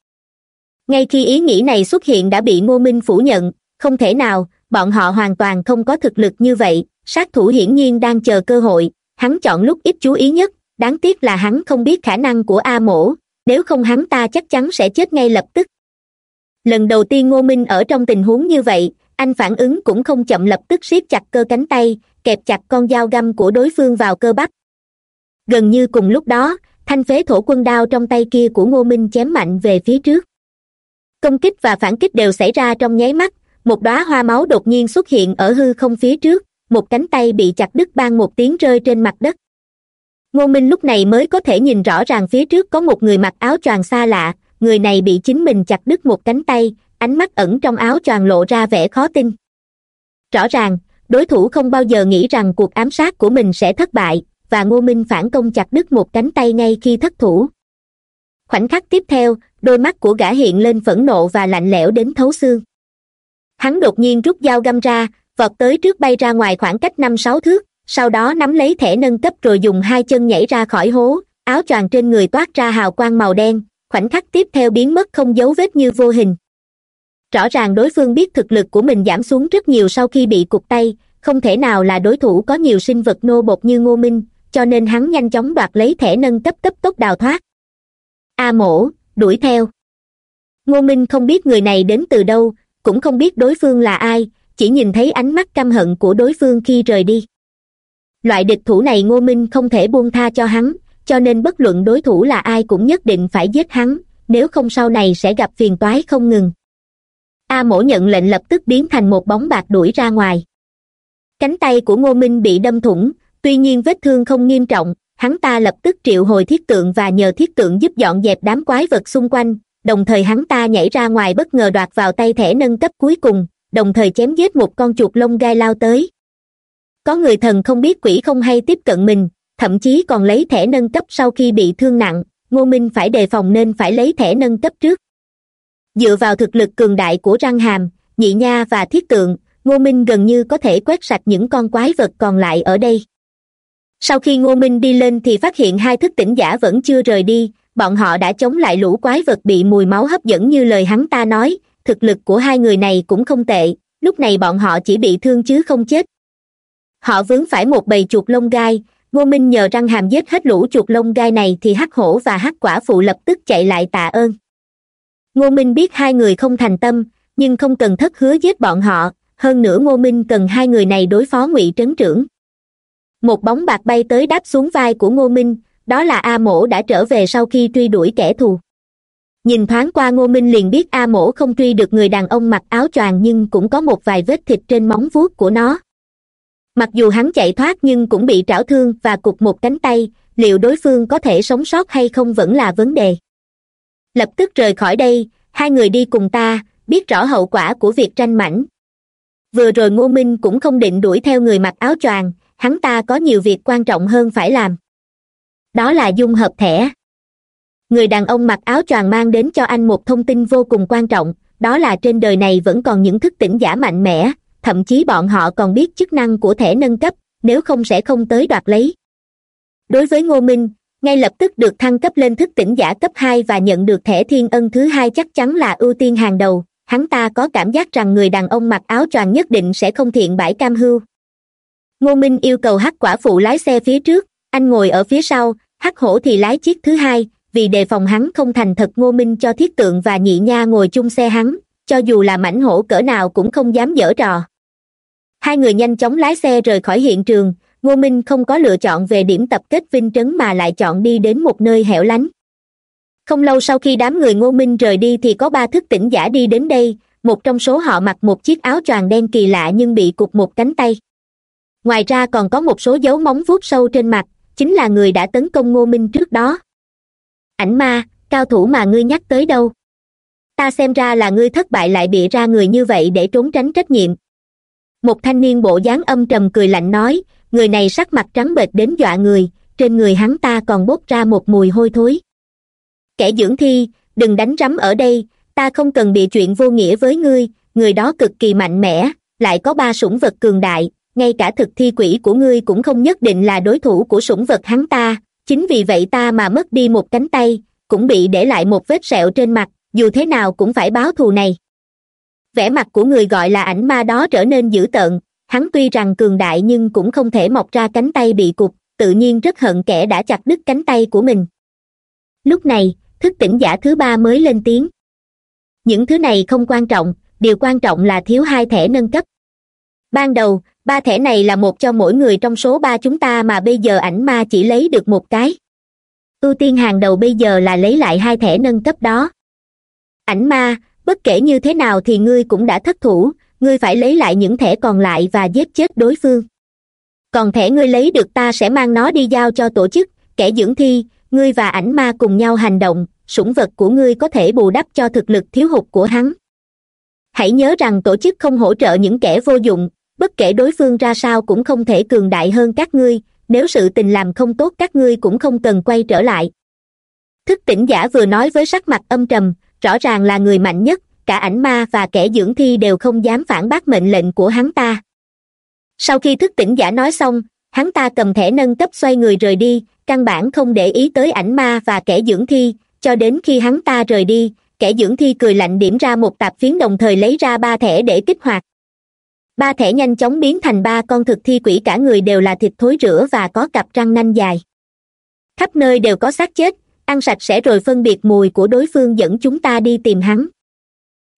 Ngay khi ý nghĩ này xuất hiện đã bị ngô minh phủ nhận, không thể nào, bọn họ hoàn toàn không có thực lực như vậy, sát thủ hiển nhiên đang chờ cơ hội, hắn chọn lúc ít chú ý nhất, đáng tiếc là hắn không biết khả năng của a mổ, nếu không hắn ta chắc chắn sẽ chết ngay lập tức. Lần đầu tiên ngô minh ở trong tình huống như vậy, anh phản ứng cũng không chậm lập tức siết chặt cơ cánh tay kẹp chặt con dao găm của đối phương vào cơ bắp. Gần như cùng lúc đó, thanh phế thổ quân đao trong tay kia của ngô minh chém mạnh về phía trước. Công kích và phản kích đều xảy ra trong nháy mắt, một đóa hoa máu đột nhiên xuất hiện ở hư không phía trước, một cánh tay bị chặt đứt ban một tiếng rơi trên mặt đất. Ngô minh lúc này mới có thể nhìn rõ ràng phía trước có một người mặc áo choàng xa lạ, người này bị chính mình chặt đứt một cánh tay, ánh mắt ẩn trong áo choàng lộ ra vẻ khó tin. Rõ ràng đối thủ không bao giờ nghĩ rằng cuộc ám sát của mình sẽ thất bại, và ngô minh phản công chặt đứt một cánh tay ngay khi thất thủ. Khoảnh khắc tiếp theo, đôi mắt của gã hiện lên phẫn nộ và lạnh lẽo đến thấu xương. Hắn đột nhiên rút dao găm ra, vọt tới trước bay ra ngoài khoảng cách năm sáu thước, sau đó nắm lấy thẻ nâng cấp rồi dùng hai chân nhảy ra khỏi hố, áo choàng trên người toát ra hào quang màu đen. Khoảnh khắc tiếp theo biến mất không dấu vết như vô hình rõ ràng đối phương biết thực lực của mình giảm xuống rất nhiều sau khi bị cụt tay, không thể nào là đối thủ có nhiều sinh vật nô bột như ngô minh, cho nên hắn nhanh chóng đoạt lấy thẻ nâng cấp cấp tốc đào thoát. A mổ, đuổi theo. Ngô minh không biết người này đến từ đâu, cũng không biết đối phương là ai, chỉ nhìn thấy ánh mắt căm hận của đối phương khi rời đi. Loại địch thủ này ngô minh không thể buông tha cho hắn, cho nên bất luận đối thủ là ai cũng nhất định phải giết hắn, nếu không sau này sẽ gặp phiền toái không ngừng a mổ nhận lệnh lập tức biến thành một bóng bạc đuổi ra ngoài. Cánh tay của ngô minh bị đâm thủng, tuy nhiên vết thương không nghiêm trọng, hắn ta lập tức triệu hồi thiết tượng và nhờ thiết tượng giúp dọn dẹp đám quái vật xung quanh, đồng thời hắn ta nhảy ra ngoài bất ngờ đoạt vào tay thẻ nâng cấp cuối cùng, đồng thời chém giết một con chuột lông gai lao tới. Có người thần không biết quỷ không hay tiếp cận mình, thậm chí còn lấy thẻ nâng cấp sau khi bị thương nặng, ngô minh phải đề phòng nên phải lấy thẻ nâng cấp trước dựa vào thực lực cường đại của răng hàm, nhị nha và thiết tượng, ngô minh gần như có thể quét sạch những con quái vật còn lại ở đây. Sau khi ngô minh đi lên thì phát hiện hai thức tỉnh giả vẫn chưa rời đi, bọn họ đã chống lại lũ quái vật bị mùi máu hấp dẫn như lời hắn ta nói, thực lực của hai người này cũng không tệ, lúc này bọn họ chỉ bị thương chứ không chết. Họ vướng phải một bầy chuột lông gai, ngô minh nhờ răng hàm giết hết lũ chuột lông gai này thì hắc hổ và hắc quả phụ lập tức chạy lại tạ ơn ngô minh biết hai người không thành tâm, nhưng không cần thất hứa giết bọn họ. Hơn nữa ngô minh cần hai người này đối phó ngụy trấn trưởng. Một bóng bạc bay tới đáp xuống vai của ngô minh, đó là a mổ đã trở về sau khi truy đuổi kẻ thù. Nhìn thoáng qua ngô minh liền biết a mổ không truy được người đàn ông mặc áo choàng nhưng cũng có một vài vết thịt trên móng vuốt của nó. Mặc dù hắn chạy thoát nhưng cũng bị trảo thương và cụt một cánh tay, liệu đối phương có thể sống sót hay không vẫn là vấn đề lập tức rời khỏi đây, hai người đi cùng ta, biết rõ hậu quả của việc tranh mảnh. Vừa rồi ngô minh cũng không định đuổi theo người mặc áo choàng, hắn ta có nhiều việc quan trọng hơn phải làm. Đó là dung hợp thẻ. Người đàn ông mặc áo choàng mang đến cho anh một thông tin vô cùng quan trọng, đó là trên đời này vẫn còn những thức tỉnh giả mạnh mẽ, thậm chí bọn họ còn biết chức năng của thẻ nâng cấp, nếu không sẽ không tới đoạt lấy. Đối với ngô minh ngay lập tức được thăng cấp lên thức tỉnh giả cấp hai và nhận được thẻ thiên ân thứ hai chắc chắn là ưu tiên hàng đầu. Hắn ta có cảm giác rằng người đàn ông mặc áo choàng nhất định sẽ không thiện bãi cam hưu. Ngô minh yêu cầu hắc quả phụ lái xe phía trước, anh ngồi ở phía sau, hắc hổ thì lái chiếc thứ hai, vì đề phòng hắn không thành thật ngô minh cho thiết tượng và nhị nha ngồi chung xe hắn, cho dù là mảnh hổ cỡ nào cũng không dám dở trò. Hai người nhanh chóng lái xe rời khỏi hiện trường ngô minh không có lựa chọn về điểm tập kết vinh trấn mà lại chọn đi đến một nơi hẻo lánh. Không lâu sau khi đám người ngô minh rời đi thì có ba thức tỉnh giả đi đến đây, một trong số họ mặc một chiếc áo choàng đen kỳ lạ nhưng bị cụt một cánh tay. Ngoài ra còn có một số dấu móng vuốt sâu trên mặt, chính là người đã tấn công ngô minh trước đó. Ảnh ma, cao thủ mà ngươi nhắc tới đâu? Ta xem ra là ngươi thất bại lại bịa ra người như vậy để trốn tránh trách nhiệm. Một thanh niên bộ dáng âm trầm cười lạnh nói người này sắc mặt trắng bệch đến dọa người, trên người hắn ta còn bốc ra một mùi hôi thối. Kẻ dưỡng thi, đừng đánh rắm ở đây, ta không cần bị chuyện vô nghĩa với ngươi, người đó cực kỳ mạnh mẽ, lại có ba sủng vật cường đại, ngay cả thực thi quỷ của ngươi cũng không nhất định là đối thủ của sủng vật hắn ta, chính vì vậy ta mà mất đi một cánh tay, cũng bị để lại một vết sẹo trên mặt, dù thế nào cũng phải báo thù này. Vẻ mặt của người gọi là ảnh ma đó trở nên dữ tợn hắn tuy rằng cường đại nhưng cũng không thể mọc ra cánh tay bị cụt, tự nhiên rất hận kẻ đã chặt đứt cánh tay của mình. Lúc này, thức tỉnh giả thứ ba mới lên tiếng. Những thứ này không quan trọng, điều quan trọng là thiếu hai thẻ nâng cấp. Ban đầu, ba thẻ này là một cho mỗi người trong số ba chúng ta mà bây giờ ảnh ma chỉ lấy được một cái. Ưu tiên hàng đầu bây giờ là lấy lại hai thẻ nâng cấp đó. Ảnh ma, bất kể như thế nào thì ngươi cũng đã thất thủ ngươi phải lấy lại những thẻ còn lại và giết chết đối phương. Còn thẻ ngươi lấy được ta sẽ mang nó đi giao cho tổ chức, kẻ dưỡng thi, ngươi và ảnh ma cùng nhau hành động, sủng vật của ngươi có thể bù đắp cho thực lực thiếu hụt của hắn. Hãy nhớ rằng tổ chức không hỗ trợ những kẻ vô dụng, bất kể đối phương ra sao cũng không thể cường đại hơn các ngươi, nếu sự tình làm không tốt các ngươi cũng không cần quay trở lại. Thức tỉnh giả vừa nói với sắc mặt âm trầm, rõ ràng là người mạnh nhất cả ảnh ma và kẻ dưỡng thi đều không dám phản bác mệnh lệnh của hắn ta. Sau khi thức tỉnh giả nói xong, hắn ta cầm thẻ nâng cấp xoay người rời đi, căn bản không để ý tới ảnh ma và kẻ dưỡng thi, cho đến khi hắn ta rời đi, kẻ dưỡng thi cười lạnh điểm ra một tạp phiến đồng thời lấy ra ba thẻ để kích hoạt. Ba thẻ nhanh chóng biến thành ba con thực thi quỷ cả người đều là thịt thối rửa và có cặp răng nanh dài. Khắp nơi đều có xác chết, ăn sạch sẽ rồi phân biệt mùi của đối phương dẫn chúng ta đi tìm hắn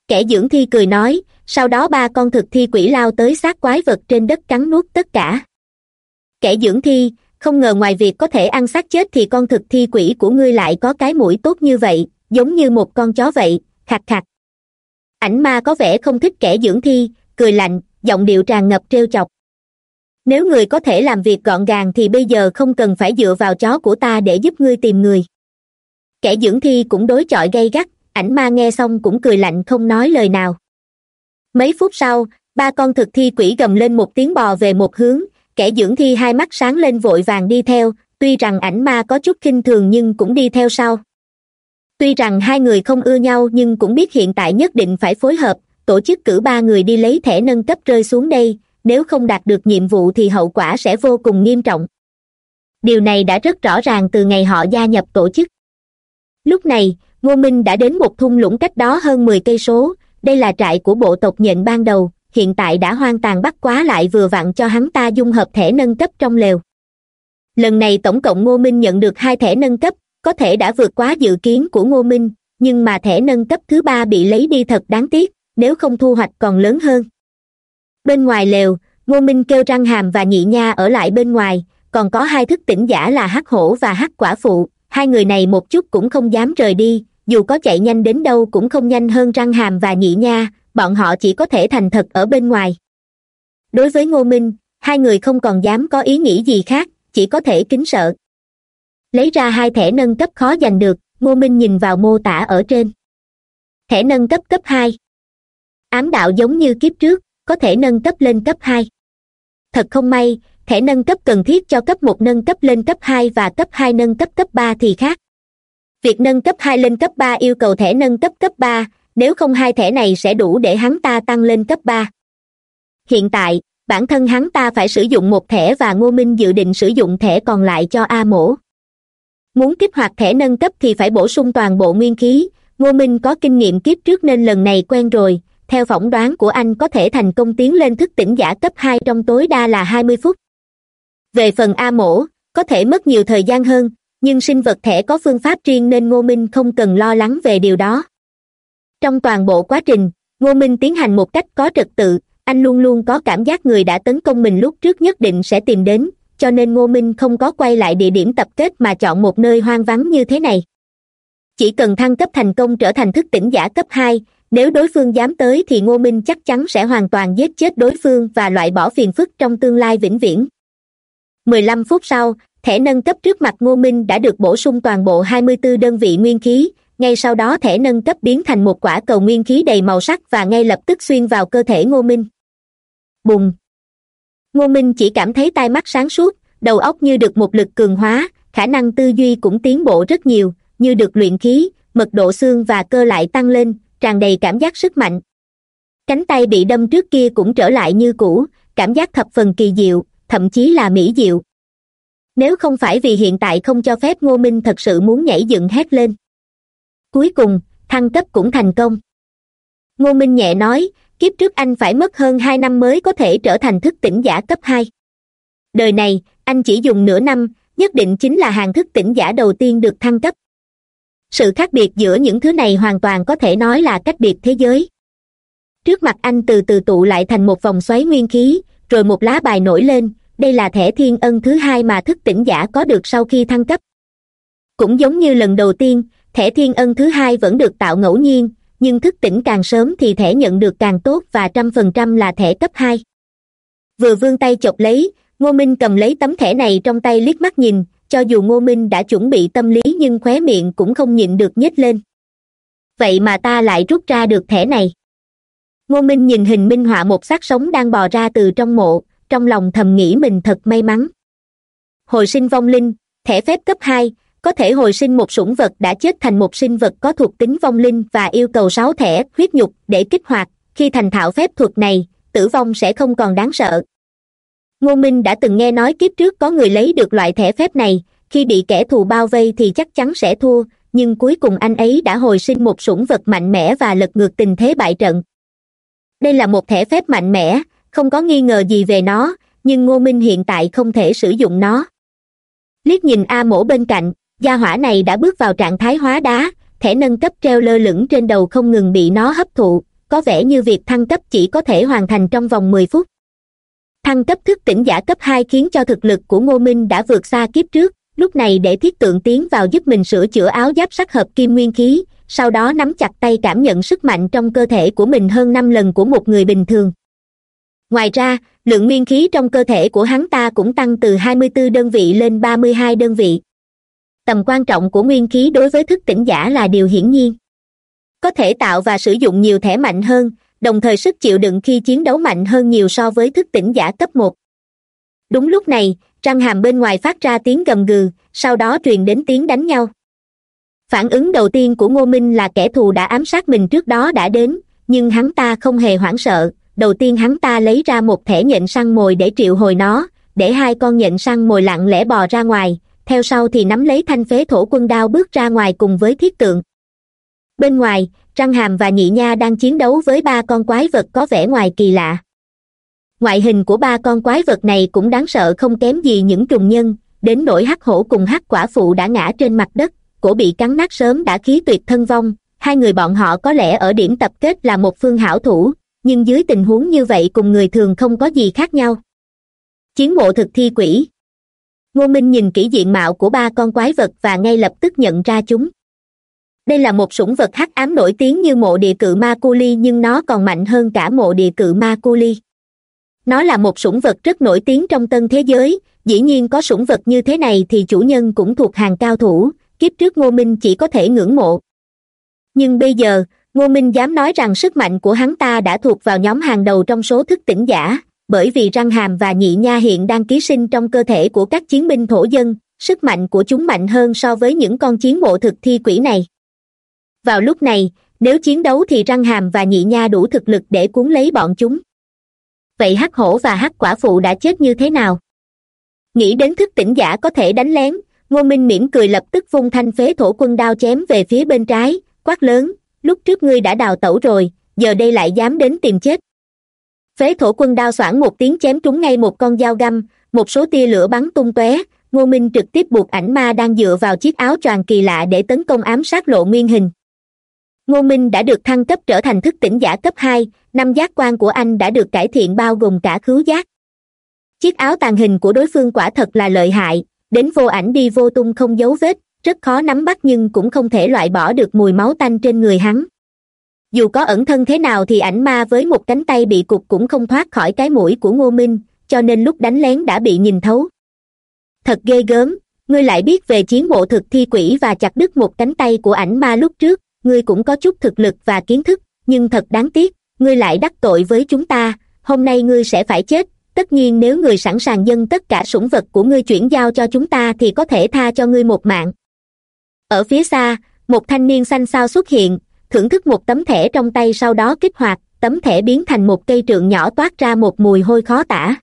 kẻ dưỡng thi cười nói, sau đó ba con thực thi quỷ lao tới xác quái vật trên đất cắn nuốt tất cả. Kẻ dưỡng thi, không ngờ ngoài việc có thể ăn xác chết thì con thực thi quỷ của ngươi lại có cái mũi tốt như vậy, giống như một con chó vậy, khạc khạc. Ảnh ma có vẻ không thích kẻ dưỡng thi, cười lạnh, giọng điệu tràn ngập trêu chọc. Nếu người có thể làm việc gọn gàng thì bây giờ không cần phải dựa vào chó của ta để giúp ngươi tìm người. Kẻ dưỡng thi cũng đối chọi gay gắt ảnh ma nghe xong cũng cười lạnh không nói lời nào. Mấy phút sau, ba con thực thi quỷ gầm lên một tiếng bò về một hướng, kẻ dưỡng thi hai mắt sáng lên vội vàng đi theo, tuy rằng ảnh ma có chút khinh thường nhưng cũng đi theo sau. Tuy rằng hai người không ưa nhau nhưng cũng biết hiện tại nhất định phải phối hợp, tổ chức cử ba người đi lấy thẻ nâng cấp rơi xuống đây, nếu không đạt được nhiệm vụ thì hậu quả sẽ vô cùng nghiêm trọng. Điều này đã rất rõ ràng từ ngày họ gia nhập tổ chức. Lúc này ngô minh đã đến một thung lũng cách đó hơn mười cây số. Đây là trại của bộ tộc nhện ban đầu. Hiện tại đã hoang tàn bắt quá lại vừa vặn cho hắn ta dung hợp thẻ nâng cấp trong lều. Lần này tổng cộng ngô minh nhận được hai thẻ nâng cấp, có thể đã vượt quá dự kiến của ngô minh, nhưng mà thẻ nâng cấp thứ ba bị lấy đi thật đáng tiếc, nếu không thu hoạch còn lớn hơn. Bên ngoài lều, ngô minh kêu răng hàm và nhị nha ở lại bên ngoài, còn có hai thức tỉnh giả là hắc hổ và hắc quả phụ hai người này một chút cũng không dám rời đi, dù có chạy nhanh đến đâu cũng không nhanh hơn răng hàm và nhị nha, bọn họ chỉ có thể thành thật ở bên ngoài. Đối với ngô minh, hai người không còn dám có ý nghĩ gì khác, chỉ có thể kính sợ. Lấy ra hai thẻ nâng cấp khó giành được, ngô minh nhìn vào mô tả ở trên. Thẻ nâng cấp cấp hai. Ám đạo giống như kiếp trước, có thể nâng cấp lên cấp hai. Thật không may thẻ nâng cấp cần thiết cho cấp một nâng cấp lên cấp hai và cấp hai nâng cấp cấp ba thì khác. Việc nâng cấp hai lên cấp ba yêu cầu thẻ nâng cấp cấp ba, nếu không hai thẻ này sẽ đủ để hắn ta tăng lên cấp ba. Hiện tại, bản thân hắn ta phải sử dụng một thẻ và ngô minh dự định sử dụng thẻ còn lại cho a mổ. Muốn kích hoạt thẻ nâng cấp thì phải bổ sung toàn bộ nguyên khí, ngô minh có kinh nghiệm kiếp trước nên lần này quen rồi. Theo phỏng đoán của anh có thể thành công tiến lên thức tỉnh giả cấp hai trong tối đa là hai mươi phút về phần a mổ, có thể mất nhiều thời gian hơn, nhưng sinh vật thẻ có phương pháp riêng nên ngô minh không cần lo lắng về điều đó. Trong toàn bộ quá trình, ngô minh tiến hành một cách có trật tự, anh luôn luôn có cảm giác người đã tấn công mình lúc trước nhất định sẽ tìm đến, cho nên ngô minh không có quay lại địa điểm tập kết mà chọn một nơi hoang vắng như thế này. Chỉ cần thăng cấp thành công trở thành thức tỉnh giả cấp hai, nếu đối phương dám tới thì ngô minh chắc chắn sẽ hoàn toàn giết chết đối phương và loại bỏ phiền phức trong tương lai vĩnh viễn mười lăm phút sau, thẻ nâng cấp trước mặt ngô minh đã được bổ sung toàn bộ hai mươi bốn đơn vị nguyên khí. Ngay sau đó thẻ nâng cấp biến thành một quả cầu nguyên khí đầy màu sắc và ngay lập tức xuyên vào cơ thể ngô minh. Bùng! Ngô minh chỉ cảm thấy tai mắt sáng suốt, đầu óc như được một lực cường hóa, khả năng tư duy cũng tiến bộ rất nhiều, như được luyện khí, mật độ xương và cơ lại tăng lên, tràn đầy cảm giác sức mạnh. Cánh tay bị đâm trước kia cũng trở lại như cũ, cảm giác thập phần kỳ diệu thậm chí là mỹ diệu. Nếu không phải vì hiện tại không cho phép ngô minh thật sự muốn nhảy dựng hét lên. Cuối cùng, thăng cấp cũng thành công. Ngô minh nhẹ nói, kiếp trước anh phải mất hơn hai năm mới có thể trở thành thức tỉnh giả cấp hai. Đời này, anh chỉ dùng nửa năm, nhất định chính là hàng thức tỉnh giả đầu tiên được thăng cấp. Sự khác biệt giữa những thứ này hoàn toàn có thể nói là cách biệt thế giới. Trước mặt anh từ từ tụ lại thành một vòng xoáy nguyên khí, rồi một lá bài nổi lên đây là thẻ thiên ân thứ hai mà thức tỉnh giả có được sau khi thăng cấp. Cũng giống như lần đầu tiên, thẻ thiên ân thứ hai vẫn được tạo ngẫu nhiên, nhưng thức tỉnh càng sớm thì thẻ nhận được càng tốt và trăm phần trăm là thẻ cấp hai. Vừa vươn tay chộp lấy, ngô minh cầm lấy tấm thẻ này trong tay liếc mắt nhìn, cho dù ngô minh đã chuẩn bị tâm lý nhưng khóe miệng cũng không nhịn được nhếch lên. Vậy mà ta lại rút ra được thẻ này. Ngô minh nhìn hình minh họa một xác sống đang bò ra từ trong mộ trong lòng thầm nghĩ mình thật may mắn. Hồi sinh vong linh, thẻ phép cấp hai, có thể hồi sinh một sủng vật đã chết thành một sinh vật có thuộc tính vong linh và yêu cầu sáu thẻ huyết nhục để kích hoạt. Khi thành thạo phép thuật này, tử vong sẽ không còn đáng sợ. Ngô minh đã từng nghe nói kiếp trước có người lấy được loại thẻ phép này. Khi bị kẻ thù bao vây thì chắc chắn sẽ thua, nhưng cuối cùng anh ấy đã hồi sinh một sủng vật mạnh mẽ và lật ngược tình thế bại trận. Đây là một thẻ phép mạnh mẽ không có nghi ngờ gì về nó, nhưng ngô minh hiện tại không thể sử dụng nó. Liếc nhìn a mổ bên cạnh, gia hỏa này đã bước vào trạng thái hóa đá, thẻ nâng cấp treo lơ lửng trên đầu không ngừng bị nó hấp thụ, có vẻ như việc thăng cấp chỉ có thể hoàn thành trong vòng mười phút. Thăng cấp thức tỉnh giả cấp hai khiến cho thực lực của ngô minh đã vượt xa kiếp trước, lúc này để thiết tượng tiến vào giúp mình sửa chữa áo giáp sắc hợp kim nguyên khí, sau đó nắm chặt tay cảm nhận sức mạnh trong cơ thể của mình hơn năm lần của một người bình thường ngoài ra, lượng nguyên khí trong cơ thể của hắn ta cũng tăng từ hai mươi 24 đơn vị lên ba mươi hai đơn vị. Tầm quan trọng của nguyên khí đối với thức tỉnh giả là điều hiển nhiên. Có thể tạo và sử dụng nhiều thẻ mạnh hơn, đồng thời sức chịu đựng khi chiến đấu mạnh hơn nhiều so với thức tỉnh giả cấp một. Đúng lúc này, răng hàm bên ngoài phát ra tiếng gầm gừ, sau đó truyền đến tiếng đánh nhau. Phản ứng đầu tiên của ngô minh là kẻ thù đã ám sát mình trước đó đã đến, nhưng hắn ta không hề hoảng sợ đầu tiên hắn ta lấy ra một thẻ nhện săn mồi để triệu hồi nó, để hai con nhện săn mồi lặng lẽ bò ra ngoài, theo sau thì nắm lấy thanh phế thổ quân đao bước ra ngoài cùng với thiết tượng. Bên ngoài răng hàm và nhị nha đang chiến đấu với ba con quái vật có vẻ ngoài kỳ lạ. Ngoại hình của ba con quái vật này cũng đáng sợ không kém gì những trùng nhân, đến nỗi hắc hổ cùng hắc quả phụ đã ngã trên mặt đất, cổ bị cắn nát sớm đã khí tuyệt thân vong, hai người bọn họ có lẽ ở điểm tập kết là một phương hảo thủ nhưng dưới tình huống như vậy cùng người thường không có gì khác nhau. Chiến mộ thực thi quỷ. Ngô minh nhìn kỹ diện mạo của ba con quái vật và ngay lập tức nhận ra chúng. Đây là một sủng vật hắc ám nổi tiếng như mộ địa cự ma cu li nhưng nó còn mạnh hơn cả mộ địa cự ma cu li nó là một sủng vật rất nổi tiếng trong tân thế giới, dĩ nhiên có sủng vật như thế này thì chủ nhân cũng thuộc hàng cao thủ, kiếp trước ngô minh chỉ có thể ngưỡng mộ. Nhưng bây giờ ngô minh dám nói rằng sức mạnh của hắn ta đã thuộc vào nhóm hàng đầu trong số thức tỉnh giả, bởi vì răng hàm và nhị nha hiện đang ký sinh trong cơ thể của các chiến binh thổ dân, sức mạnh của chúng mạnh hơn so với những con chiến bộ thực thi quỷ này. Vào lúc này, nếu chiến đấu thì răng hàm và nhị nha đủ thực lực để cuốn lấy bọn chúng. Vậy hắc hổ và hắc quả phụ đã chết như thế nào? Nghĩ đến thức tỉnh giả có thể đánh lén, ngô minh mỉm cười lập tức vung thanh phế thổ quân đao chém về phía bên trái, quát lớn lúc trước ngươi đã đào tẩu rồi, giờ đây lại dám đến tìm chết. Phế thổ quân đao xoảng một tiếng chém trúng ngay một con dao găm, một số tia lửa bắn tung tóe. Ngô minh trực tiếp buộc ảnh ma đang dựa vào chiếc áo choàng kỳ lạ để tấn công ám sát lộ nguyên hình. Ngô minh đã được thăng cấp trở thành thức tỉnh giả cấp hai, năm giác quan của anh đã được cải thiện bao gồm cả khứu giác. Chiếc áo tàn hình của đối phương quả thật là lợi hại, đến vô ảnh đi vô tung không dấu vết rất khó nắm bắt nhưng cũng không thể loại bỏ được mùi máu tanh trên người hắn. Dù có ẩn thân thế nào thì ảnh ma với một cánh tay bị cục cũng không thoát khỏi cái mũi của ngô minh, cho nên lúc đánh lén đã bị nhìn thấu. Thật ghê gớm, ngươi lại biết về chiến bộ thực thi quỷ và chặt đứt một cánh tay của ảnh ma lúc trước, ngươi cũng có chút thực lực và kiến thức, nhưng thật đáng tiếc, ngươi lại đắc tội với chúng ta, hôm nay ngươi sẽ phải chết, tất nhiên nếu ngươi sẵn sàng dâng tất cả sủng vật của ngươi chuyển giao cho chúng ta thì có thể tha cho ngươi một mạng ở phía xa, một thanh niên xanh xao xuất hiện, thưởng thức một tấm thẻ trong tay sau đó kích hoạt, tấm thẻ biến thành một cây trượng nhỏ toát ra một mùi hôi khó tả.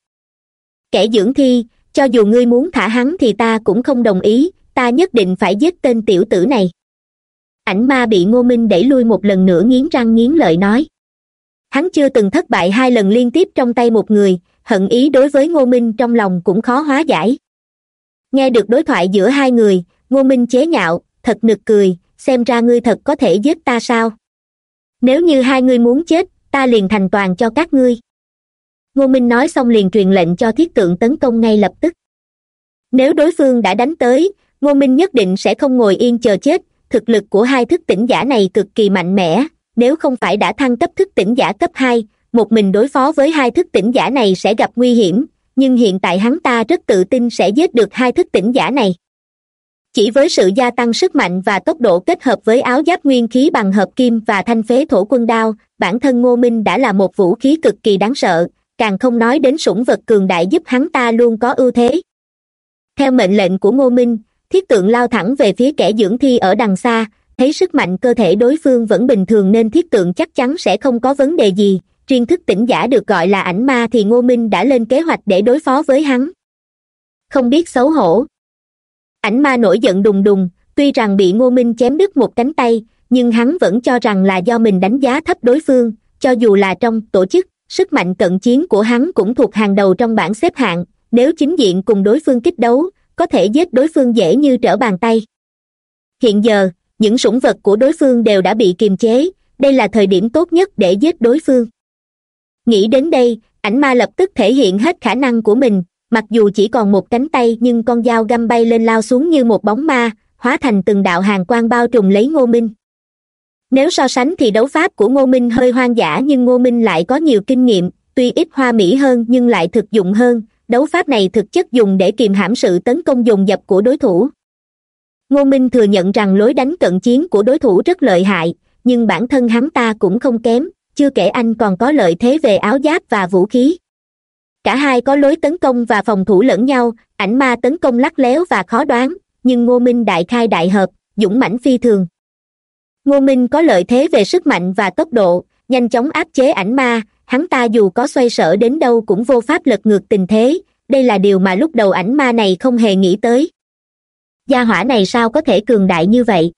Kẻ dưỡng thi, cho dù ngươi muốn thả hắn thì ta cũng không đồng ý, ta nhất định phải giết tên tiểu tử này. Ảnh ma bị ngô minh đẩy lui một lần nữa nghiến răng nghiến lợi nói. Hắn chưa từng thất bại hai lần liên tiếp trong tay một người, hận ý đối với ngô minh trong lòng cũng khó hóa giải. Nghe được đối thoại giữa hai người, ngô minh chế nhạo thật nực cười, xem ra ngươi thật có thể giết ta sao? Nếu như hai ngươi muốn chết, ta liền thành toàn cho các ngươi. Ngô minh nói xong liền truyền lệnh cho thiết tượng tấn công ngay lập tức. Nếu đối phương đã đánh tới, ngô minh nhất định sẽ không ngồi yên chờ chết, thực lực của hai thức tỉnh giả này cực kỳ mạnh mẽ, nếu không phải đã thăng cấp thức tỉnh giả cấp hai, một mình đối phó với hai thức tỉnh giả này sẽ gặp nguy hiểm, nhưng hiện tại hắn ta rất tự tin sẽ giết được hai thức tỉnh giả này chỉ với sự gia tăng sức mạnh và tốc độ kết hợp với áo giáp nguyên khí bằng hợp kim và thanh phế thổ quân đao, bản thân ngô minh đã là một vũ khí cực kỳ đáng sợ, càng không nói đến sủng vật cường đại giúp hắn ta luôn có ưu thế. Theo mệnh lệnh của ngô minh, thiết tượng lao thẳng về phía kẻ dưỡng thi ở đằng xa, thấy sức mạnh cơ thể đối phương vẫn bình thường nên thiết tượng chắc chắn sẽ không có vấn đề gì riêng thức tỉnh giả được gọi là ảnh ma thì ngô minh đã lên kế hoạch để đối phó với hắn. Không biết xấu hổ ảnh ma nổi giận đùng đùng, tuy rằng bị ngô minh chém đứt một cánh tay, nhưng hắn vẫn cho rằng là do mình đánh giá thấp đối phương, cho dù là trong tổ chức, sức mạnh cận chiến của hắn cũng thuộc hàng đầu trong bảng xếp hạng, nếu chính diện cùng đối phương kích đấu, có thể giết đối phương dễ như trở bàn tay. Hiện giờ, những sủng vật của đối phương đều đã bị kiềm chế, đây là thời điểm tốt nhất để giết đối phương. Nghĩ đến đây, ảnh ma lập tức thể hiện hết khả năng của mình mặc dù chỉ còn một cánh tay, nhưng con dao găm bay lên lao xuống như một bóng ma, hóa thành từng đạo hàng quang bao trùm lấy ngô minh. Nếu so sánh thì đấu pháp của ngô minh hơi hoang dã, nhưng ngô minh lại có nhiều kinh nghiệm, tuy ít hoa mỹ hơn, nhưng lại thực dụng hơn. Đấu pháp này thực chất dùng để kiềm hãm sự tấn công dồn dập của đối thủ. Ngô minh thừa nhận rằng lối đánh cận chiến của đối thủ rất lợi hại, nhưng bản thân hắn ta cũng không kém. Chưa kể anh còn có lợi thế về áo giáp và vũ khí cả hai có lối tấn công và phòng thủ lẫn nhau, ảnh ma tấn công lắc léo và khó đoán, nhưng ngô minh đại khai đại hợp, dũng mãnh phi thường. Ngô minh có lợi thế về sức mạnh và tốc độ, nhanh chóng áp chế ảnh ma, hắn ta dù có xoay sở đến đâu cũng vô pháp lật ngược tình thế, đây là điều mà lúc đầu ảnh ma này không hề nghĩ tới. Gia hỏa này sao có thể cường đại như vậy?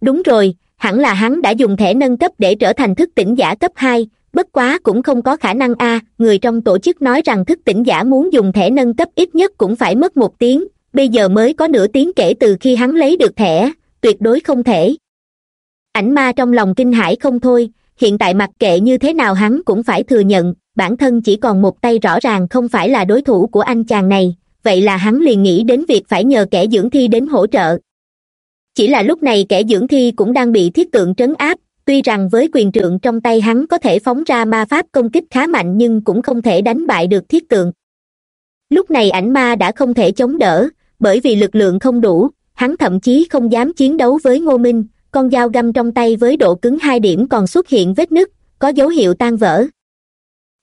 Đúng rồi, hẳn là hắn đã dùng thẻ nâng cấp để trở thành thức tỉnh giả cấp hai bất quá cũng không có khả năng a, người trong tổ chức nói rằng thức tỉnh giả muốn dùng thẻ nâng cấp ít nhất cũng phải mất một tiếng, bây giờ mới có nửa tiếng kể từ khi hắn lấy được thẻ, tuyệt đối không thể. Ảnh ma trong lòng kinh hãi không thôi, hiện tại mặc kệ như thế nào hắn cũng phải thừa nhận, bản thân chỉ còn một tay rõ ràng không phải là đối thủ của anh chàng này, vậy là hắn liền nghĩ đến việc phải nhờ kẻ dưỡng thi đến hỗ trợ. Chỉ là lúc này kẻ dưỡng thi cũng đang bị thiết tượng trấn áp tuy rằng với quyền trượng trong tay hắn có thể phóng ra ma pháp công kích khá mạnh nhưng cũng không thể đánh bại được thiết tượng. Lúc này ảnh ma đã không thể chống đỡ, bởi vì lực lượng không đủ, hắn thậm chí không dám chiến đấu với ngô minh, con dao găm trong tay với độ cứng hai điểm còn xuất hiện vết nứt, có dấu hiệu tan vỡ.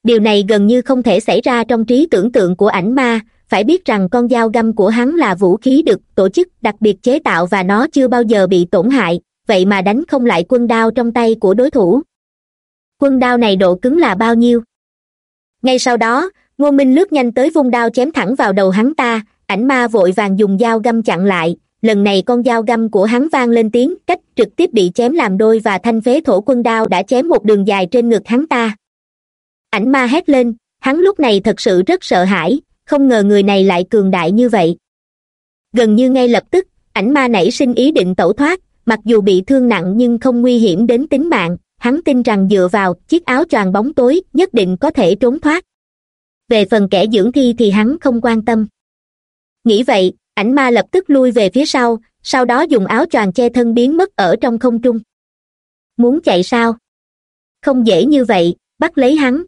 Điều này gần như không thể xảy ra trong trí tưởng tượng của ảnh ma, phải biết rằng con dao găm của hắn là vũ khí được tổ chức đặc biệt chế tạo và nó chưa bao giờ bị tổn hại vậy mà đánh không lại quân đao trong tay của đối thủ. Quân đao này độ cứng là bao nhiêu? Ngay sau đó, ngô minh lướt nhanh tới vung đao chém thẳng vào đầu hắn ta, ảnh ma vội vàng dùng dao găm chặn lại. Lần này con dao găm của hắn vang lên tiếng, cách trực tiếp bị chém làm đôi và thanh phế thổ quân đao đã chém một đường dài trên ngực hắn ta. Ảnh ma hét lên, hắn lúc này thật sự rất sợ hãi, không ngờ người này lại cường đại như vậy. Gần như ngay lập tức, ảnh ma nảy sinh ý định tẩu thoát mặc dù bị thương nặng nhưng không nguy hiểm đến tính mạng, hắn tin rằng dựa vào chiếc áo choàng bóng tối nhất định có thể trốn thoát. Về phần kẻ dưỡng thi thì hắn không quan tâm. Nghĩ vậy, ảnh ma lập tức lui về phía sau sau đó dùng áo choàng che thân biến mất ở trong không trung. Muốn chạy sao? Không dễ như vậy, bắt lấy hắn.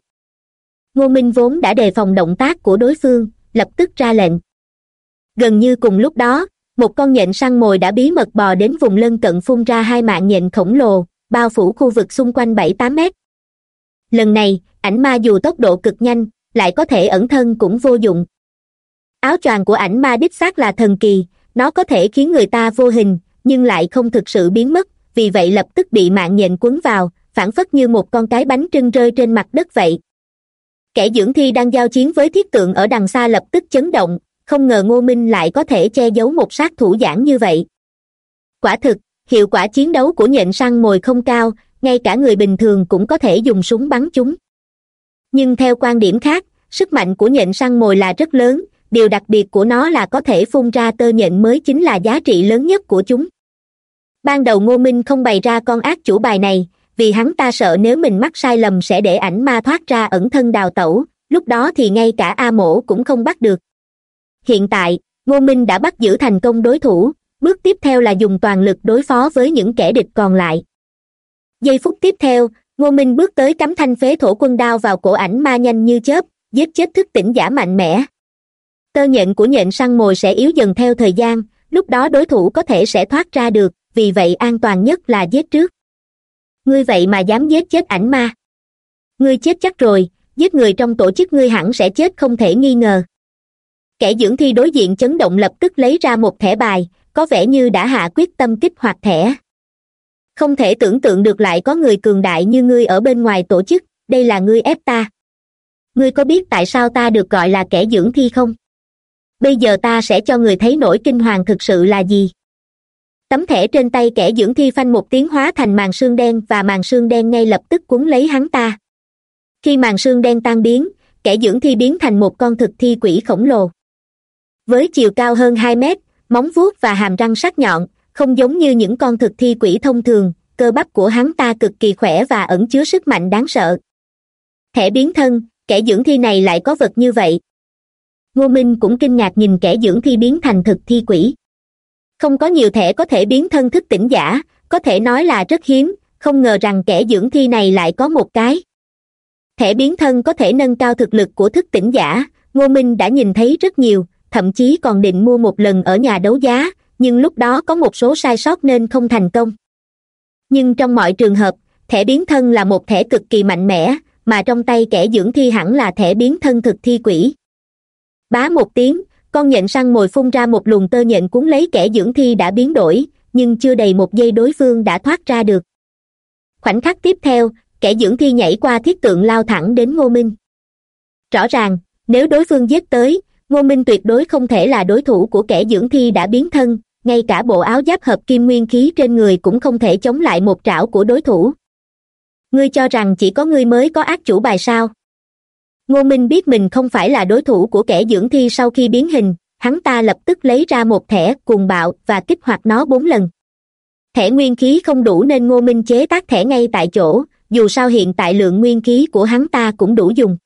Ngô minh vốn đã đề phòng động tác của đối phương, lập tức ra lệnh. Gần như cùng lúc đó một con nhện săn mồi đã bí mật bò đến vùng lân cận phun ra hai mạng nhện khổng lồ, bao phủ khu vực xung quanh bảy tám mét. Lần này, ảnh ma dù tốc độ cực nhanh, lại có thể ẩn thân cũng vô dụng. Áo choàng của ảnh ma đích xác là thần kỳ, nó có thể khiến người ta vô hình, nhưng lại không thực sự biến mất, vì vậy lập tức bị mạng nhện quấn vào, phản phất như một con cái bánh trưng rơi trên mặt đất vậy. Kẻ dưỡng thi đang giao chiến với thiết tượng ở đằng xa lập tức chấn động không ngờ ngô minh lại có thể che giấu một sát thủ giản như vậy. Quả thực, hiệu quả chiến đấu của nhện săn mồi không cao, ngay cả người bình thường cũng có thể dùng súng bắn chúng. Nhưng theo quan điểm khác, sức mạnh của nhện săn mồi là rất lớn, điều đặc biệt của nó là có thể phun ra tơ nhện mới chính là giá trị lớn nhất của chúng. Ban đầu ngô minh không bày ra con ác chủ bài này, vì hắn ta sợ nếu mình mắc sai lầm sẽ để ảnh ma thoát ra ẩn thân đào tẩu, lúc đó thì ngay cả a mổ cũng không bắt được hiện tại, ngô minh đã bắt giữ thành công đối thủ, bước tiếp theo là dùng toàn lực đối phó với những kẻ địch còn lại. Giây phút tiếp theo, ngô minh bước tới cắm thanh phế thổ quân đao vào cổ ảnh ma nhanh như chớp, giết chết thức tỉnh giả mạnh mẽ. Tơ nhện của nhện săn mồi sẽ yếu dần theo thời gian, lúc đó đối thủ có thể sẽ thoát ra được, vì vậy an toàn nhất là giết trước. Ngươi vậy mà dám giết chết ảnh ma. Ngươi chết chắc rồi, giết người trong tổ chức ngươi hẳn sẽ chết không thể nghi ngờ kẻ dưỡng thi đối diện chấn động lập tức lấy ra một thẻ bài, có vẻ như đã hạ quyết tâm kích hoạt thẻ. Không thể tưởng tượng được lại có người cường đại như ngươi ở bên ngoài tổ chức, đây là ngươi ép ta. Ngươi có biết tại sao ta được gọi là kẻ dưỡng thi không? Bây giờ ta sẽ cho người thấy nỗi kinh hoàng thực sự là gì? Tấm thẻ trên tay kẻ dưỡng thi phanh một tiếng hóa thành màn xương đen và màn xương đen ngay lập tức cuốn lấy hắn ta. Khi màn xương đen tan biến, kẻ dưỡng thi biến thành một con thực thi quỷ khổng lồ với chiều cao hơn hai mét, móng vuốt và hàm răng sắc nhọn, không giống như những con thực thi quỷ thông thường, cơ bắp của hắn ta cực kỳ khỏe và ẩn chứa sức mạnh đáng sợ. Thẻ biến thân, kẻ dưỡng thi này lại có vật như vậy. Ngô minh cũng kinh ngạc nhìn kẻ dưỡng thi biến thành thực thi quỷ. Không có nhiều thẻ có thể biến thân thức tỉnh giả, có thể nói là rất hiếm, không ngờ rằng kẻ dưỡng thi này lại có một cái. Thẻ biến thân có thể nâng cao thực lực của thức tỉnh giả, ngô minh đã nhìn thấy rất nhiều thậm chí còn định mua một lần ở nhà đấu giá, nhưng lúc đó có một số sai sót nên không thành công. Nhưng trong mọi trường hợp, thẻ biến thân là một thẻ cực kỳ mạnh mẽ, mà trong tay kẻ dưỡng thi hẳn là thẻ biến thân thực thi quỷ. Bá một tiếng, con nhện săn mồi phun ra một luồng tơ nhện cuốn lấy kẻ dưỡng thi đã biến đổi, nhưng chưa đầy một giây đối phương đã thoát ra được. Khoảnh khắc tiếp theo, kẻ dưỡng thi nhảy qua thiết tượng lao thẳng đến ngô minh. Rõ ràng, nếu đối phương giết tới ngô minh tuyệt đối không thể là đối thủ của kẻ dưỡng thi đã biến thân, ngay cả bộ áo giáp hợp kim nguyên khí trên người cũng không thể chống lại một trảo của đối thủ. Ngươi cho rằng chỉ có ngươi mới có ác chủ bài sao? Ngô minh biết mình không phải là đối thủ của kẻ dưỡng thi sau khi biến hình, hắn ta lập tức lấy ra một thẻ, cuồng bạo và kích hoạt nó bốn lần. Thẻ nguyên khí không đủ nên ngô minh chế tác thẻ ngay tại chỗ, dù sao hiện tại lượng nguyên khí của hắn ta cũng đủ dùng.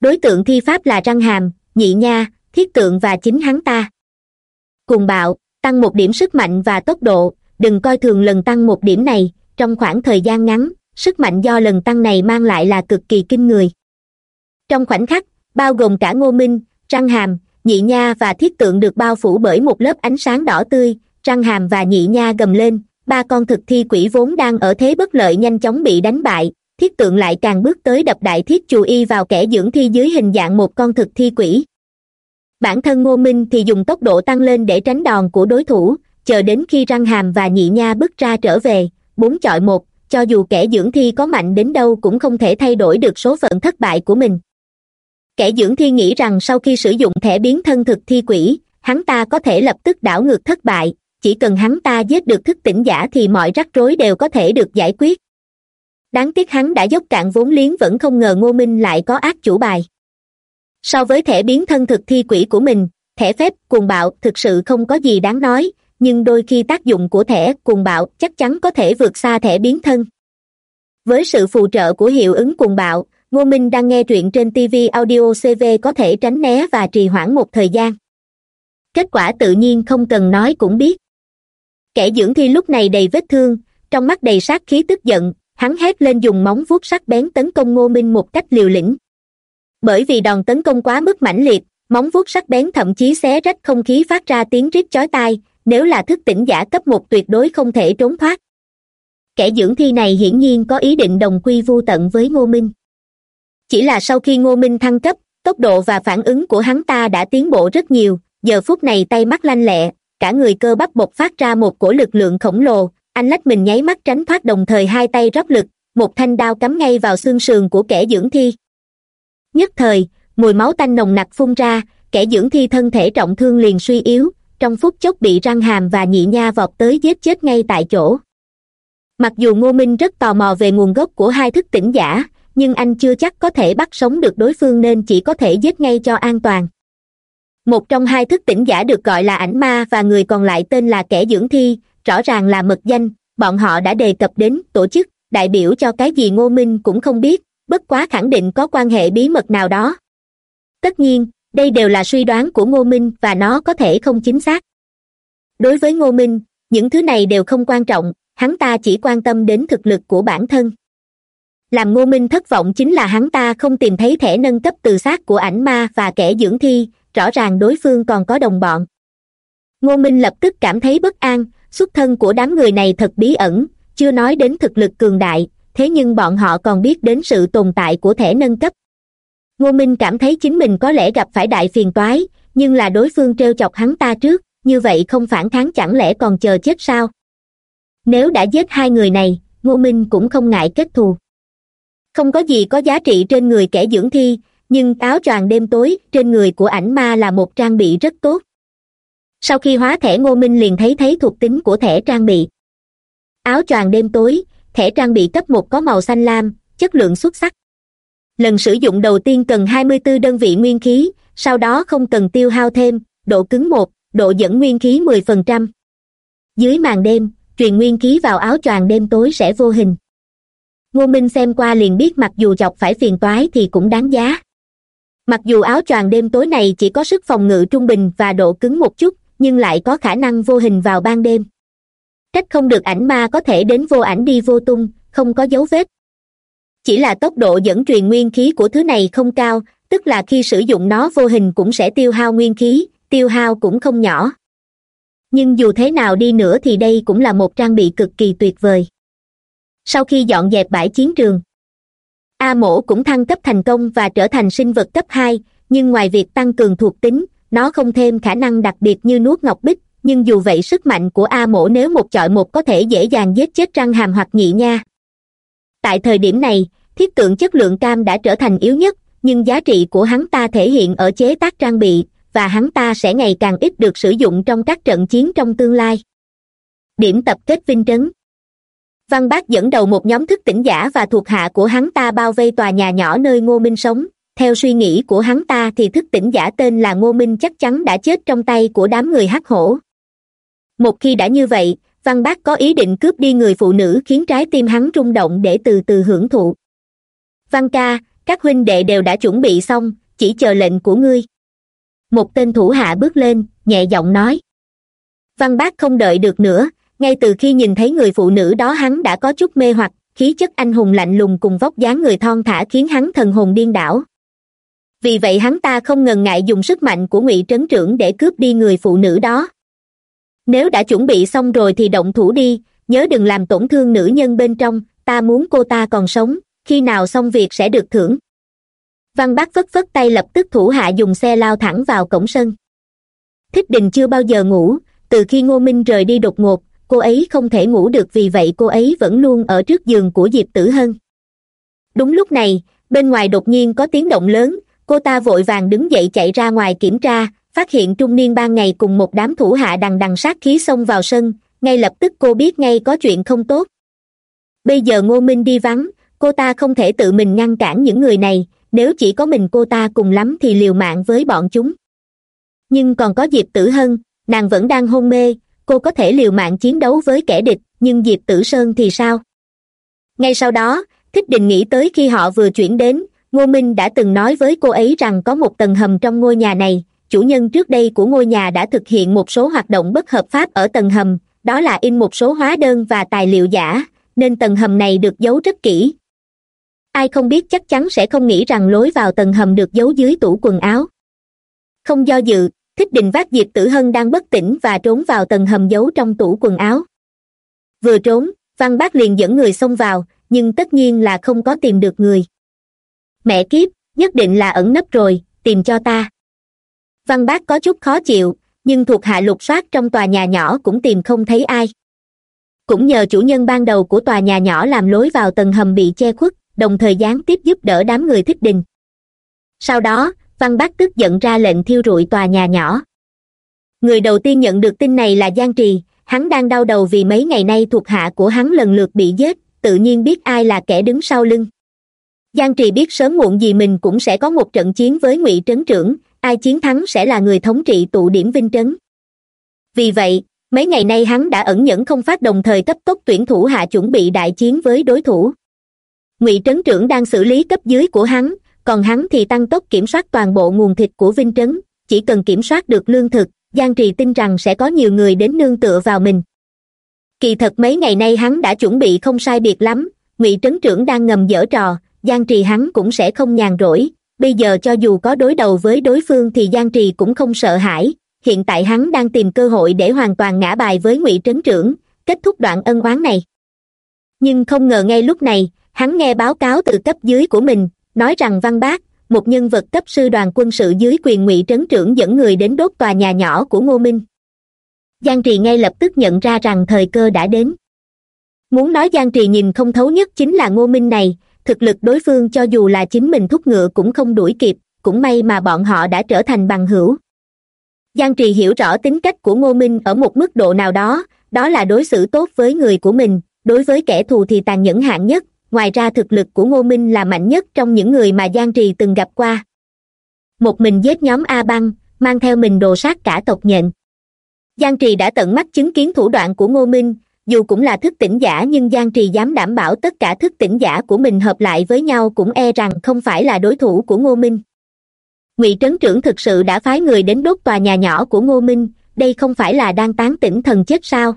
Đối tượng thi pháp là răng hàm nhị nha, thiết tượng và chính hắn ta. Cùng bạo, tăng một điểm sức mạnh và tốc độ, đừng coi thường lần tăng một điểm này, trong khoảng thời gian ngắn, sức mạnh do lần tăng này mang lại là cực kỳ kinh người. Trong khoảnh khắc, bao gồm cả ngô minh răng hàm, nhị nha và thiết tượng được bao phủ bởi một lớp ánh sáng đỏ tươi răng hàm và nhị nha gầm lên, ba con thực thi quỷ vốn đang ở thế bất lợi nhanh chóng bị đánh bại thiết tượng lại càng bước tới đập đại thiết chù y vào kẻ dưỡng thi dưới hình dạng một con thực thi quỷ. Bản thân ngô minh thì dùng tốc độ tăng lên để tránh đòn của đối thủ, chờ đến khi răng hàm và nhị nha bước ra trở về, bốn chọi một, cho dù kẻ dưỡng thi có mạnh đến đâu cũng không thể thay đổi được số phận thất bại của mình. Kẻ dưỡng thi nghĩ rằng sau khi sử dụng thẻ biến thân thực thi quỷ, hắn ta có thể lập tức đảo ngược thất bại, chỉ cần hắn ta giết được thức tỉnh giả thì mọi rắc rối đều có thể được giải quyết đáng tiếc hắn đã dốc cạn vốn liếng vẫn không ngờ ngô minh lại có ác chủ bài. So với thẻ biến thân thực thi quỷ của mình, thẻ phép, cuồng bạo thực sự không có gì đáng nói, nhưng đôi khi tác dụng của thẻ cuồng bạo chắc chắn có thể vượt xa thẻ biến thân. Với sự phù trợ của hiệu ứng cuồng bạo, ngô minh đang nghe truyện trên tv audio cv có thể tránh né và trì hoãn một thời gian. Kết quả tự nhiên không cần nói cũng biết. Kẻ dưỡng thi lúc này đầy vết thương, trong mắt đầy sát khí tức giận hắn hét lên dùng móng vuốt sắc bén tấn công ngô minh một cách liều lĩnh. Bởi vì đòn tấn công quá mức mãnh liệt, móng vuốt sắc bén thậm chí xé rách không khí phát ra tiếng rít chói tai, nếu là thức tỉnh giả cấp một tuyệt đối không thể trốn thoát. Kẻ dưỡng thi này hiển nhiên có ý định đồng quy vô tận với ngô minh. Chỉ là sau khi ngô minh thăng cấp, tốc độ và phản ứng của hắn ta đã tiến bộ rất nhiều, giờ phút này tay mắt lanh lẹ, cả người cơ bắp bộc phát ra một cổ lực lượng khổng lồ anh lách mình nháy mắt tránh thoát đồng thời hai tay rót lực, một thanh đao cắm ngay vào xương sườn của kẻ dưỡng thi. Nhất thời, mùi máu tanh nồng nặc phun ra, kẻ dưỡng thi thân thể trọng thương liền suy yếu, trong phút chốc bị răng hàm và nhị nha vọt tới giết chết ngay tại chỗ. Mặc dù ngô minh rất tò mò về nguồn gốc của hai thức tỉnh giả, nhưng anh chưa chắc có thể bắt sống được đối phương nên chỉ có thể giết ngay cho an toàn. Một trong hai thức tỉnh giả được gọi là ảnh ma và người còn lại tên là kẻ dưỡng thi rõ ràng là mật danh, bọn họ đã đề cập đến tổ chức, đại biểu cho cái gì ngô minh cũng không biết, bất quá khẳng định có quan hệ bí mật nào đó. Tất nhiên, đây đều là suy đoán của ngô minh và nó có thể không chính xác. Đối với ngô minh, những thứ này đều không quan trọng, hắn ta chỉ quan tâm đến thực lực của bản thân. Làm ngô minh thất vọng chính là hắn ta không tìm thấy thẻ nâng cấp từ xác của ảnh ma và kẻ dưỡng thi, rõ ràng đối phương còn có đồng bọn. Ngô minh lập tức cảm thấy bất an xuất thân của đám người này thật bí ẩn, chưa nói đến thực lực cường đại, thế nhưng bọn họ còn biết đến sự tồn tại của thẻ nâng cấp. Ngô minh cảm thấy chính mình có lẽ gặp phải đại phiền toái, nhưng là đối phương t chọc hắn ta trước, như vậy không phản kháng chẳng lẽ còn chờ chết sao? Nếu đã giết hai người này, ngô minh cũng không ngại kết thù. Không có gì có giá trị trên người kẻ dưỡng thi, nhưng áo choàng đêm tối trên người của ảnh ma là một trang bị rất tốt sau khi hóa thẻ ngô minh liền thấy thấy thuộc tính của thẻ trang bị. Áo choàng đêm tối, thẻ trang bị cấp một có màu xanh lam, chất lượng xuất sắc. Lần sử dụng đầu tiên cần hai mươi bốn đơn vị nguyên khí, sau đó không cần tiêu hao thêm, độ cứng một, độ dẫn nguyên khí mười phần trăm. Dưới màn đêm, truyền nguyên khí vào áo choàng đêm tối sẽ vô hình. Ngô minh xem qua liền biết mặc dù chọc phải phiền toái thì cũng đáng giá. Mặc dù áo choàng đêm tối này chỉ có sức phòng ngự trung bình và độ cứng một chút nhưng lại có khả năng vô hình vào ban đêm. Trách không được ảnh ma có thể đến vô ảnh đi vô tung, không có dấu vết. Chỉ là tốc độ dẫn truyền nguyên khí của thứ này không cao, tức là khi sử dụng nó vô hình cũng sẽ tiêu hao nguyên khí, tiêu hao cũng không nhỏ. Nhưng dù thế nào đi nữa thì đây cũng là một trang bị cực kỳ tuyệt vời. Sau khi dọn dẹp bãi chiến trường, a mổ cũng thăng cấp thành công và trở thành sinh vật cấp hai, nhưng ngoài việc tăng cường thuộc tính nó không thêm khả năng đặc biệt như nuốt ngọc bích, nhưng dù vậy sức mạnh của a mổ nếu một chọi một có thể dễ dàng giết chết răng hàm hoặc nhị nha. Tại thời điểm này, thiết tượng chất lượng cam đã trở thành yếu nhất, nhưng giá trị của hắn ta thể hiện ở chế tác trang bị, và hắn ta sẽ ngày càng ít được sử dụng trong các trận chiến trong tương lai. Điểm tập kết vinh trấn văn bác dẫn đầu một nhóm thức tỉnh giả và thuộc hạ của hắn ta bao vây tòa nhà nhỏ nơi ngô minh sống theo suy nghĩ của hắn ta thì thức tỉnh giả tên là ngô minh chắc chắn đã chết trong tay của đám người hắc hổ. Một khi đã như vậy, văn bác có ý định cướp đi người phụ nữ khiến trái tim hắn rung động để từ từ hưởng thụ. Văn ca, các huynh đệ đều đã chuẩn bị xong, chỉ chờ lệnh của ngươi. Một tên thủ hạ bước lên, nhẹ giọng nói. Văn bác không đợi được nữa, ngay từ khi nhìn thấy người phụ nữ đó hắn đã có chút mê hoặc, khí chất anh hùng lạnh lùng cùng vóc dáng người thon thả khiến hắn thần hồn điên đảo vì vậy hắn ta không ngần ngại dùng sức mạnh của ngụy trấn trưởng để cướp đi người phụ nữ đó. Nếu đã chuẩn bị xong rồi thì động thủ đi, nhớ đừng làm tổn thương nữ nhân bên trong, ta muốn cô ta còn sống, khi nào xong việc sẽ được thưởng. Văn bác phất phất tay lập tức thủ hạ dùng xe lao thẳng vào cổng sân. Thích đình chưa bao giờ ngủ, từ khi ngô minh rời đi đột ngột, cô ấy không thể ngủ được vì vậy cô ấy vẫn luôn ở trước giường của diệp tử hân. Đúng lúc này, bên ngoài đột nhiên có tiếng động lớn cô ta vội vàng đứng dậy chạy ra ngoài kiểm tra, phát hiện trung niên ban ngày cùng một đám thủ hạ đằng đằng sát khí xông vào sân, ngay lập tức cô biết ngay có chuyện không tốt. Bây giờ ngô minh đi vắng, cô ta không thể tự mình ngăn cản những người này, nếu chỉ có mình cô ta cùng lắm thì liều mạng với bọn chúng. Nhưng còn có diệp tử hân, nàng vẫn đang hôn mê, cô có thể liều mạng chiến đấu với kẻ địch, nhưng diệp tử sơn thì sao? Ngay sau đó, thích đình nghĩ tới khi họ vừa chuyển đến ngô minh đã từng nói với cô ấy rằng có một tầng hầm trong ngôi nhà này. Chủ nhân trước đây của ngôi nhà đã thực hiện một số hoạt động bất hợp pháp ở tầng hầm, đó là in một số hóa đơn và tài liệu giả, nên tầng hầm này được giấu rất kỹ. Ai không biết chắc chắn sẽ không nghĩ rằng lối vào tầng hầm được giấu dưới tủ quần áo. Không do dự, thích đình vác diệp tử hân đang bất tỉnh và trốn vào tầng hầm giấu trong tủ quần áo. Vừa trốn, văn bác liền dẫn người xông vào, nhưng tất nhiên là không có tìm được người mẹ kiếp, nhất định là ẩn nấp rồi, tìm cho ta. Văn bác có chút khó chịu, nhưng thuộc hạ lục soát trong tòa nhà nhỏ cũng tìm không thấy ai. Cũng nhờ chủ nhân ban đầu của tòa nhà nhỏ làm lối vào tầng hầm bị che khuất, đồng thời gián tiếp giúp đỡ đám người thích đình. Sau đó, văn bác tức giận ra lệnh thiêu rụi tòa nhà nhỏ. Người đầu tiên nhận được tin này là giang trì, hắn đang đau đầu vì mấy ngày nay thuộc hạ của hắn lần lượt bị giết, tự nhiên biết ai là kẻ đứng sau lưng giang trì biết sớm muộn gì mình cũng sẽ có một trận chiến với ngụy trấn trưởng, ai chiến thắng sẽ là người thống trị tụ điểm vinh trấn. Vì vậy, mấy ngày nay hắn đã ẩn nhẫn không phát đồng thời cấp tốc tuyển thủ hạ chuẩn bị đại chiến với đối thủ. Ngụy trấn trưởng đang xử lý cấp dưới của hắn, còn hắn thì tăng tốc kiểm soát toàn bộ nguồn thịt của vinh trấn, chỉ cần kiểm soát được lương thực, giang trì tin rằng sẽ có nhiều người đến nương tựa vào mình. Kỳ thật mấy ngày nay hắn đã chuẩn bị không sai biệt lắm, ngụy trấn trưởng đang ngầm dở trò giang trì hắn cũng sẽ không nhàn rỗi, bây giờ cho dù có đối đầu với đối phương thì giang trì cũng không sợ hãi. Hiện tại hắn đang tìm cơ hội để hoàn toàn ngã bài với ngụy trấn trưởng, kết thúc đoạn ân oán này. Nhưng không ngờ ngay lúc này, hắn nghe báo cáo từ cấp dưới của mình, nói rằng văn bác, một nhân vật cấp sư đoàn quân sự dưới quyền ngụy trấn trưởng dẫn người đến đốt tòa nhà nhỏ của ngô minh. Giang trì ngay lập tức nhận ra rằng thời cơ đã đến. Muốn nói giang trì nhìn không thấu nhất chính là ngô minh này thực lực đối phương cho dù là chính mình thúc ngựa cũng không đuổi kịp, cũng may mà bọn họ đã trở thành bằng hữu. Giang trì hiểu rõ tính cách của ngô minh ở một mức độ nào đó đó là đối xử tốt với người của mình, đối với kẻ thù thì tàn nhẫn hạng nhất, ngoài ra thực lực của ngô minh là mạnh nhất trong những người mà giang trì từng gặp qua. Một mình giết nhóm a băng, mang theo mình đồ sát cả tộc nhện. Giang trì đã tận mắt chứng kiến thủ đoạn của ngô minh dù cũng là thức tỉnh giả nhưng giang trì dám đảm bảo tất cả thức tỉnh giả của mình hợp lại với nhau cũng e rằng không phải là đối thủ của ngô minh. Ngụy trấn trưởng thực sự đã phái người đến đốt tòa nhà nhỏ của ngô minh, đây không phải là đang tán tỉnh thần chết sao?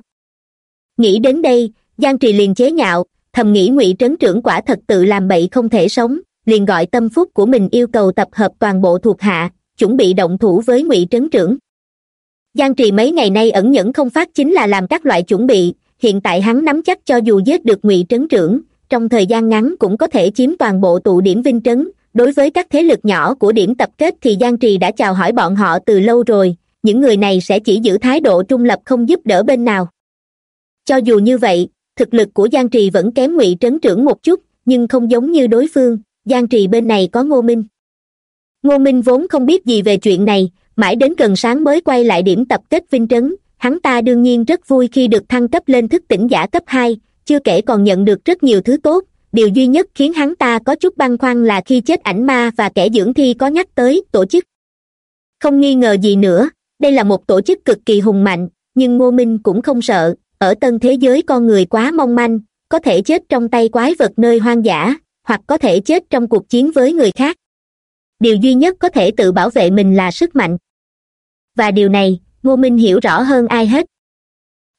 Nghĩ đến đây, giang trì liền chế nhạo, thầm nghĩ ngụy trấn trưởng quả thật tự làm bậy không thể sống, liền gọi tâm phúc của mình yêu cầu tập hợp toàn bộ thuộc hạ, chuẩn bị động thủ với ngụy trấn trưởng. Giang trì mấy ngày nay ẩn nhẫn không phát chính là làm các loại chuẩn bị hiện tại hắn nắm chắc cho dù giết được ngụy trấn trưởng, trong thời gian ngắn cũng có thể chiếm toàn bộ tụ điểm vinh trấn. Đối với các thế lực nhỏ của điểm tập kết thì giang trì đã chào hỏi bọn họ từ lâu rồi. Những người này sẽ chỉ giữ thái độ trung lập không giúp đỡ bên nào. Cho dù như vậy, thực lực của giang trì vẫn kém ngụy trấn trưởng một chút, nhưng không giống như đối phương. Giang trì bên này có ngô minh. Ngô minh vốn không biết gì về chuyện này, mãi đến gần sáng mới quay lại điểm tập kết vinh trấn hắn ta đương nhiên rất vui khi được thăng cấp lên thức tỉnh giả cấp hai, chưa kể còn nhận được rất nhiều thứ tốt. Điều duy nhất khiến hắn ta có chút băn khoăn là khi chết ảnh ma và kẻ dưỡng thi có nhắc tới tổ chức. Không nghi ngờ gì nữa, đây là một tổ chức cực kỳ hùng mạnh, nhưng ngô minh cũng không sợ, ở tân thế giới con người quá mong manh, có thể chết trong tay quái vật nơi hoang dã, hoặc có thể chết trong cuộc chiến với người khác. Điều duy nhất có thể tự bảo vệ mình là sức mạnh. Và điều này ngô minh hiểu rõ hơn ai hết.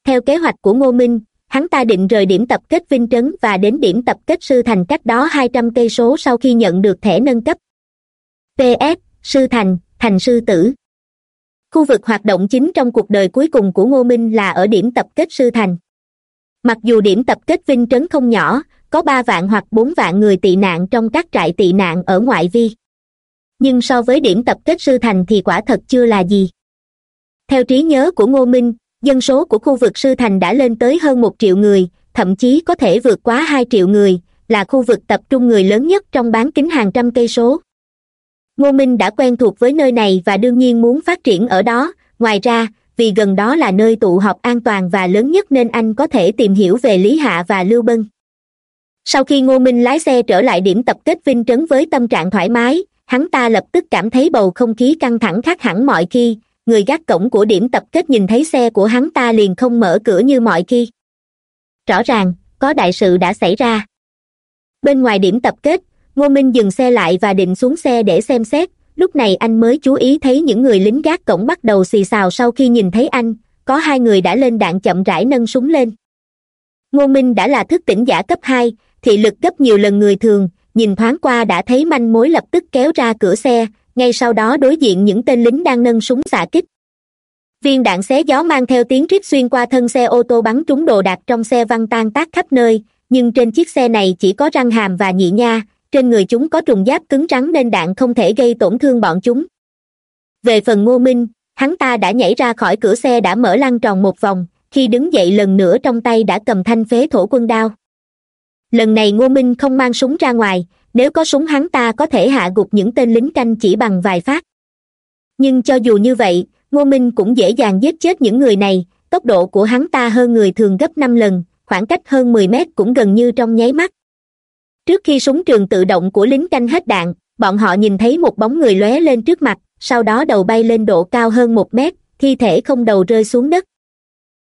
Theo kế hoạch của ngô minh, hắn ta định rời điểm tập kết vinh trấn và đến điểm tập kết sư thành cách đó hai trăm cây số sau khi nhận được thẻ nâng cấp. Ps sư thành thành sư tử. Khu vực hoạt động chính trong cuộc đời cuối cùng của ngô minh là ở điểm tập kết sư thành. Mặc dù điểm tập kết vinh trấn không nhỏ, có ba vạn hoặc bốn vạn người tị nạn trong các trại tị nạn ở ngoại vi. Nhưng so với điểm tập kết sư thành thì quả thật chưa là gì theo trí nhớ của ngô minh, dân số của khu vực sư thành đã lên tới hơn một triệu người, thậm chí có thể vượt quá hai triệu người, là khu vực tập trung người lớn nhất trong bán kính hàng trăm cây số. Ngô minh đã quen thuộc với nơi này và đương nhiên muốn phát triển ở đó. Ngoài ra, vì gần đó là nơi tụ họp an toàn và lớn nhất nên anh có thể tìm hiểu về lý hạ và lưu bân. Sau khi ngô minh lái xe trở lại điểm tập kết vinh trấn với tâm trạng thoải mái, hắn ta lập tức cảm thấy bầu không khí căng thẳng khác hẳn mọi khi người gác cổng của điểm tập kết nhìn thấy xe của hắn ta liền không mở cửa như mọi khi. Rõ ràng, có đại sự đã xảy ra. Bên ngoài điểm tập kết, ngô minh dừng xe lại và định xuống xe để xem xét. Lúc này anh mới chú ý thấy những người lính gác cổng bắt đầu xì xào sau khi nhìn thấy anh. Có hai người đã lên đạn chậm rãi nâng súng lên. Ngô minh đã là thức tỉnh giả cấp hai, thị lực gấp nhiều lần người thường. Nhìn thoáng qua đã thấy manh mối lập tức kéo ra cửa xe ngay sau đó đối diện những tên lính đang nâng súng xạ kích. Viên đạn xé gió mang theo tiếng rít xuyên qua thân xe ô tô bắn trúng đồ đạc trong xe văng tan tác khắp nơi, nhưng trên chiếc xe này chỉ có răng hàm và nhị nha, trên người chúng có trùng giáp cứng rắn nên đạn không thể gây tổn thương bọn chúng. Về phần ngô minh, hắn ta đã nhảy ra khỏi cửa xe đã mở lăn tròn một vòng, khi đứng dậy lần nữa trong tay đã cầm thanh phế thổ quân đao. Lần này ngô minh không mang súng ra ngoài nếu có súng hắn ta có thể hạ gục những tên lính canh chỉ bằng vài phát. Nhưng cho dù như vậy, ngô minh cũng dễ dàng giết chết những người này, tốc độ của hắn ta hơn người thường gấp năm lần, khoảng cách hơn mười mét cũng gần như trong nháy mắt. Trước khi súng trường tự động của lính canh hết đạn, bọn họ nhìn thấy một bóng người lóe lên trước mặt, sau đó đầu bay lên độ cao hơn một mét, thi thể không đầu rơi xuống đất.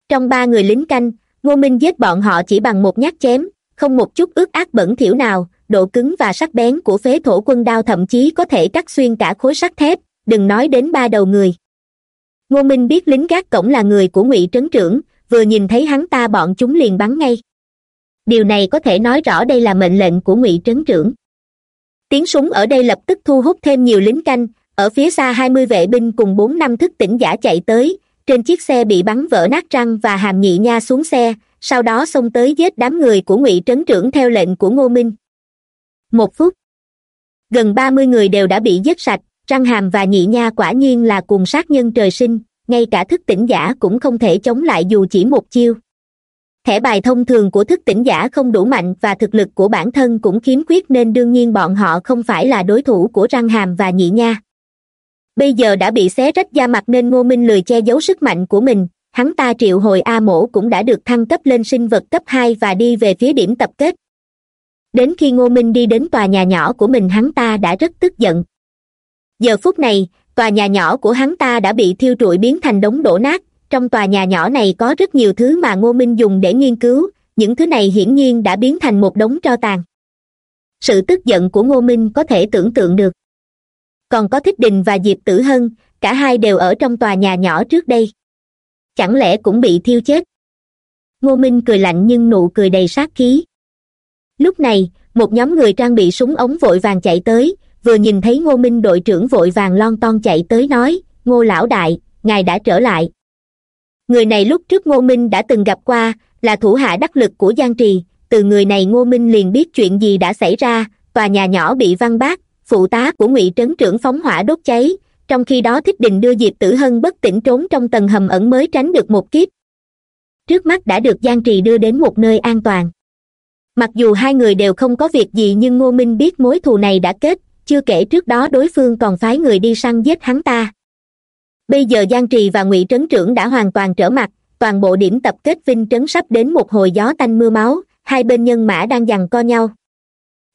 Trong ba người lính canh, ngô minh giết bọn họ chỉ bằng một nhát chém, không một chút ướt át bẩn thỉu nào độ cứng và sắc bén của phế thổ quân đao thậm chí có thể cắt xuyên cả khối sắt thép, đừng nói đến ba đầu người. Ngô minh biết lính gác cổng là người của ngụy trấn trưởng, vừa nhìn thấy hắn ta bọn chúng liền bắn ngay. Điều này có thể nói rõ đây là mệnh lệnh của ngụy trấn trưởng. Tiếng súng ở đây lập tức thu hút thêm nhiều lính canh, ở phía xa hai mươi vệ binh cùng bốn năm thức tỉnh giả chạy tới, trên chiếc xe bị bắn vỡ nát răng và hàm nhị nha xuống xe, sau đó xông tới giết đám người của ngụy trấn trưởng theo lệnh của ngô minh một phút. Gần ba mươi người đều đã bị giết sạch, răng hàm và nhị nha quả nhiên là cùng sát nhân trời sinh, ngay cả thức tỉnh giả cũng không thể chống lại dù chỉ một chiêu. Thẻ bài thông thường của thức tỉnh giả không đủ mạnh và thực lực của bản thân cũng khiếm khuyết nên đương nhiên bọn họ không phải là đối thủ của răng hàm và nhị nha. Bây giờ đã bị xé rách da mặt nên ngô minh lười che giấu sức mạnh của mình, hắn ta triệu hồi a mổ cũng đã được thăng cấp lên sinh vật cấp hai và đi về phía điểm tập kết đến khi ngô minh đi đến tòa nhà nhỏ của mình hắn ta đã rất tức giận. Giờ phút này, tòa nhà nhỏ của hắn ta đã bị thiêu trụi biến thành đống đổ nát. Trong tòa nhà nhỏ này có rất nhiều thứ mà ngô minh dùng để nghiên cứu. Những thứ này hiển nhiên đã biến thành một đống tro tàn. Sự tức giận của ngô minh có thể tưởng tượng được. Còn có thích đình và diệp tử hân, cả hai đều ở trong tòa nhà nhỏ trước đây. Chẳng lẽ cũng bị thiêu chết? Ngô minh cười lạnh nhưng nụ cười đầy sát khí lúc này, một nhóm người trang bị súng ống vội vàng chạy tới, vừa nhìn thấy ngô minh đội trưởng vội vàng lon ton chạy tới nói, ngô lão đại, ngài đã trở lại. Người này lúc trước ngô minh đã từng gặp qua, là thủ hạ đắc lực của giang trì. Từ người này ngô minh liền biết chuyện gì đã xảy ra, tòa nhà nhỏ bị văn bác phụ tá của ngụy trấn trưởng phóng hỏa đốt cháy. Trong khi đó thích đình đưa diệp tử hân bất tỉnh trốn trong tầng hầm ẩn mới tránh được một kiếp. Trước mắt đã được giang trì đưa đến một nơi an toàn mặc dù hai người đều không có việc gì nhưng ngô minh biết mối thù này đã kết, chưa kể trước đó đối phương còn phái người đi săn giết hắn ta. Bây giờ giang trì và ngụy trấn trưởng đã hoàn toàn trở mặt, toàn bộ điểm tập kết vinh trấn sắp đến một hồi gió tanh mưa máu, hai bên nhân mã đang giằng co nhau.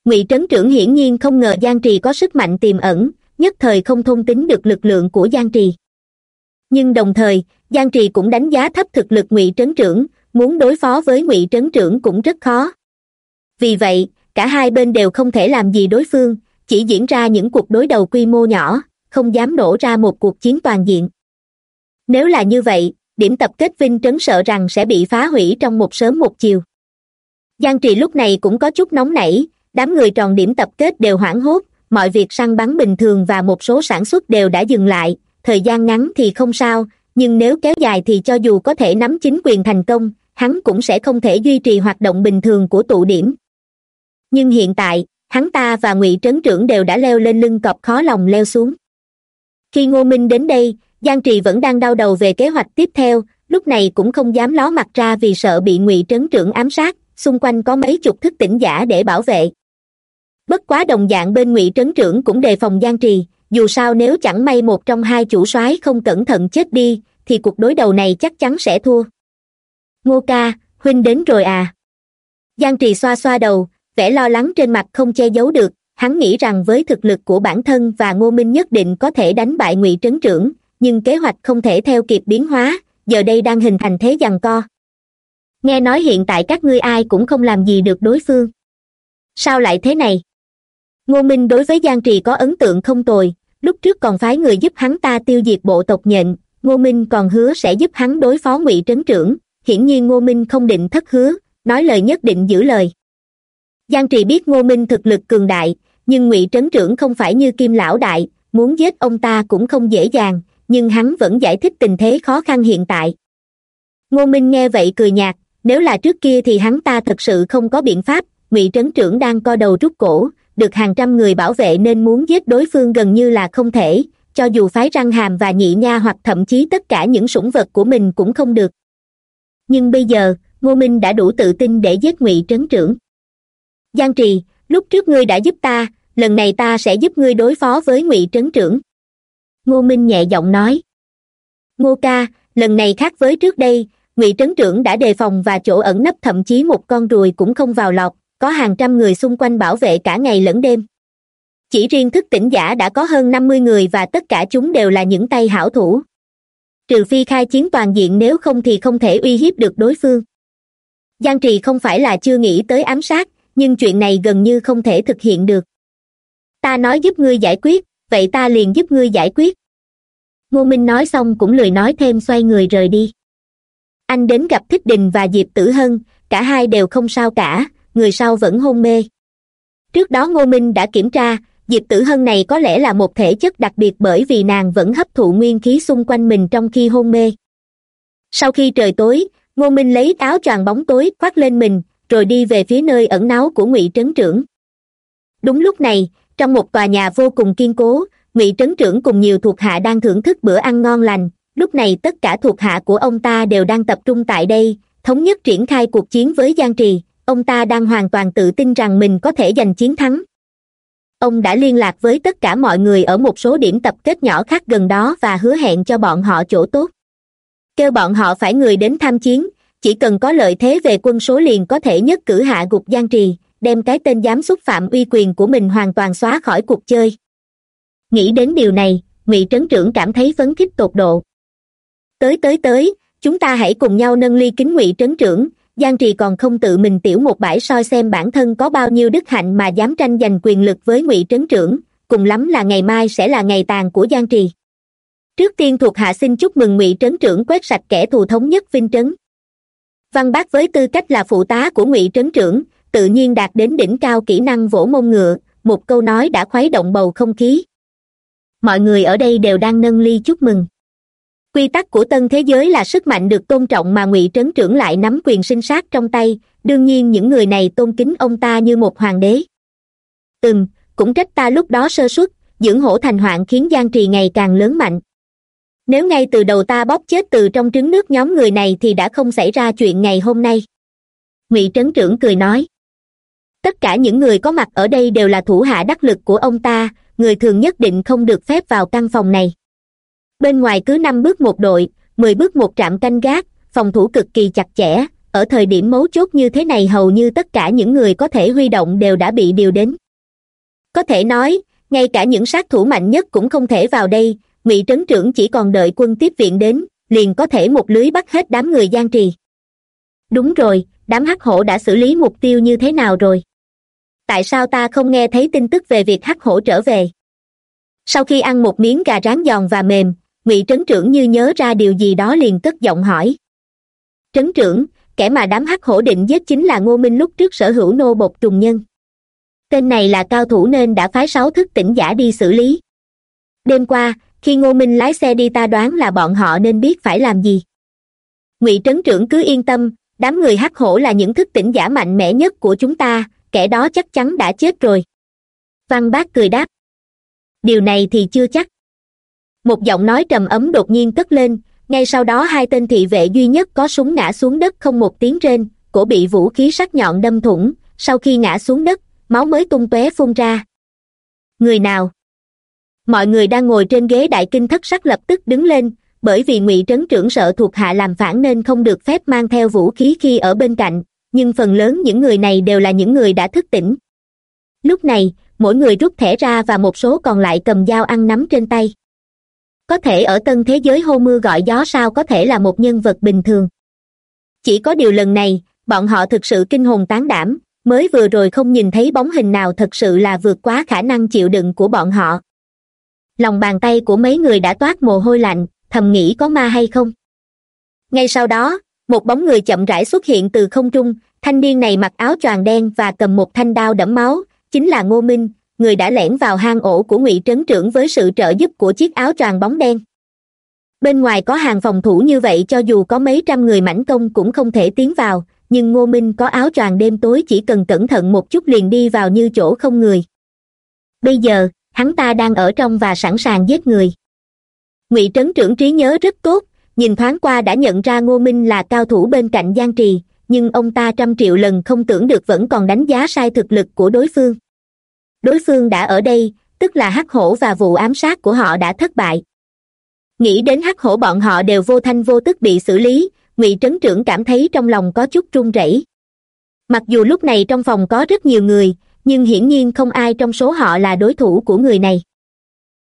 Ngụy trấn trưởng hiển nhiên không ngờ giang trì có sức mạnh tiềm ẩn, nhất thời không thông tính được lực lượng của giang trì. Nhưng đồng thời, giang trì cũng đánh giá thấp thực lực ngụy trấn trưởng, muốn đối phó với ngụy trấn trưởng cũng rất khó vì vậy, cả hai bên đều không thể làm gì đối phương, chỉ diễn ra những cuộc đối đầu quy mô nhỏ, không dám nổ ra một cuộc chiến toàn diện. Nếu là như vậy, điểm tập kết vinh trấn sợ rằng sẽ bị phá hủy trong một sớm một chiều. Giang trì lúc này cũng có chút nóng nảy, đám người tròn điểm tập kết đều hoảng hốt, mọi việc săn bắn bình thường và một số sản xuất đều đã dừng lại, thời gian ngắn thì không sao, nhưng nếu kéo dài thì cho dù có thể nắm chính quyền thành công, hắn cũng sẽ không thể duy trì hoạt động bình thường của tụ điểm nhưng hiện tại, hắn ta và ngụy trấn trưởng đều đã leo lên lưng cọp khó lòng leo xuống. Khi ngô minh đến đây, giang trì vẫn đang đau đầu về kế hoạch tiếp theo, lúc này cũng không dám ló mặt ra vì sợ bị ngụy trấn trưởng ám sát, xung quanh có mấy chục thức tỉnh giả để bảo vệ. Bất quá đồng dạng bên ngụy trấn trưởng cũng đề phòng giang trì, dù sao nếu chẳng may một trong hai chủ soái không cẩn thận chết đi, thì cuộc đối đầu này chắc chắn sẽ thua. Ngô ca, huynh đến rồi à? Giang trì xoa xoa đầu vẻ lo lắng trên mặt không che giấu được, hắn nghĩ rằng với thực lực của bản thân và ngô minh nhất định có thể đánh bại ngụy trấn trưởng, nhưng kế hoạch không thể theo kịp biến hóa, giờ đây đang hình thành thế giằng co. Nghe nói hiện tại các ngươi ai cũng không làm gì được đối phương. Sao lại thế này? Ngô minh đối với giang trì có ấn tượng không tồi, lúc trước còn phái người giúp hắn ta tiêu diệt bộ tộc nhện, ngô minh còn hứa sẽ giúp hắn đối phó ngụy trấn trưởng, hiển nhiên ngô minh không định thất hứa, nói lời nhất định giữ lời giang trì biết ngô minh thực lực cường đại, nhưng ngụy trấn trưởng không phải như kim lão đại, muốn giết ông ta cũng không dễ dàng, nhưng hắn vẫn giải thích tình thế khó khăn hiện tại. Ngô minh nghe vậy cười nhạt, nếu là trước kia thì hắn ta thật sự không có biện pháp, ngụy trấn trưởng đang co đầu rút cổ, được hàng trăm người bảo vệ nên muốn giết đối phương gần như là không thể, cho dù phái răng hàm và nhị nha hoặc thậm chí tất cả những sủng vật của mình cũng không được. Nhưng bây giờ, ngô minh đã đủ tự tin để giết ngụy trấn trưởng giang trì, lúc trước ngươi đã giúp ta, lần này ta sẽ giúp ngươi đối phó với ngụy trấn trưởng. Ngô minh nhẹ giọng nói. Ngô ca, lần này khác với trước đây, ngụy trấn trưởng đã đề phòng và chỗ ẩn nấp thậm chí một con ruồi cũng không vào lọt, có hàng trăm người xung quanh bảo vệ cả ngày lẫn đêm. Chỉ riêng thức tỉnh giả đã có hơn năm mươi người và tất cả chúng đều là những tay hảo thủ. Trừ phi khai chiến toàn diện nếu không thì không thể uy hiếp được đối phương. Giang trì không phải là chưa nghĩ tới ám sát nhưng chuyện này gần như không thể thực hiện được. Ta nói giúp ngươi giải quyết, vậy ta liền giúp ngươi giải quyết. Ngô minh nói xong cũng lười nói thêm xoay người rời đi. Anh đến gặp thích đình và diệp tử hân, cả hai đều không sao cả, người sau vẫn hôn mê. Trước đó ngô minh đã kiểm tra, diệp tử hân này có lẽ là một thể chất đặc biệt bởi vì nàng vẫn hấp thụ nguyên khí xung quanh mình trong khi hôn mê. Sau khi trời tối, ngô minh lấy áo choàng bóng tối khoác lên mình rồi đi về phía nơi ẩn náu của ngụy trấn trưởng. Đúng lúc này, trong một tòa nhà vô cùng kiên cố, ngụy trấn trưởng cùng nhiều thuộc hạ đang thưởng thức bữa ăn ngon lành. Lúc này tất cả thuộc hạ của ông ta đều đang tập trung tại đây, thống nhất triển khai cuộc chiến với giang trì. Ông ta đang hoàn toàn tự tin rằng mình có thể giành chiến thắng. Ông đã liên lạc với tất cả mọi người ở một số điểm tập kết nhỏ khác gần đó và hứa hẹn cho bọn họ chỗ tốt. Kêu bọn họ phải người đến tham chiến chỉ cần có lợi thế về quân số liền có thể nhất cử hạ gục giang trì, đem cái tên dám xúc phạm uy quyền của mình hoàn toàn xóa khỏi cuộc chơi. Nghĩ đến điều này, ngụy trấn trưởng cảm thấy phấn khích tột độ. Tới tới tới, chúng ta hãy cùng nhau nâng ly kính ngụy trấn trưởng, giang trì còn không tự mình tiểu một bãi soi xem bản thân có bao nhiêu đức hạnh mà dám tranh giành quyền lực với ngụy trấn trưởng, cùng lắm là ngày mai sẽ là ngày tàn của giang trì. Trước tiên thuộc hạ xin chúc mừng ngụy trấn trưởng quét sạch kẻ thù thống nhất vinh trấn văn bác với tư cách là phụ tá của ngụy trấn trưởng, tự nhiên đạt đến đỉnh cao kỹ năng vỗ mông ngựa, một câu nói đã khuấy động bầu không khí. Mọi người ở đây đều đang nâng ly chúc mừng. Quy tắc của tân thế giới là sức mạnh được tôn trọng mà ngụy trấn trưởng lại nắm quyền sinh sát trong tay, đương nhiên những người này tôn kính ông ta như một hoàng đế. Ừm, cũng trách ta lúc đó sơ suất, dưỡng hổ thành hoạn khiến giang trì ngày càng lớn mạnh nếu ngay từ đầu ta bóp chết từ trong trứng nước nhóm người này thì đã không xảy ra chuyện ngày hôm nay. Ngụy trấn trưởng cười nói. Tất cả những người có mặt ở đây đều là thủ hạ đắc lực của ông ta, người thường nhất định không được phép vào căn phòng này. Bên ngoài cứ năm bước một đội, mười bước một trạm canh gác, phòng thủ cực kỳ chặt chẽ, ở thời điểm mấu chốt như thế này hầu như tất cả những người có thể huy động đều đã bị điều đến. Có thể nói, ngay cả những sát thủ mạnh nhất cũng không thể vào đây ngụy trấn trưởng chỉ còn đợi quân tiếp viện đến, liền có thể một lưới bắt hết đám người gian trì. Đúng rồi, đám hắc hổ đã xử lý mục tiêu như thế nào rồi? Tại sao ta không nghe thấy tin tức về việc hắc hổ trở về? Sau khi ăn một miếng gà rán giòn và mềm ngụy trấn trưởng như nhớ ra điều gì đó liền cất giọng hỏi. Trấn trưởng, kẻ mà đám hắc hổ định giết chính là ngô minh lúc trước sở hữu nô bột trùng nhân. Tên này là cao thủ nên đã phái sáu thức tỉnh giả đi xử lý. Đêm qua khi ngô minh lái xe đi ta đoán là bọn họ nên biết phải làm gì. Ngụy trấn trưởng cứ yên tâm, đám người hắc hổ là những thức tỉnh giả mạnh mẽ nhất của chúng ta, kẻ đó chắc chắn đã chết rồi. Văn bác cười đáp. Điều này thì chưa chắc. Một giọng nói trầm ấm đột nhiên cất lên, ngay sau đó hai tên thị vệ duy nhất có súng ngã xuống đất không một tiếng rên, cổ bị vũ khí sắc nhọn đâm thủng, sau khi ngã xuống đất, máu mới tung tóe phun ra. Người nào? Mọi người đang ngồi trên ghế đại kinh thất sắc lập tức đứng lên, bởi vì ngụy trấn trưởng sợ thuộc hạ làm phản nên không được phép mang theo vũ khí khi ở bên cạnh, nhưng phần lớn những người này đều là những người đã thức tỉnh. Lúc này, mỗi người rút thẻ ra và một số còn lại cầm dao ăn nắm trên tay. Có thể ở tân thế giới hô mưa gọi gió sao có thể là một nhân vật bình thường. Chỉ có điều lần này, bọn họ thực sự kinh hồn tán đảm, mới vừa rồi không nhìn thấy bóng hình nào thật sự là vượt quá khả năng chịu đựng của bọn họ lòng bàn tay của mấy người đã toát mồ hôi lạnh, thầm nghĩ có ma hay không. Ngay sau đó, một bóng người chậm rãi xuất hiện từ không trung, thanh niên này mặc áo choàng đen và cầm một thanh đao đẫm máu, chính là ngô minh, người đã lẻn vào hang ổ của ngụy trấn trưởng với sự trợ giúp của chiếc áo choàng bóng đen. Bên ngoài có hàng phòng thủ như vậy cho dù có mấy trăm người mãnh công cũng không thể tiến vào, nhưng ngô minh có áo choàng đêm tối chỉ cần cẩn thận một chút liền đi vào như chỗ không người. Bây giờ hắn ta đang ở trong và sẵn sàng giết người. Ngụy trấn trưởng trí nhớ rất tốt, nhìn thoáng qua đã nhận ra ngô minh là cao thủ bên cạnh giang trì, nhưng ông ta trăm triệu lần không tưởng được vẫn còn đánh giá sai thực lực của đối phương. Đối phương đã ở đây, tức là hắc hổ và vụ ám sát của họ đã thất bại. Nghĩ đến hắc hổ bọn họ đều vô thanh vô tức bị xử lý, ngụy trấn trưởng cảm thấy trong lòng có chút run rẩy. Mặc dù lúc này trong phòng có rất nhiều người nhưng hiển nhiên không ai trong số họ là đối thủ của người này.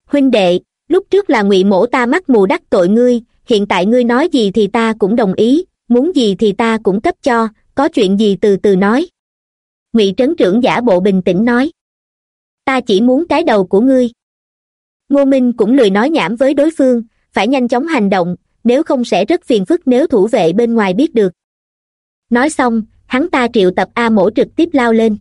Huynh đệ, lúc trước là ngụy mổ ta mắc mù đắc tội ngươi, hiện tại ngươi nói gì thì ta cũng đồng ý, muốn gì thì ta cũng cấp cho, có chuyện gì từ từ nói. Ngụy trấn trưởng giả bộ bình tĩnh nói. Ta chỉ muốn cái đầu của ngươi. Ngô minh cũng lười nói nhảm với đối phương, phải nhanh chóng hành động, nếu không sẽ rất phiền phức nếu thủ vệ bên ngoài biết được. Nói xong, hắn ta triệu tập a mổ trực tiếp lao lên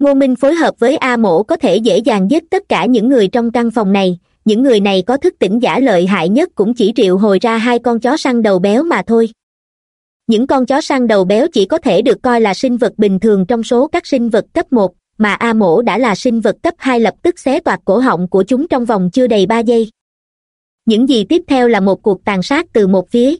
ngô minh phối hợp với a mổ có thể dễ dàng giết tất cả những người trong căn phòng này. Những người này có thức tỉnh giả lợi hại nhất cũng chỉ triệu hồi ra hai con chó săn đầu béo mà thôi. Những con chó săn đầu béo chỉ có thể được coi là sinh vật bình thường trong số các sinh vật cấp một, mà a mổ đã là sinh vật cấp hai lập tức xé toạc cổ họng của chúng trong vòng chưa đầy ba giây. Những gì tiếp theo là một cuộc tàn sát từ một phía.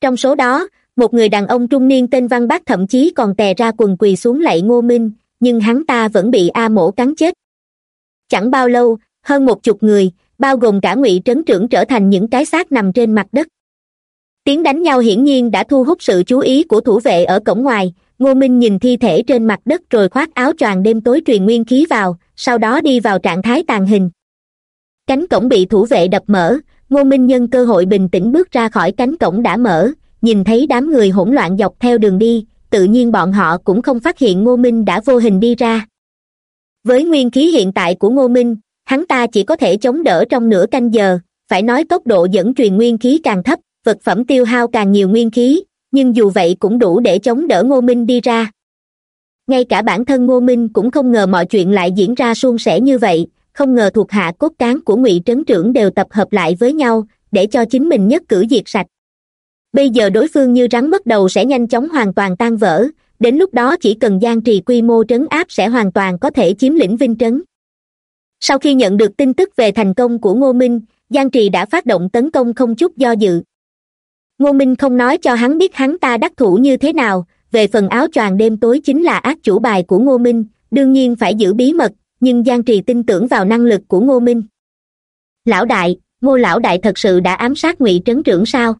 Trong số đó, một người đàn ông trung niên tên văn bác thậm chí còn tè ra quần quỳ xuống lạy ngô minh nhưng hắn ta vẫn bị a mổ cắn chết. Chẳng bao lâu, hơn một chục người, bao gồm cả ngụy trấn trưởng trở thành những cái xác nằm trên mặt đất. Tiếng đánh nhau hiển nhiên đã thu hút sự chú ý của thủ vệ ở cổng ngoài, ngô minh nhìn thi thể trên mặt đất rồi khoác áo choàng đêm tối truyền nguyên khí vào, sau đó đi vào trạng thái tàn hình. Cánh cổng bị thủ vệ đập mở, ngô minh nhân cơ hội bình tĩnh bước ra khỏi cánh cổng đã mở, nhìn thấy đám người hỗn loạn dọc theo đường đi tự nhiên bọn họ cũng không phát hiện ngô minh đã vô hình đi ra. Với nguyên khí hiện tại của ngô minh, hắn ta chỉ có thể chống đỡ trong nửa canh giờ, phải nói tốc độ dẫn truyền nguyên khí càng thấp, vật phẩm tiêu hao càng nhiều nguyên khí, nhưng dù vậy cũng đủ để chống đỡ ngô minh đi ra. Ngay cả bản thân ngô minh cũng không ngờ mọi chuyện lại diễn ra suôn sẻ như vậy, không ngờ thuộc hạ cốt cán của ngụy trấn trưởng đều tập hợp lại với nhau, để cho chính mình nhất cử diệt sạch bây giờ đối phương như rắn mất đầu sẽ nhanh chóng hoàn toàn tan vỡ. Đến lúc đó chỉ cần gian trì quy mô trấn áp sẽ hoàn toàn có thể chiếm lĩnh vinh trấn. Sau khi nhận được tin tức về thành công của ngô minh, giang trì đã phát động tấn công không chút do dự. Ngô minh không nói cho hắn biết hắn ta đắc thủ như thế nào. Về phần áo choàng đêm tối chính là ác chủ bài của ngô minh, đương nhiên phải giữ bí mật, nhưng giang trì tin tưởng vào năng lực của ngô minh. Lão đại, ngô lão đại thật sự đã ám sát ngụy trấn trưởng sao?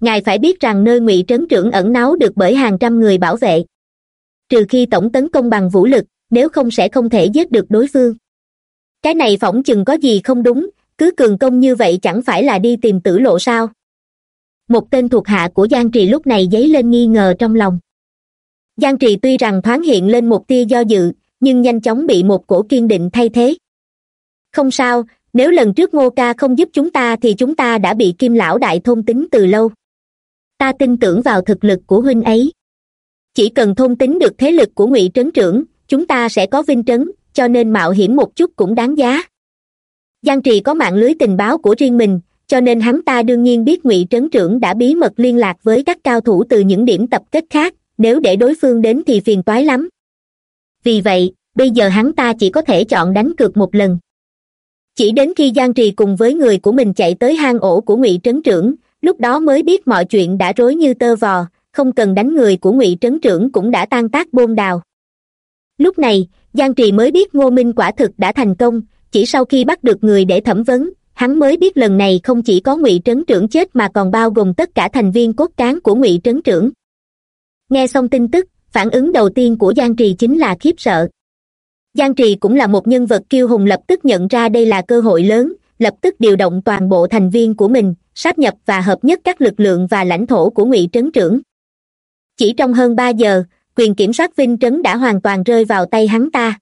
Ngài phải biết rằng nơi ngụy trấn trưởng ẩn náu được bởi hàng trăm người bảo vệ. Trừ khi tổng tấn công bằng vũ lực, nếu không sẽ không thể giết được đối phương. Cái này phỏng chừng có gì không đúng, cứ cường công như vậy chẳng phải là đi tìm tử lộ sao? Một tên thuộc hạ của giang trì lúc này dấy lên nghi ngờ trong lòng. Giang trì tuy rằng thoáng hiện lên một tia do dự, nhưng nhanh chóng bị một cổ kiên định thay thế. Không sao, nếu lần trước ngô ca không giúp chúng ta thì chúng ta đã bị kim lão đại thôn tính từ lâu ta tin tưởng vào thực lực của huynh ấy. Chỉ cần thôn tính được thế lực của ngụy trấn trưởng, chúng ta sẽ có vinh trấn, cho nên mạo hiểm một chút cũng đáng giá. Giang trì có mạng lưới tình báo của riêng mình, cho nên hắn ta đương nhiên biết ngụy trấn trưởng đã bí mật liên lạc với các cao thủ từ những điểm tập kết khác, nếu để đối phương đến thì phiền toái lắm. Vì vậy, bây giờ hắn ta chỉ có thể chọn đánh cược một lần. Chỉ đến khi giang trì cùng với người của mình chạy tới hang ổ của ngụy trấn trưởng lúc đó mới biết mọi chuyện đã rối như tơ vò, không cần đánh người của ngụy trấn trưởng cũng đã tan tác bôn đào. Lúc này, giang trì mới biết ngô minh quả thực đã thành công, chỉ sau khi bắt được người để thẩm vấn, hắn mới biết lần này không chỉ có ngụy trấn trưởng chết mà còn bao gồm tất cả thành viên cốt cán của ngụy trấn trưởng. Nghe xong tin tức, phản ứng đầu tiên của giang trì chính là khiếp sợ. Giang trì cũng là một nhân vật kiêu hùng lập tức nhận ra đây là cơ hội lớn, lập tức điều động toàn bộ thành viên của mình sáp nhập và hợp nhất các lực lượng và lãnh thổ của ngụy trấn trưởng. Chỉ trong hơn ba giờ, quyền kiểm soát vinh trấn đã hoàn toàn rơi vào tay hắn ta.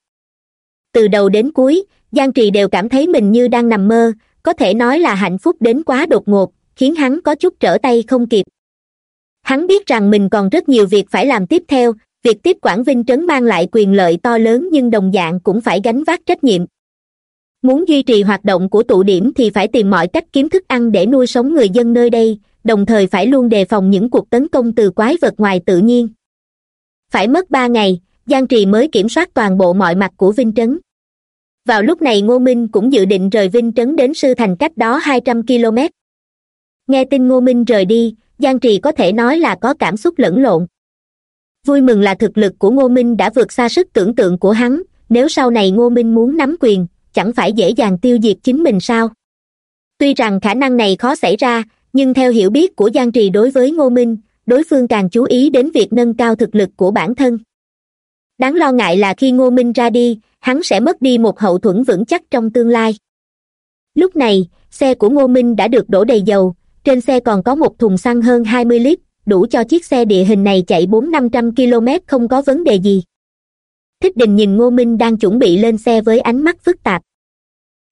Từ đầu đến cuối, giang trì đều cảm thấy mình như đang nằm mơ, có thể nói là hạnh phúc đến quá đột ngột, khiến hắn có chút trở tay không kịp. Hắn biết rằng mình còn rất nhiều việc phải làm tiếp theo, việc tiếp quản vinh trấn mang lại quyền lợi to lớn nhưng đồng dạng cũng phải gánh vác trách nhiệm muốn duy trì hoạt động của tụ điểm thì phải tìm mọi cách kiếm thức ăn để nuôi sống người dân nơi đây, đồng thời phải luôn đề phòng những cuộc tấn công từ quái vật ngoài tự nhiên. Phải mất ba ngày, giang trì mới kiểm soát toàn bộ mọi mặt của vinh trấn. Vào lúc này ngô minh cũng dự định rời vinh trấn đến sư thành cách đó hai trăm km nghe tin ngô minh rời đi, giang trì có thể nói là có cảm xúc lẫn lộn. Vui mừng là thực lực của ngô minh đã vượt xa sức tưởng tượng của hắn, nếu sau này ngô minh muốn nắm quyền chẳng phải dễ dàng tiêu diệt chính mình sao? Tuy rằng khả năng này khó xảy ra, nhưng theo hiểu biết của giang trì đối với ngô minh, đối phương càng chú ý đến việc nâng cao thực lực của bản thân. Đáng lo ngại là khi ngô minh ra đi, hắn sẽ mất đi một hậu thuẫn vững chắc trong tương lai. Lúc này, xe của ngô minh đã được đổ đầy dầu, trên xe còn có một thùng xăng hơn hai mươi lít, đủ cho chiếc xe địa hình này chạy bốn năm trăm km không có vấn đề gì thích đình nhìn ngô minh đang chuẩn bị lên xe với ánh mắt phức tạp.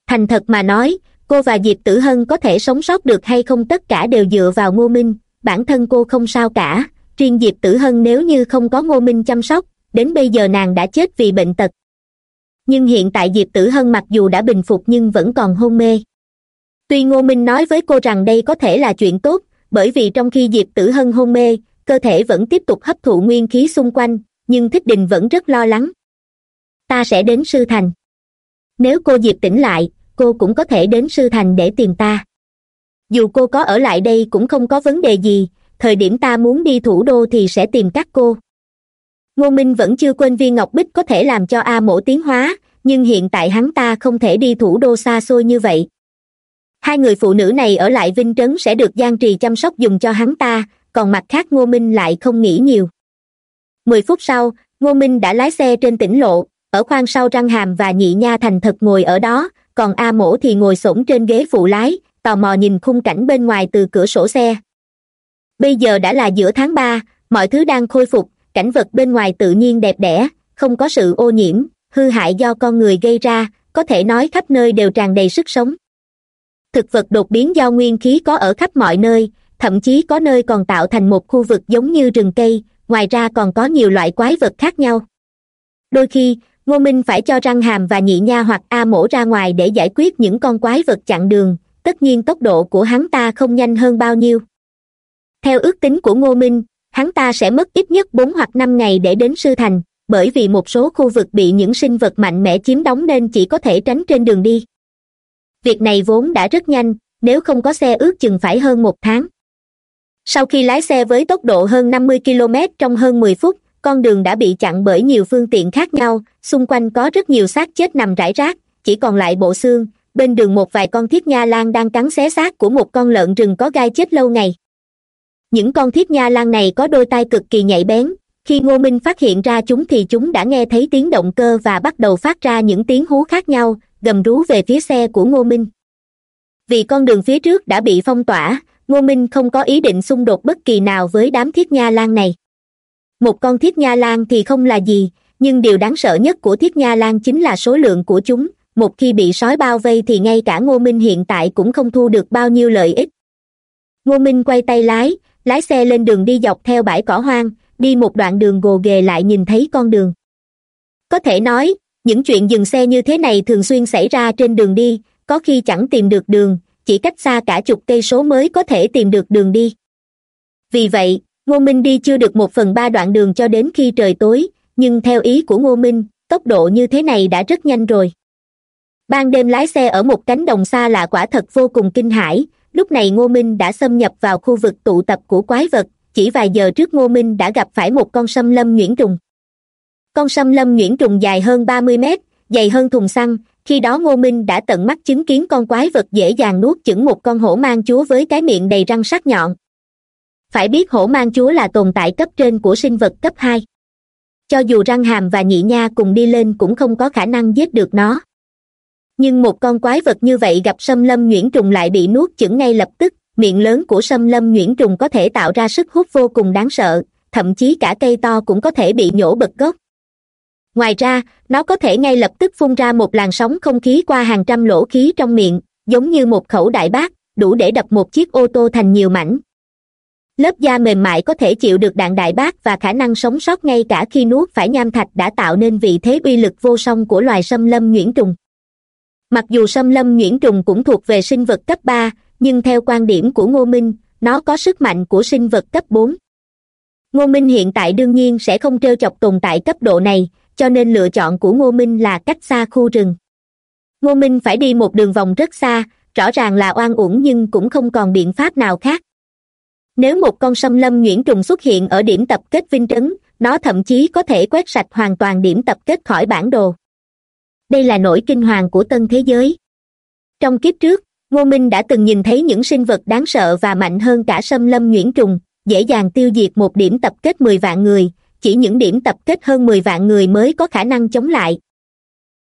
Thành thật mà nói, cô và diệp tử hân có thể sống sót được hay không tất cả đều dựa vào ngô minh, bản thân cô không sao cả. Riêng diệp tử hân nếu như không có ngô minh chăm sóc, đến bây giờ nàng đã chết vì bệnh tật. Nhưng hiện tại diệp tử hân mặc dù đã bình phục nhưng vẫn còn hôn mê. Tuy ngô minh nói với cô rằng đây có thể là chuyện tốt, bởi vì trong khi diệp tử hân hôn mê, cơ thể vẫn tiếp tục hấp thụ nguyên khí xung quanh, nhưng thích đình vẫn rất lo lắng ta sẽ đến sư thành. Nếu cô diệp tỉnh lại, cô cũng có thể đến sư thành để tìm ta. Dù cô có ở lại đây cũng không có vấn đề gì, thời điểm ta muốn đi thủ đô thì sẽ tìm các cô. Ngô minh vẫn chưa quên viên ngọc bích có thể làm cho a mổ tiến hóa, nhưng hiện tại hắn ta không thể đi thủ đô xa xôi như vậy. Hai người phụ nữ này ở lại vinh trấn sẽ được giang trì chăm sóc dùng cho hắn ta, còn mặt khác ngô minh lại không nghĩ nhiều. Mười phút sau, ngô minh đã lái xe trên tỉnh lộ ở khoang sau răng hàm và nhị nha thành thật ngồi ở đó, còn a mổ thì ngồi s trên ghế phụ lái, tò mò nhìn khung cảnh bên ngoài từ cửa sổ xe. Bây giờ đã là giữa tháng ba, mọi thứ đang khôi phục, cảnh vật bên ngoài tự nhiên đẹp đẽ, không có sự ô nhiễm, hư hại do con người gây ra, có thể nói khắp nơi đều tràn đầy sức sống. Thực vật đột biến do nguyên khí có ở khắp mọi nơi, thậm chí có nơi còn tạo thành một khu vực giống như rừng cây, ngoài ra còn có nhiều loại quái vật khác nhau. Đôi khi ngô minh phải cho răng hàm và nhị nha hoặc a mổ ra ngoài để giải quyết những con quái vật chặn đường, tất nhiên tốc độ của hắn ta không nhanh hơn bao nhiêu. Theo ước tính của ngô minh, hắn ta sẽ mất ít nhất bốn hoặc năm ngày để đến sư thành, bởi vì một số khu vực bị những sinh vật mạnh mẽ chiếm đóng nên chỉ có thể tránh trên đường đi. Việc này vốn đã rất nhanh, nếu không có xe ước chừng phải hơn một tháng. Sau khi lái xe với tốc độ hơn năm mươi km trong hơn mười phút con đường đã bị chặn bởi nhiều phương tiện khác nhau, xung quanh có rất nhiều xác chết nằm rải rác, chỉ còn lại bộ xương, bên đường một vài con thiết nha lan đang cắn xé xác của một con lợn rừng có gai chết lâu ngày. Những con thiết nha lan này có đôi tai cực kỳ nhạy bén, khi ngô minh phát hiện ra chúng thì chúng đã nghe thấy tiếng động cơ và bắt đầu phát ra những tiếng hú khác nhau, gầm rú về phía xe của ngô minh. Vì con đường phía trước đã bị phong tỏa, ngô minh không có ý định xung đột bất kỳ nào với đám thiết nha lan này một con thiết nha lan thì không là gì, nhưng điều đáng sợ nhất của thiết nha lan chính là số lượng của chúng. Một khi bị sói bao vây thì ngay cả ngô minh hiện tại cũng không thu được bao nhiêu lợi ích. Ngô minh quay tay lái lái xe lên đường đi dọc theo bãi cỏ hoang, đi một đoạn đường gồ ghề lại nhìn thấy con đường. Có thể nói, những chuyện dừng xe như thế này thường xuyên xảy ra trên đường đi, có khi chẳng tìm được đường, chỉ cách xa cả chục cây số mới có thể tìm được đường đi. Vì vậy ngô minh đi chưa được một phần ba đoạn đường cho đến khi trời tối, nhưng theo ý của ngô minh, tốc độ như thế này đã rất nhanh rồi. Ban đêm lái xe ở một cánh đồng xa lạ quả thật vô cùng kinh hãi, lúc này ngô minh đã xâm nhập vào khu vực tụ tập của quái vật, chỉ vài giờ trước ngô minh đã gặp phải một con sâm lâm nhuyễn trùng. Con sâm lâm nhuyễn trùng dài hơn ba mươi mét, dày hơn thùng xăng, khi đó ngô minh đã tận mắt chứng kiến con quái vật dễ dàng nuốt chửng một con hổ mang chúa với cái miệng đầy răng sắc nhọn phải biết hổ mang chúa là tồn tại cấp trên của sinh vật cấp hai. Cho dù răng hàm và nhị nha cùng đi lên cũng không có khả năng giết được nó. Nhưng một con quái vật như vậy gặp sâm lâm nhuyễn trùng lại bị nuốt chửng ngay lập tức, miệng lớn của sâm lâm nhuyễn trùng có thể tạo ra sức hút vô cùng đáng sợ, thậm chí cả cây to cũng có thể bị nhổ bật gốc. Ngoài ra, nó có thể ngay lập tức phun ra một làn sóng không khí qua hàng trăm lỗ khí trong miệng, giống như một khẩu đại bác, đủ để đập một chiếc ô tô thành nhiều mảnh lớp da mềm mại có thể chịu được đạn đại bác và khả năng sống sót ngay cả khi nuốt phải nham thạch đã tạo nên vị thế uy lực vô song của loài sâm lâm nhuyễn trùng. Mặc dù sâm lâm nhuyễn trùng cũng thuộc về sinh vật cấp ba, nhưng theo quan điểm của ngô minh, nó có sức mạnh của sinh vật cấp bốn. Ngô minh hiện tại đương nhiên sẽ không t chọc tồn tại cấp độ này, cho nên lựa chọn của ngô minh là cách xa khu rừng. Ngô minh phải đi một đường vòng rất xa, rõ ràng là oan uổng nhưng cũng không còn biện pháp nào khác nếu một con xâm lâm nhuyễn trùng xuất hiện ở điểm tập kết vinh trấn, nó thậm chí có thể quét sạch hoàn toàn điểm tập kết khỏi bản đồ. Đây là nỗi kinh hoàng của tân thế giới. Trong kiếp trước, ngô minh đã từng nhìn thấy những sinh vật đáng sợ và mạnh hơn cả xâm lâm nhuyễn trùng, dễ dàng tiêu diệt một điểm tập kết mười vạn người, chỉ những điểm tập kết hơn mười vạn người mới có khả năng chống lại.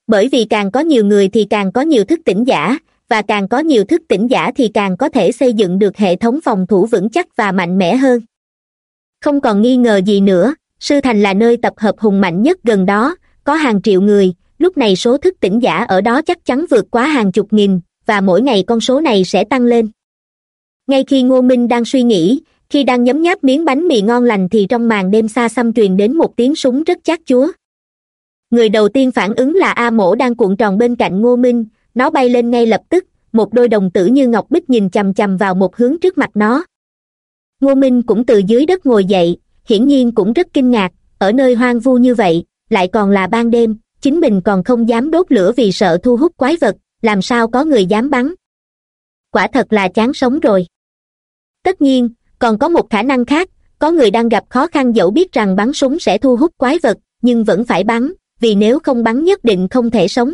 Bởi vì càng có nhiều người thì càng có nhiều thức tỉnh giả và càng có nhiều thức tỉnh giả thì càng có thể xây dựng được hệ thống phòng thủ vững chắc và mạnh mẽ hơn. Không còn nghi ngờ gì nữa, sư thành là nơi tập hợp hùng mạnh nhất gần đó, có hàng triệu người, lúc này số thức tỉnh giả ở đó chắc chắn vượt quá hàng chục nghìn, và mỗi ngày con số này sẽ tăng lên. Ngay khi ngô minh đang suy nghĩ, khi đang nhấm nháp miếng bánh mì ngon lành thì trong màn đêm xa xăm truyền đến một tiếng súng rất chát chúa. Người đầu tiên phản ứng là a mổ đang cuộn tròn bên cạnh ngô minh nó bay lên ngay lập tức, một đôi đồng tử như ngọc bích nhìn chằm chằm vào một hướng trước mặt nó. Ngô minh cũng từ dưới đất ngồi dậy, hiển nhiên cũng rất kinh ngạc, ở nơi hoang vu như vậy, lại còn là ban đêm, chính mình còn không dám đốt lửa vì sợ thu hút quái vật, làm sao có người dám bắn. Quả thật là chán sống rồi. Tất nhiên, còn có một khả năng khác, có người đang gặp khó khăn dẫu biết rằng bắn súng sẽ thu hút quái vật, nhưng vẫn phải bắn, vì nếu không bắn nhất định không thể sống